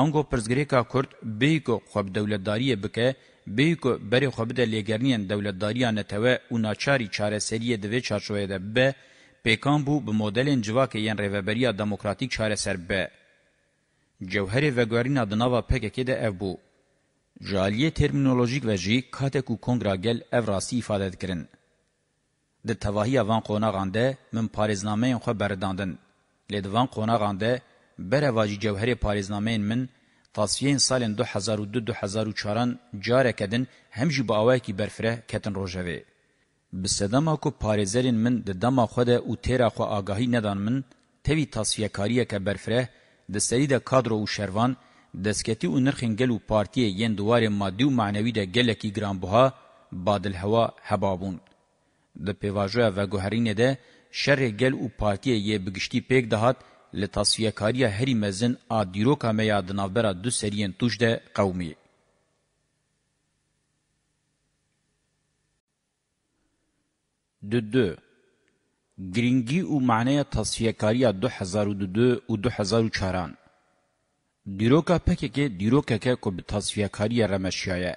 انګو پرزګریکا کورد بیکو خو دولتداری بکه بیکو بری خو بده لګرنین دولتداری نتوه او ناچاری چاره سریه د وی چارشوه ده به پیکان بو به مدلین جواکی یان ریوبریا دموکراتیک چاره سر به جوهری وګورین ادناوا پکه کې ده اف بو جالیه ترمینولوژیک و جی کاتکو کنگرا گل افراسی ifade دکرن. ده تواهی وان قوناغان ده من پاریزنامه خو برداندن. لید وان قوناغان ده بره واجی جوهر پاریزنامه من تصفیه سال 2002-2004 جاره کدن همجی با آوه کی برفره کتن روژوه. بسدما کو پاریزرین من د دما خو ده او تیرا خو آگاهی ندان من توی تصفیه کاریه که برفره د سری ده کادر او شروان ده دسکتی و نرخنگل و پارتی ین دوار مادی و معنوی ده گلکی گرانبها بادل هوا هبابون. ده پیواجوه و گوهرینه ده شر گل و پارتی یه بگشتی پیک دهات لتصفیه کاری هری مزن آدیرو کامیا دنافبرا دو سرین توش ده قومی. دو دو گرینگی و معنی تصفیه کاری دو هزار و دو دو و دو هزار و چهران Dîroka pekekê dîrokeke ku bi tasfiyekariya remeşiyaye.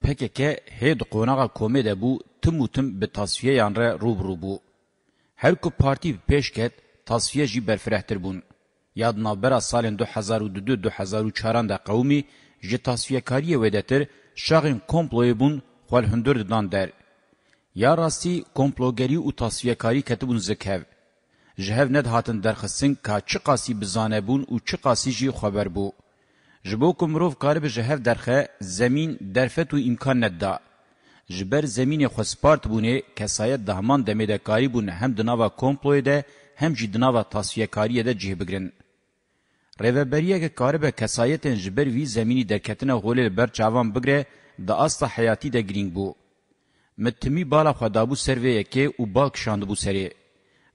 Pekeke hê di qonaxa komê de bû tim û tim bi tasfiyeyan re rûbirû bû. Her ku partî pêş ket, tasfiye jî berfirehtir bûn. Ya di navbera salên 2002-2004 de qewmî ji tasfiyekariyê wê de tir şaxên komployê bûn xwel hundir didan der. Ya rastî komplogerî û tasfiyekarî ketibûn zikhev. جهو ند هاتن درخستن که چه قاسی بزانه بون و چه قاسی جی خبر بو. جبو کمروف کارب جهو درخه زمین درفت و امکان ندده. جبر زمین خوسپارت بونه کسایت دهمان دمیده کاری بونه هم دناوا کمپلوی ده هم جی دناوا تاسویه کاریه ده جه بگرن. ریوبریه که کارب کسایت جبر وی زمینی درکتنه غولی بر چاوان بگره ده اصلا حیاتی ده گرینگ بو. متمی بالا خدابو سرویه که او بالک شاند بو سریه.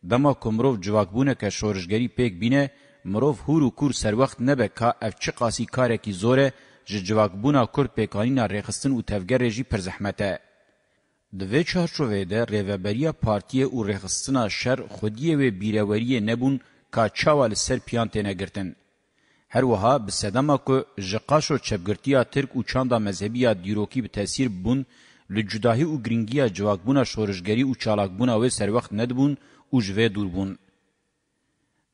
دما کومرو جواکبونه که شورشګری پک بینه مرو هور و کور سر وخت نه به کا اف چی قاسی کار کی زوره ژ جواکبونه کور پکانینا رخصتن او تفګر رژی پر زحمته د وی چارچوې ده ریوبریا پارتی او رخصتنا شر خودی و بیروری نبون کا چاوال سر پیانتنه ګرتن هر وها به صدما کو ژقاشو چبګرتیا ترک او چاندا مذهبیا دیروکی به تاثیر بون لجداهی او گرینګیا جواکبونه شورشګری او چالاکبونه و سر وخت ندبون û ji vê dûr bûn.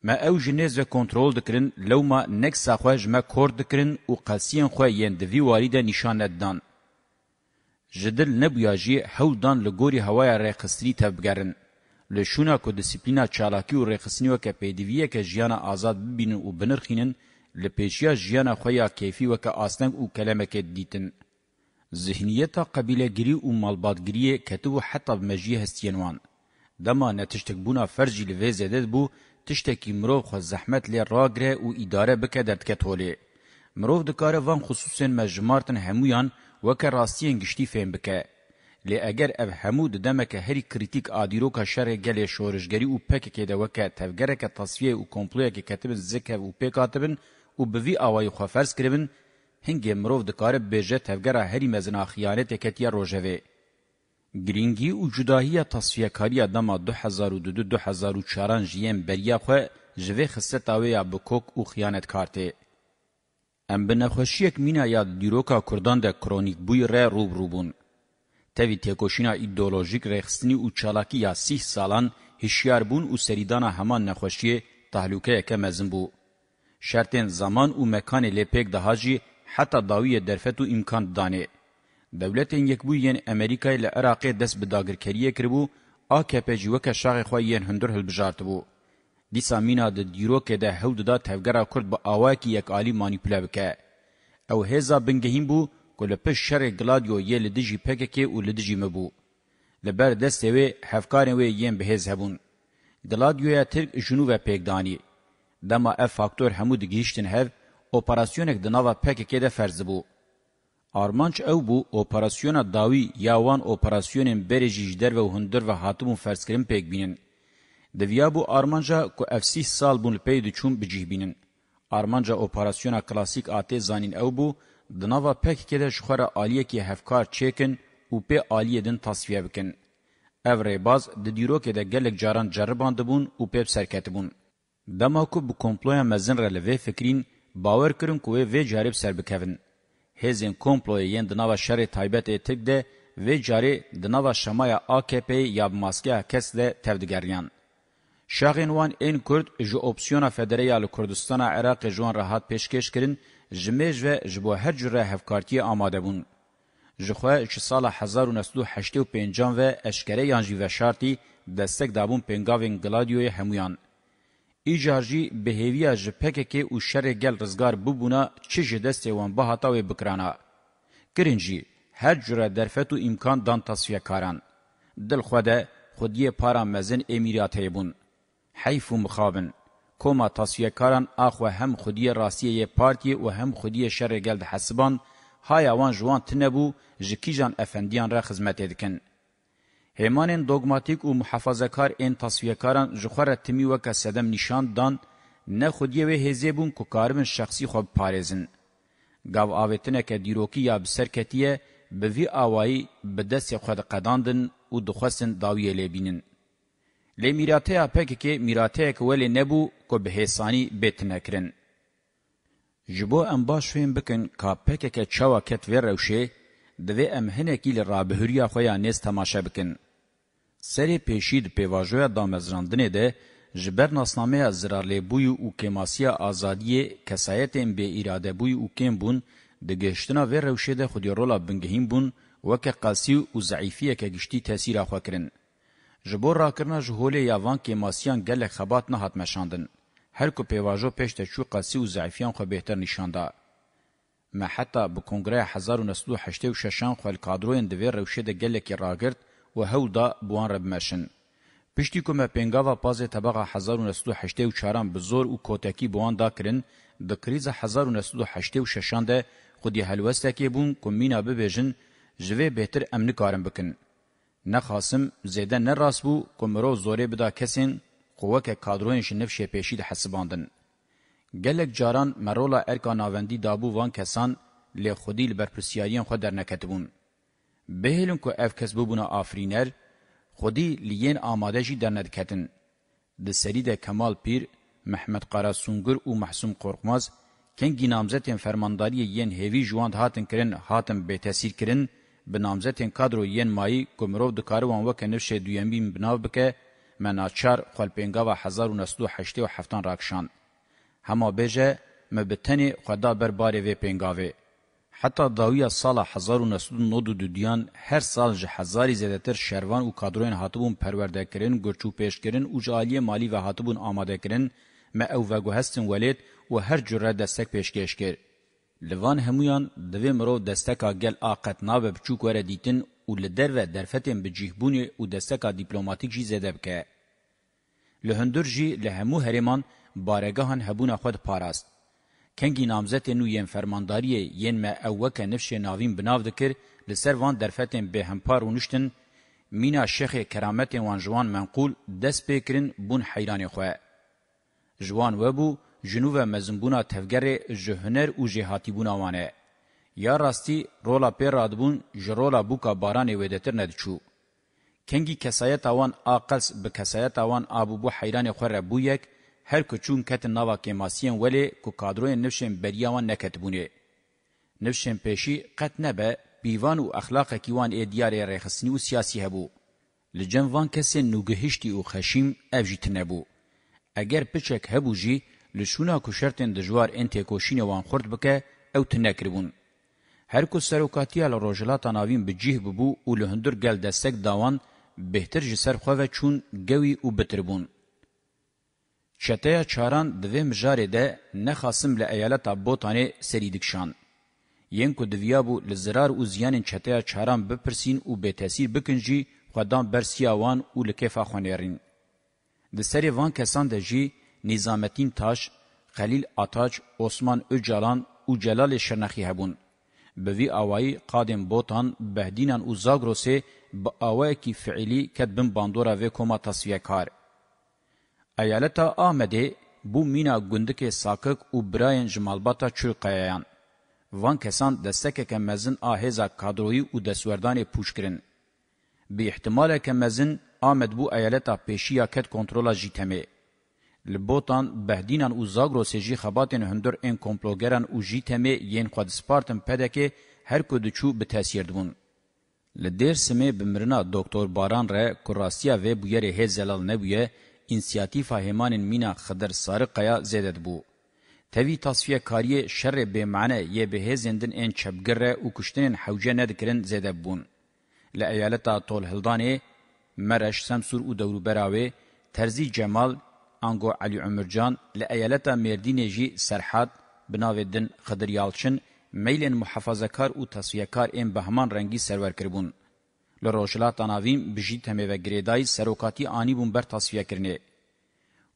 Me ew ji nêzve kontrol dikirin lewma neksa xwe ji me kor dikirin û qesiyên xwe yên divî walî de nîşanet dan. Ji dil nebûya jî hewl dan li gorî hewaya rêxistinî tevbigerin. Li şûna ku disiplîna çalakî û rêxistinî weke pêdiviyeke jiyana azad bibînin û binirxînin, li pêşiya jiyana xwe ya keyfî weke asleng û kelemekê dîtin. Zihniyeta qebîlegirî û malbatgiriyê ketibû heta bi mejiyê hestiyên wan. دما نتشتک بونا فرجی لوی زیده بو تشتکی مرو خو زحمت لی راگره او اداره بکه دردکت هولی. مرو دکاره وان خصوصین مجمارتن همویان وکه راستین گشتی فهم بکه. لی اگر او همو د دمکه هری کریتیک آدیرو کا شر گل شورشګری او پک کې د وکه تفګره ک تصفیه او کومپلوه کې کتب زکه او پک کاتبن او بوی اوای خو فرض کړبن هنګ مرو د کار بهجه تفګره هری مزنا خیانت کتیه روجوی گرنگی او جداهیه تصفیهکاریya dema du hezar û du du hezar û çaran ji yên beriya xwe ji vê xiseta wê ya bikok û xıyanetkartê tê. Em bi nexweşiyek mîna ya dîroka Kurdan de kronîk bûyê re rûbirû bûn. Tevî têkoşîna îdeolojîk rêxistinî û çalakî ya sîh salan hişyar bûn û serîdana heman nexweşiyê tahlûkeyeke mezin bû. Şertên zaman û mekanê lê pêk daha jî heta dawiyê derfet û imkan danê. دولتین یکبویین امریکای له عراق دس بداګرکریه کړبو AKP جوکه شاغ خو یین هندور هل بجارتبو دیسا مینا د دیرو کې د هود د تفګرا کورد به اوا کې یک عالی مانیپوله وکه او هزا بنګهیم بو کله په شر ګلادیو یل د جی پک کې او لد جی مبو لبر د سوي هفکار وی یم به زهبون ګلادیو یا ترک جنو و پګدانی دما اف فاکتور همو د گیشتن هف اپراسیونک د نوا پک کې د فرض بو آرمانچ او بو اپراسیونا داوی یا وان اپراسیونن برجیج در و هندر و حاتمون فرسکرین پیک بینن. دویا بو آرمانجا کو اف سی سال بون پی دچون بجیه بینن. آرمانجا اپراسیونا کلاسیک آتی زانین او بو دناوا پک کده شخور آلیه که هفکار چیکن او پی آلیه دن تصفیه بکن. او ریباز د دیروکه ده گلک جاران جربانده بون او پیب سرکته بون. دما کو بو کمپلویا مزن رلوه فکرین باور کرن کوه وی جارب سر بکوین. hezin komploya yen di nava şerê taybetê tek de vê carî di nava şemaya AKP-yê ya maskeya kes de tevdigeriyan. Şaxên wan ên Kurd ji opsiyona federeyal Kurdistana Iraqê ji rahat pêşkêş kirin, ji mêj ve ji bo her cure hevkartiyê amade bûn. Ji xwe ji sala 1985 ve eşkere yan jî veşartî destek dabûn pengavên Gladioyê hemûyan. ایجار جی به هیویا ژ پککه او شر گل رزگار بوبونا چی ژ دسته وان به هتا و بکرانا کرنجی هر جره درفت او امکان دان تصفیه کاران دل خوده خودی پارا مزن امیراته بون حیف و مخابن کوما تصفیه کاران اخو هم خودی راسیه پارتی و هم خودی شر گل حسبان هایا وان جوان تنبو ژ کیجان افندیان را خدمت ادکن همان دوگماتیک و محافظه‌کار ان تصفیه‌کاران جوخره تیمی وک سدم نشان دان نه خودی و هزیبون کو کارمن شخصی خو پارزن گاو اوتنه ک دیروکی یا بسرکتیه به وی اوایی به دست خود قداندن او دخواستن داویه لبینن لی میراته اپک که میراته که ولی نبو که به حسانی بیت نکرن. جبو ام باش فهم بکن که پک که چوا کت وی روشه دوی ام هنکی لرابهوریا خویا نیز تماشه بکن. Serê pêşî di pêvajoya damezrandinê de ji ber nasnameya zirarlêbûyî û kêmasiya azadiyê kesayetên bêîradebûyî û kêm bûn, di gihiştina vê rewşê de xwedî rola bingehîn bûn weke qasî û zeîfiyeke giştî tesîra xwe kirin. Ji bo rakirina ji holê ya van kêmasiyan gelek xebat nehat meşandin. Her ku pêvajo pêş te çû qasî û zeîfiyan xwe bêhter nîşanda. Me heta bi Kongreya 1986 xwel kadroyên di vê rewşê de gelekî ragirt, و هودا بوان ربمشن. پشتی که مپنگاوا پازه طبقه 1984 بزور و کتکی بوان دا کرن، ده کریز 1986 ده خودی هلوستکی بون که مینا ببیجن جوه بهتر امن کارم بکن. نخاسم زیده نراس بو که مرو زوره بدا کسین قوه که کادروینش نفشه پیشی ده حسباندن. گلک جاران مرولا ارکا ناوندی دابو وان کسان لی خودی لبرپرسیاریان خود در نکتبون. بهلن که اف کس ببونه آفرینر خودی لین آماده جی در ندکتن. ده سری ده کمال پیر، محمد قارا سونگر و محسوم قرقماز کنگی نامزتین فرمانداری یین هیوی جواند هاتن کرن هاتن به تاثیر کرن به نامزتین کادرو یین مایی گمرو دکارو وان وکه نفشه دویمبیم بناو بکه مناچار خلپینگا و هزار و نسلو هشتی و هفتان راکشان. هما بیجه مبتنی خدا بر باری وی پینگاوی. حتی داویا سال 1992 هر سال جه هزاری زیدتر شروان و کادروین هاتبون پرورده کرن، گرچو پیش کرن و جالی مالی و هاتبون آماده کرن، ما او وگو هستن ولید و هر جره دستک پیشکش کر. لوان همویان دوی مرو دستکا گل آقت نابه بچوک وره دیتن و لدر و درفتن بجیهبونی و دستکا دیپلوماتیک جی زیده بکه. لهندر جی لهمو هریمان بارگاهان هبون خود پاراست. کنگی نامزت نو یین فرمانداری یین ما اوکه نفش ناوین بناو دکر لسر وان درفتن به همپار ونشتن مینا شیخ کرامت وان جوان منقول دس پیکرین بون حیران خو جوان وبو جنوب مزنبونا تفگر جهنر او جهاتی بونا وانه یا راستی رولا پر ادبون جرولا بوکا باران ودتر ندچو کنگی کسایت اوان اقلس به کسایت اوان ابو بو حیران خو ربو یک هر کوچون کت نوا کې ماسیان ولې کو کادرو نوشم بریاوان نکتبونه نوشم پېشي قط نه به بیوان او اخلاق کې وان ادیار رخصنی او سیاسي هبو لجن وان کس نوګهشتي او خشیم افجیت نه بو اگر پچک هبو جی لشونا کو شرطن د جوار انته کو شینه وان خرد بکه او تنکربون هر کو سروکاتیا ل روجلاتا ناوین بجیه ببو او لهندر گل دستک داوان بهتر جسر خو و چون گوی او بتربون Çeteye çaran divê mijarê de nexasim li eyaleta Botanê serî dikşan. Yên ku diviya bû li zirar û ziyanên çeteya çaran bipirsin û bêtesîr bikin jî xwedan bersiya wan û li kêfa xwenêrin. Di serê van kesan de jî Nizamettin Taş, Xelil Ataç, Osman Öcalan û Celalê Şirnexî hebûn. Bi vî awayî qadên Botan, Behdînan û Zagrosê bi awayekî fiîlî ket bin bandora vê koma tasfiyekar. Eyaleta Amedê bû mîna gundikê Sakik û birayên ji malbata Çûrqeyayan. Van kesan destekeke mezin a hêza kadroyî û deswerdanê pûç kirin. Bi ihtimaleke mezin Amed bû eyaleta pêşiya ket kontrola jî temê. Li botan Behdînan û Zagrosê jî xebatên hundir ên komplogeran û jî temê yên xwe dispartin pedekê her ku diçû bi tesir dibûn. Li dêr simê bimirina doktor Baran re ku rastiya vê bûyerê hêz zelal nebûye, انسیاتیفا همان مینا خدر سارقیا زیدد بو. تاوی تصفیه کاری شر به معنی یه به زندن این چبگره و کشتن حوجه ندکرن زیده بون. لعیالتا طول هلدانه، مرش سمسور و دورو براوه، ترزی جمال، انگو علی عمرجان، لعیالتا مردینه جی سرحاد، بناویدن خدریالچن، میلن محافظکار و تصفیه کار این بهمان رنگی سرور کربون. Li rojilata navîn bijî temê ve girêdayî serokatî anî bûn ber tasfiyekirinê.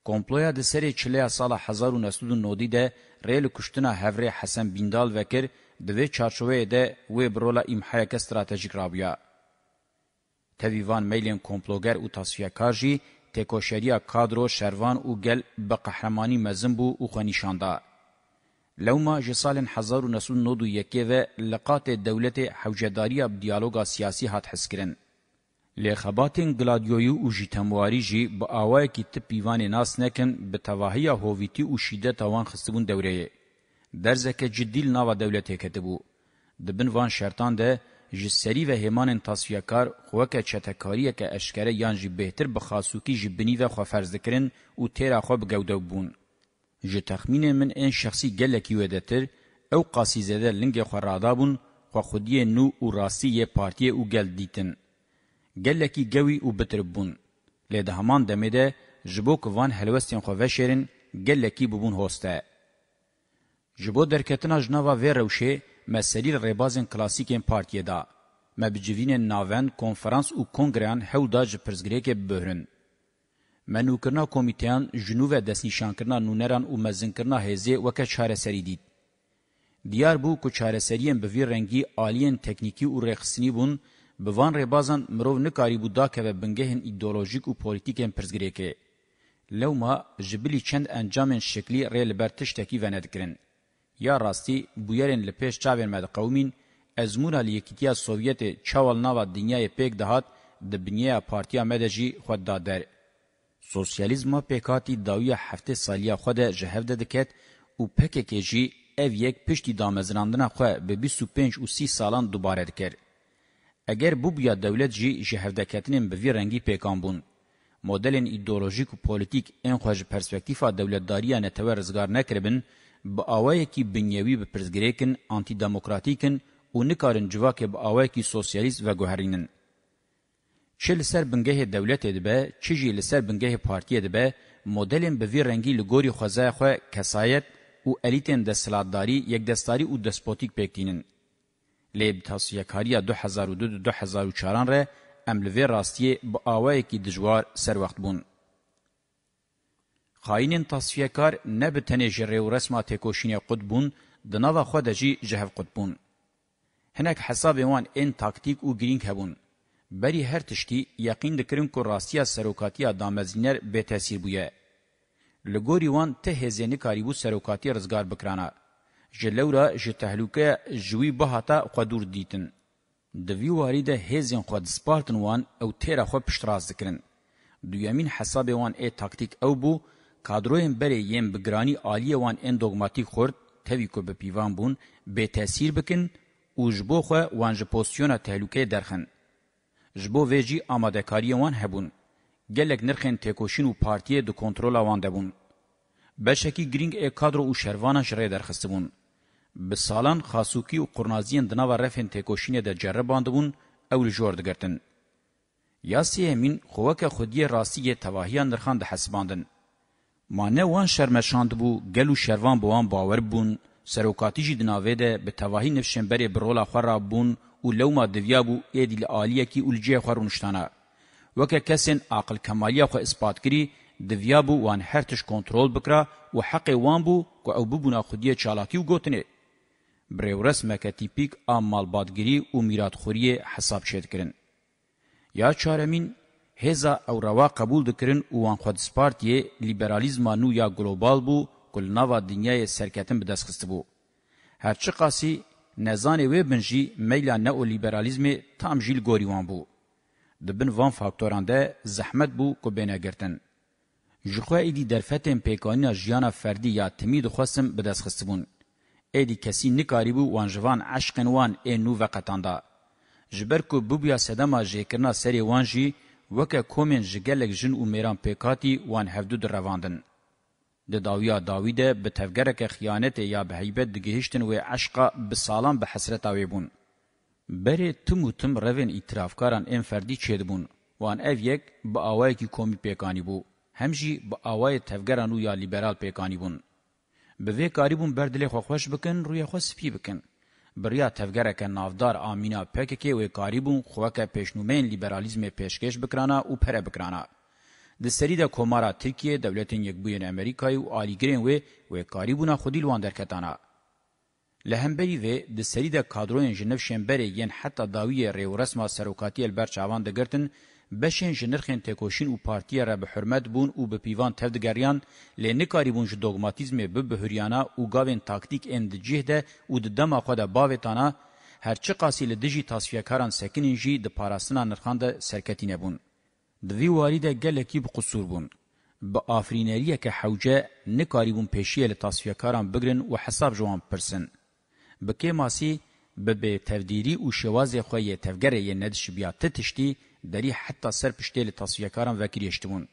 Komploya di serê çileya sala 1990 de rê li kuştina hevrê Hesen Bindal vekir, di vê çarçoveyê de wê bi rola îmhayeke stratejîk rabûya. Tevîvan meylên komploger û tasfiyekar jî têkoşeriya kadro şervan û gel bi qehremanî mezin bû û xwe nîşanda. لوما جسالن هزار و نسون نود و یکی و لقات دولت حوجداری دیالوگا سیاسی هات حسکرن. لخباتن گلادیویو و جیتمواری جی با آوائی که تب پیوان ناس نکن به تواهی هوویتی و شیده تاوان خستبون دوره. درزکه جدیل ناوا دولته کتبو. دبن وان شرطان ده جسری و همان تصفیه‌کار خوکه چتکاریه که اشکره یان جی بهتر بخاصوکی جبنی و خو فرض کرن او تیر خو بګودو بون ji texmînê min ên şexsî gelekî wêdettir ew qasîzêde lingê xwe radabûn xwe xwediyê nû û rastî yê partiyê û gel dîtin gelekî gewî û bitir bûn lê di heman demê de ji bo ku van helwestên xwe veşêrin gelekî bûbûn hoste ji bo derketina jinava vê rewşê me serî li rêbazên klasîkên partiyê da me bi civînên navend konferans û kongreyan hewl da ji pirsgirêkê bibêhrin منوکرنا کمیتهان جنوب و دستنیشانکرنا نونران و مزنکرنا هزه وکه چاره سری دید. دیار بو که چاره سریین به وی رنگی آلین تکنیکی و رخصنی بون به وان ربازان مرو نکاری بود داکه و بنگهن ایدولوژیک و پولیتیکن پرزگری که. لو ما جبلی چند انجامن شکلی ریل برتشتکی و ندکرن. یا راستی بویرن لپیش چاوین مد قومین ازمونا لیکیتیا سوویت چاوال ناوا دنیای پیک دهات د بنیای پارتیا مدجی خود دادر. سوسیالیزم پکاتی داوی هفته سالیا خود جهف دکت او پککی جی ev yek piştî damezrandina xwe bi 25 û 30 salan dubare dikir. Eger bu buya dewlet jî ji hevdeketinin bi vî rengî pêkan bûn. Modelên îdeolojîk û politik ên xwe ji perspektîfa dewletdariya netewe rizgar nekiribin, bi awayekî binyewî bi pirzgirêkin, antidemokratikin û nikarin civakê bi awayekî sosyalîst veguherînin. چه لسر بنگه دولت دبه چه جی لسر بنگه پارتی دبه مدلن به وی رنگی لگوری خوزای خو کسایت او الیتن د سلاداری یک دستاری او دسپوتیک پکتینن لیب تاسیه کاریا 2002 2004 ر املوی راستی با آوه کی دجوار سر وقت بون خاینین تصفیه کار نه به تنه جره و رسمه تکوشین قد بون دناوه خودجی جهف قد بون هنک حساب وان این تاکتیک او گرینگ هبون بری هر تشتی یقین دکرین که راستیا سروکاتیا دامزینر به تاثیر بویه. لگوری وان ته هزینی کاریبو سروکاتی رزگار بکرانا. جلورا جتهلوکه جوی بهاتا قدور دیتن. دوی واری ده هزین خود سپارتن وان او تیرا خود پشتراز دکرن. دویامین حساب وان ای تاکتیک او بو کادروین بری یم بگرانی آلی وان این دوگماتیک خورد تاوی که به پیوان بون به تاثیر بکن او جبو خو وانج پوزیونا تهلوکه درخن. جبو ویجی آمادکاری وان هبون گلک نرخن تکوشین و پارتیه دو کنترول وان دبون بشکی گرینگ ای کادر او شروانه شری درخستبون به سالان خاصوکی او قرنازین دنا و رفن تکوشینه د جرباندبون او جوړ دګرتن یاسی همین خوکه خودی راستی تواهیان درخان د حسباندن مانه وان شرمشاند بو گلو شروان بوان باور بون سروکاتی جی دناوی ده به تواهی نفشنبری برولا خور را بون و لو ما دویابو ایدی لعالیه کی الجه خو رونشتانه وکه کسین عقل کمالیه خو اثبات کری دویابو وان هر تش کنترول بکرا و حق وان بو کو او بونا خودی چالاکی و گوتنه بریورس مکه تیپیک آمال بادگیری و میرات خوری حساب شد کرن. یا چارمین هزا او روا قبول دکرن وان خود سپارتیه لیبرالیزما نو یا گلوبال بو کل نوا دنیای سرکتن بدست خسته بو. هرچی قاسی nezanê wê bin jî meyla neolîberalîzmê tam jîl gorî wan bû. Di bin van faktoran de zehmet bû ku bêne girtin. Ji xwe êdî derfetên pêkanîna jiyana ferdî ya timî dixwestin bidestxistibûn. Êdî kesî nikarîbû wan ji van eşqên wan ê nû veqetan da. Ji ber ku bûbûya sedema jêkirina serê wan jî weke komên ji gelek jin û mêran pêkatî wan hevdû direvandin. د داویا داوید به تفګرک خیانت یا به هیبت دګهشتن و عشق به سالان به حسرت اوی بون بری تمو تم روین اعترافکاران ام فردی چید بون وان اف یک به اوای کی کومی پیکانی بو همجی به اوای تفګران و یا لیبرال پیکانی بون به وی کاری بون بردل خو خوش بکن روی خو سپی بکن بریا تفګرک نافدار امینا پککی و کاری بون خوکه پیشنومین لیبرالیزم پیشکش بکرانا او پره بکرانا د سری د کومارا ترکیه دولتین یک بوین امریکای او آلیگرین و و کاریبونا خودی لوان درکتانا لهمبری و د سری د کادرون جنف شنبری یان حتی داوی ریو رسمه سروکاتی البرچاوان د گرتن بشین جنرخین تکوشین او پارتیا را به حرمت بون او به پیوان تفدگریان لنه کاریبون جو دوگماتیزم به بهریانا او گاوین تاکتیک اند جهده او د دما خو د باوتانا هرچی قاسی لدجی تصفیه کاران سکنین جی د پاراستنا نرخان د سرکتینه بون دوی واری ده گلکی به قصور بون با آفرینریه که حوجه نکاری بون پیشیه لتصفیه کاران بگرن و حساب جوان پرسن. بکی ماسی به تفدیری و شواز خوی تفگره یه ندش بیا تتشتی دری حتی سر پشتی لتصفیه کاران وکریشتمون.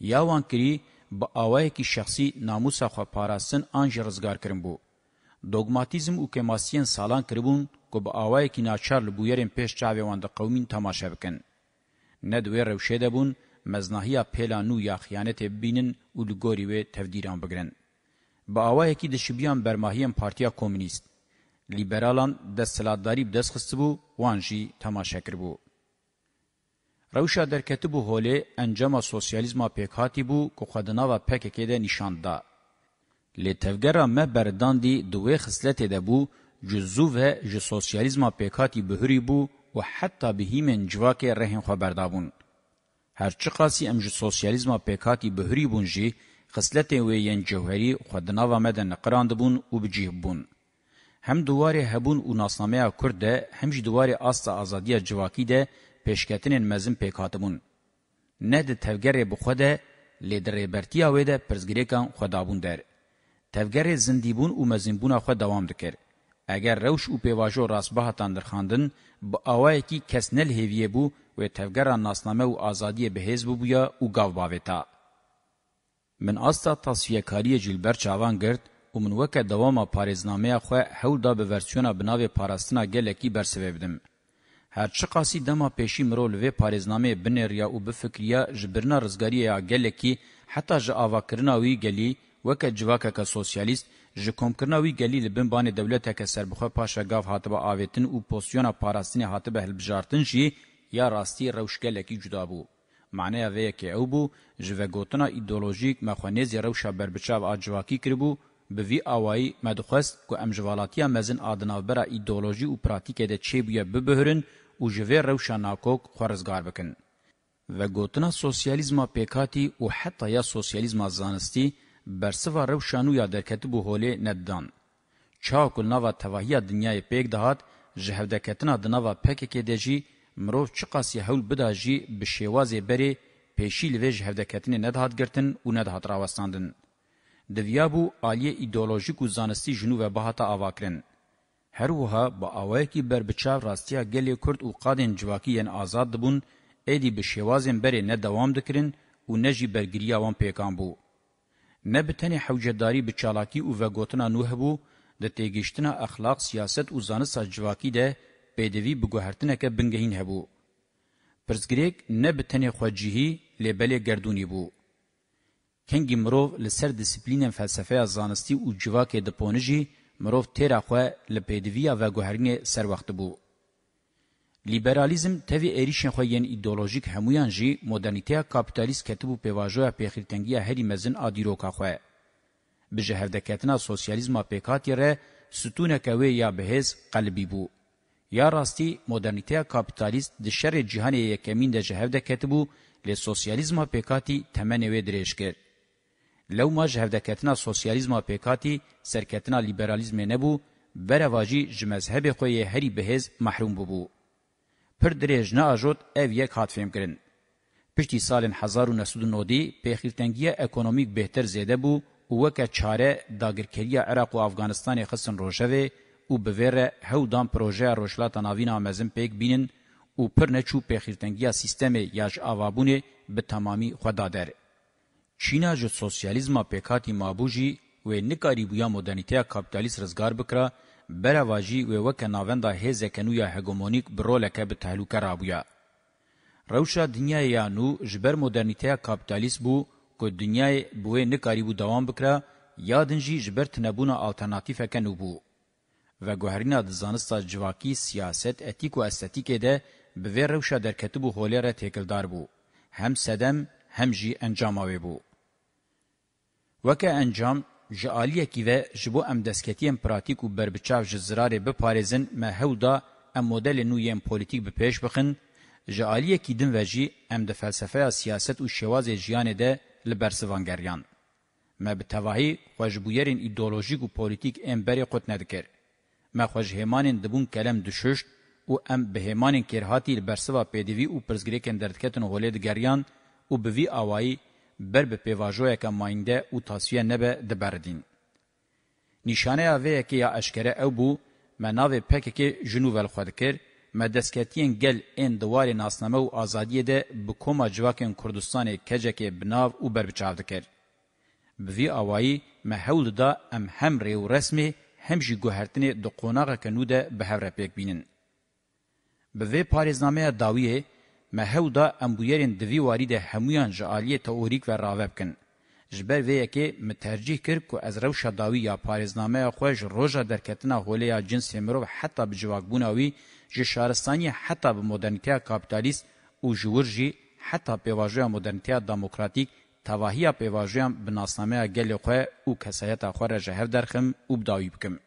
یا وان کری با آوه کی شخصی ناموسا خو پاراستن آنج رزگار کرن بو. دوگماتیزم او که ماسیین سالان کربون که با آوه کی ناچار لبویرین پیش چاوه وان ده قومین تماشا بکن. ندوی روشه ده بون مزنهیا پلانو یا خیانت بینن و لگوری و تفدیران بگرن. با آوه اکی ده شبیان برماهیم پارتیا کومنیست. لیبرالان دست سلادداری بدست خست بو وانجی تماشکر بو. روشا درکتی بو هولی انجام سوسیالیزما پیکاتی بو که خدنا و پککی ده نشاند ده. لی تفگره مه بردان دی دوی خسلت ده بو جزو و جسوسیالیزما پیکاتی بهری بو و حتی به هیمن جواکه رهن خو بردابون. هرچی قاسی امج سوسیالیزم پیکاتی بهری بونجی خصلت وین جوهری خودناو مدن قراند بون و بجیه بون. هم دواره هبون و ناسنامه کرده همج دواره آست آزادی جواکی ده پیشکتن مزم پیکاتبون. نه ده تفگر بخوده لیدر برتیا ویده پرزگریکان خودابون در. تفگر زندیبون و مزمبون خود دوام دکر. اگر روش او پیواژو راسبهتان درخاندن با اوای کی کسنل هویه بو و تفگر ناسنامه او ازادی به حزب بویا او گاو باوتا من استا تصفیه کاری جلبر چاوان گرد او من وکه دوامه پاریزنامه خو هول دا به ورسیونه بناوی پاراستنا گلکی بر سببدم هر چی قاسی دما پیشی مرول و پاریزنامه بنر یا او به فکریا جبرنا رزګاری یا گلکی حتی ژ اواکرناوی گلی وکه جواکه که سوسیالیست ji komkirna wî gelî li bin banê dewleteke serbixwe paşa gav hatibe avêtin û pozisyona parastinê hatibe hilbijartin jî ya rastî rewşgelekî cuda bû. Maneya vê yekê ew bû ji vegotina îdeolojîk mexwenêzê rewşa berbiçav a civakî kiribû bi vî awayî me dixwest ku em ji walatiya mezin a dinavbera îdeolojî û pratîkê de çêbûye bibihirin û ji vê rewşa nakok xwe rizgar bikin. Vegotina sosyalizma pêkatî û heta ya sosyalizma zanistî برسوا رو شانویا درکت بو هولی نددان. چاکل نوا تواهی دنیای پیگ دهات جهودکتنا دنوا پکی که دیجی مروف چقاسی هول بداجی بشیوازی بری پیشی لوی جهودکتنی ندهات گرتن و ندهات راوستاندن. دویابو آلیه ایدولوژیک و زانستی جنو و بحاتا آواکرن. هر وها با آوه کی بر بچاو راستیا گلی کرد و قادن جواکی ان آزاد دبون ایدی بشیوازن بری ندوام دکرن و نجی برگریا وان پیکان بو. نه بتنی حوجداری به چالاکی او وګوتنا نوه بو د تیګشتنه اخلاق سیاست او ځان سجواکی ده بدوی بګهرتنه ک بنګهین هبو پرزګریک نه بتنی خوجهی لبلې گردونی بو کنګ مرو لسر دسپلین فلسفه ځانستی او جواکه د پونجی مرو تیر اخو لپیدوی او وګهرنه سر وخت بو لیبرالیزم تفی ایریشن خو یان ایدئولوژیک همویان جی مدرنیته کاپیتالیست کتبو پیواژو پیخیرتنگی هری مزن ادیروکا خو بجه هفدکتنا سوسیالیزم پیکاتی ر ستونه کوي یا بهز قلبی بو یا راستی مدرنیته کاپیتالیست د شر جهان یکمین د جهود کتبو له سوسیالیزم پیکاتی تمنه و درېش کړ لو ما جهود کتنا سوسیالیزم پیکاتی سرکتنا لیبرالیزم نه بو برواجی ج مذهب خو هری بهز محروم بو, بو. پر درێژ ناژۆت ئەو یەک هات فێمکردن. پشتی سالên 1990 پێخیرتەنگیە ئەکۆنۆمیک بهتر زێدە بوو و وەکە چارە داگیرکەریە عێراق و ئافغانستانê خستن ڕۆژەوێ و بڤێرە هەودان پرۆژەیە ڕۆژلاتا ناوینا مەزم پێک بینن و پر نەچوو پێخیرتەنگیە سیستەمê یاش ئاوابوونê bi temamî xweda der. Çîna ji sosyalîzma pêkhatî mabû jî wê nikarîbûya modernîteya kapîtalîst rizgar bikira بروا جی و وکه ناوندا هزکنویا هګومونیک برولکه به تهلوکه رابویا روشا دنیای یانو جبر مدرنیته کاپیتالیسم بو کو دنیای بوې نه کاری بو دوام بکره یا دنجی جبر تنبونه الټرناتیو کنو بو و ګوهرینا د زانستا جواکی سیاست اتیک او استاتیک ده به ور روشا درکتبو هولره تکلدار بو هم سدم هم جی انجام او بو وکه انجام ji aliyekî ve ji bo em destketiyên pratik û berbiçav ji zirarê biparêzin me hewda em modelê nû yên polîtîk bi pêş bixin, ji aliyekî din ve jî em di felsefeya siyaset û şewazê jiyanê de li bersivangeriyan. Me bi tevahî xwe ji bûyerên îdeolojîk û polîtîk ên berê xut nedikir. Me xwe ji hêmanên dibûn kelem dişuşt û em bi hêmanên kêrhatî li bersiva pêdivî û pirzgirêkên derdiketin holê digeriyan û bi vî awayî بر به پیواژویکا ماینده او تاسویه نبه دبردین. نشانه اوه که یا اشکره او بو مناو پک که جنوب خود کر مدسکتین گل این دوار ناسنامه و آزادیه ده بکوما جواکن کردستان کجک بناو او بر بچاو دکر. بوی آوائی محول دا ام هم ریو رسمی هم جی گوهرتن دو قوناغ کنو ده به هفره پیک بینن. بوی پارزنامه داویه ما هودا امبویرین دوی واری ده همویان جعالی تئوریک و راوب کن. جبر وی که مترجیح کرد که از روش داوی یا پارزنامه خوش روژا درکتنا حوله یا جنس مرو حتی به جواکبوناوی جه شارستانی حتی به مدرنیتی کابیتالیست او جور جی حتی پیواجوی مدرنیتی دموکراتیک تواهی پیواجوی بناسنامه گل خواه او کسایت خواه را جهر درخم او بداوی بکم.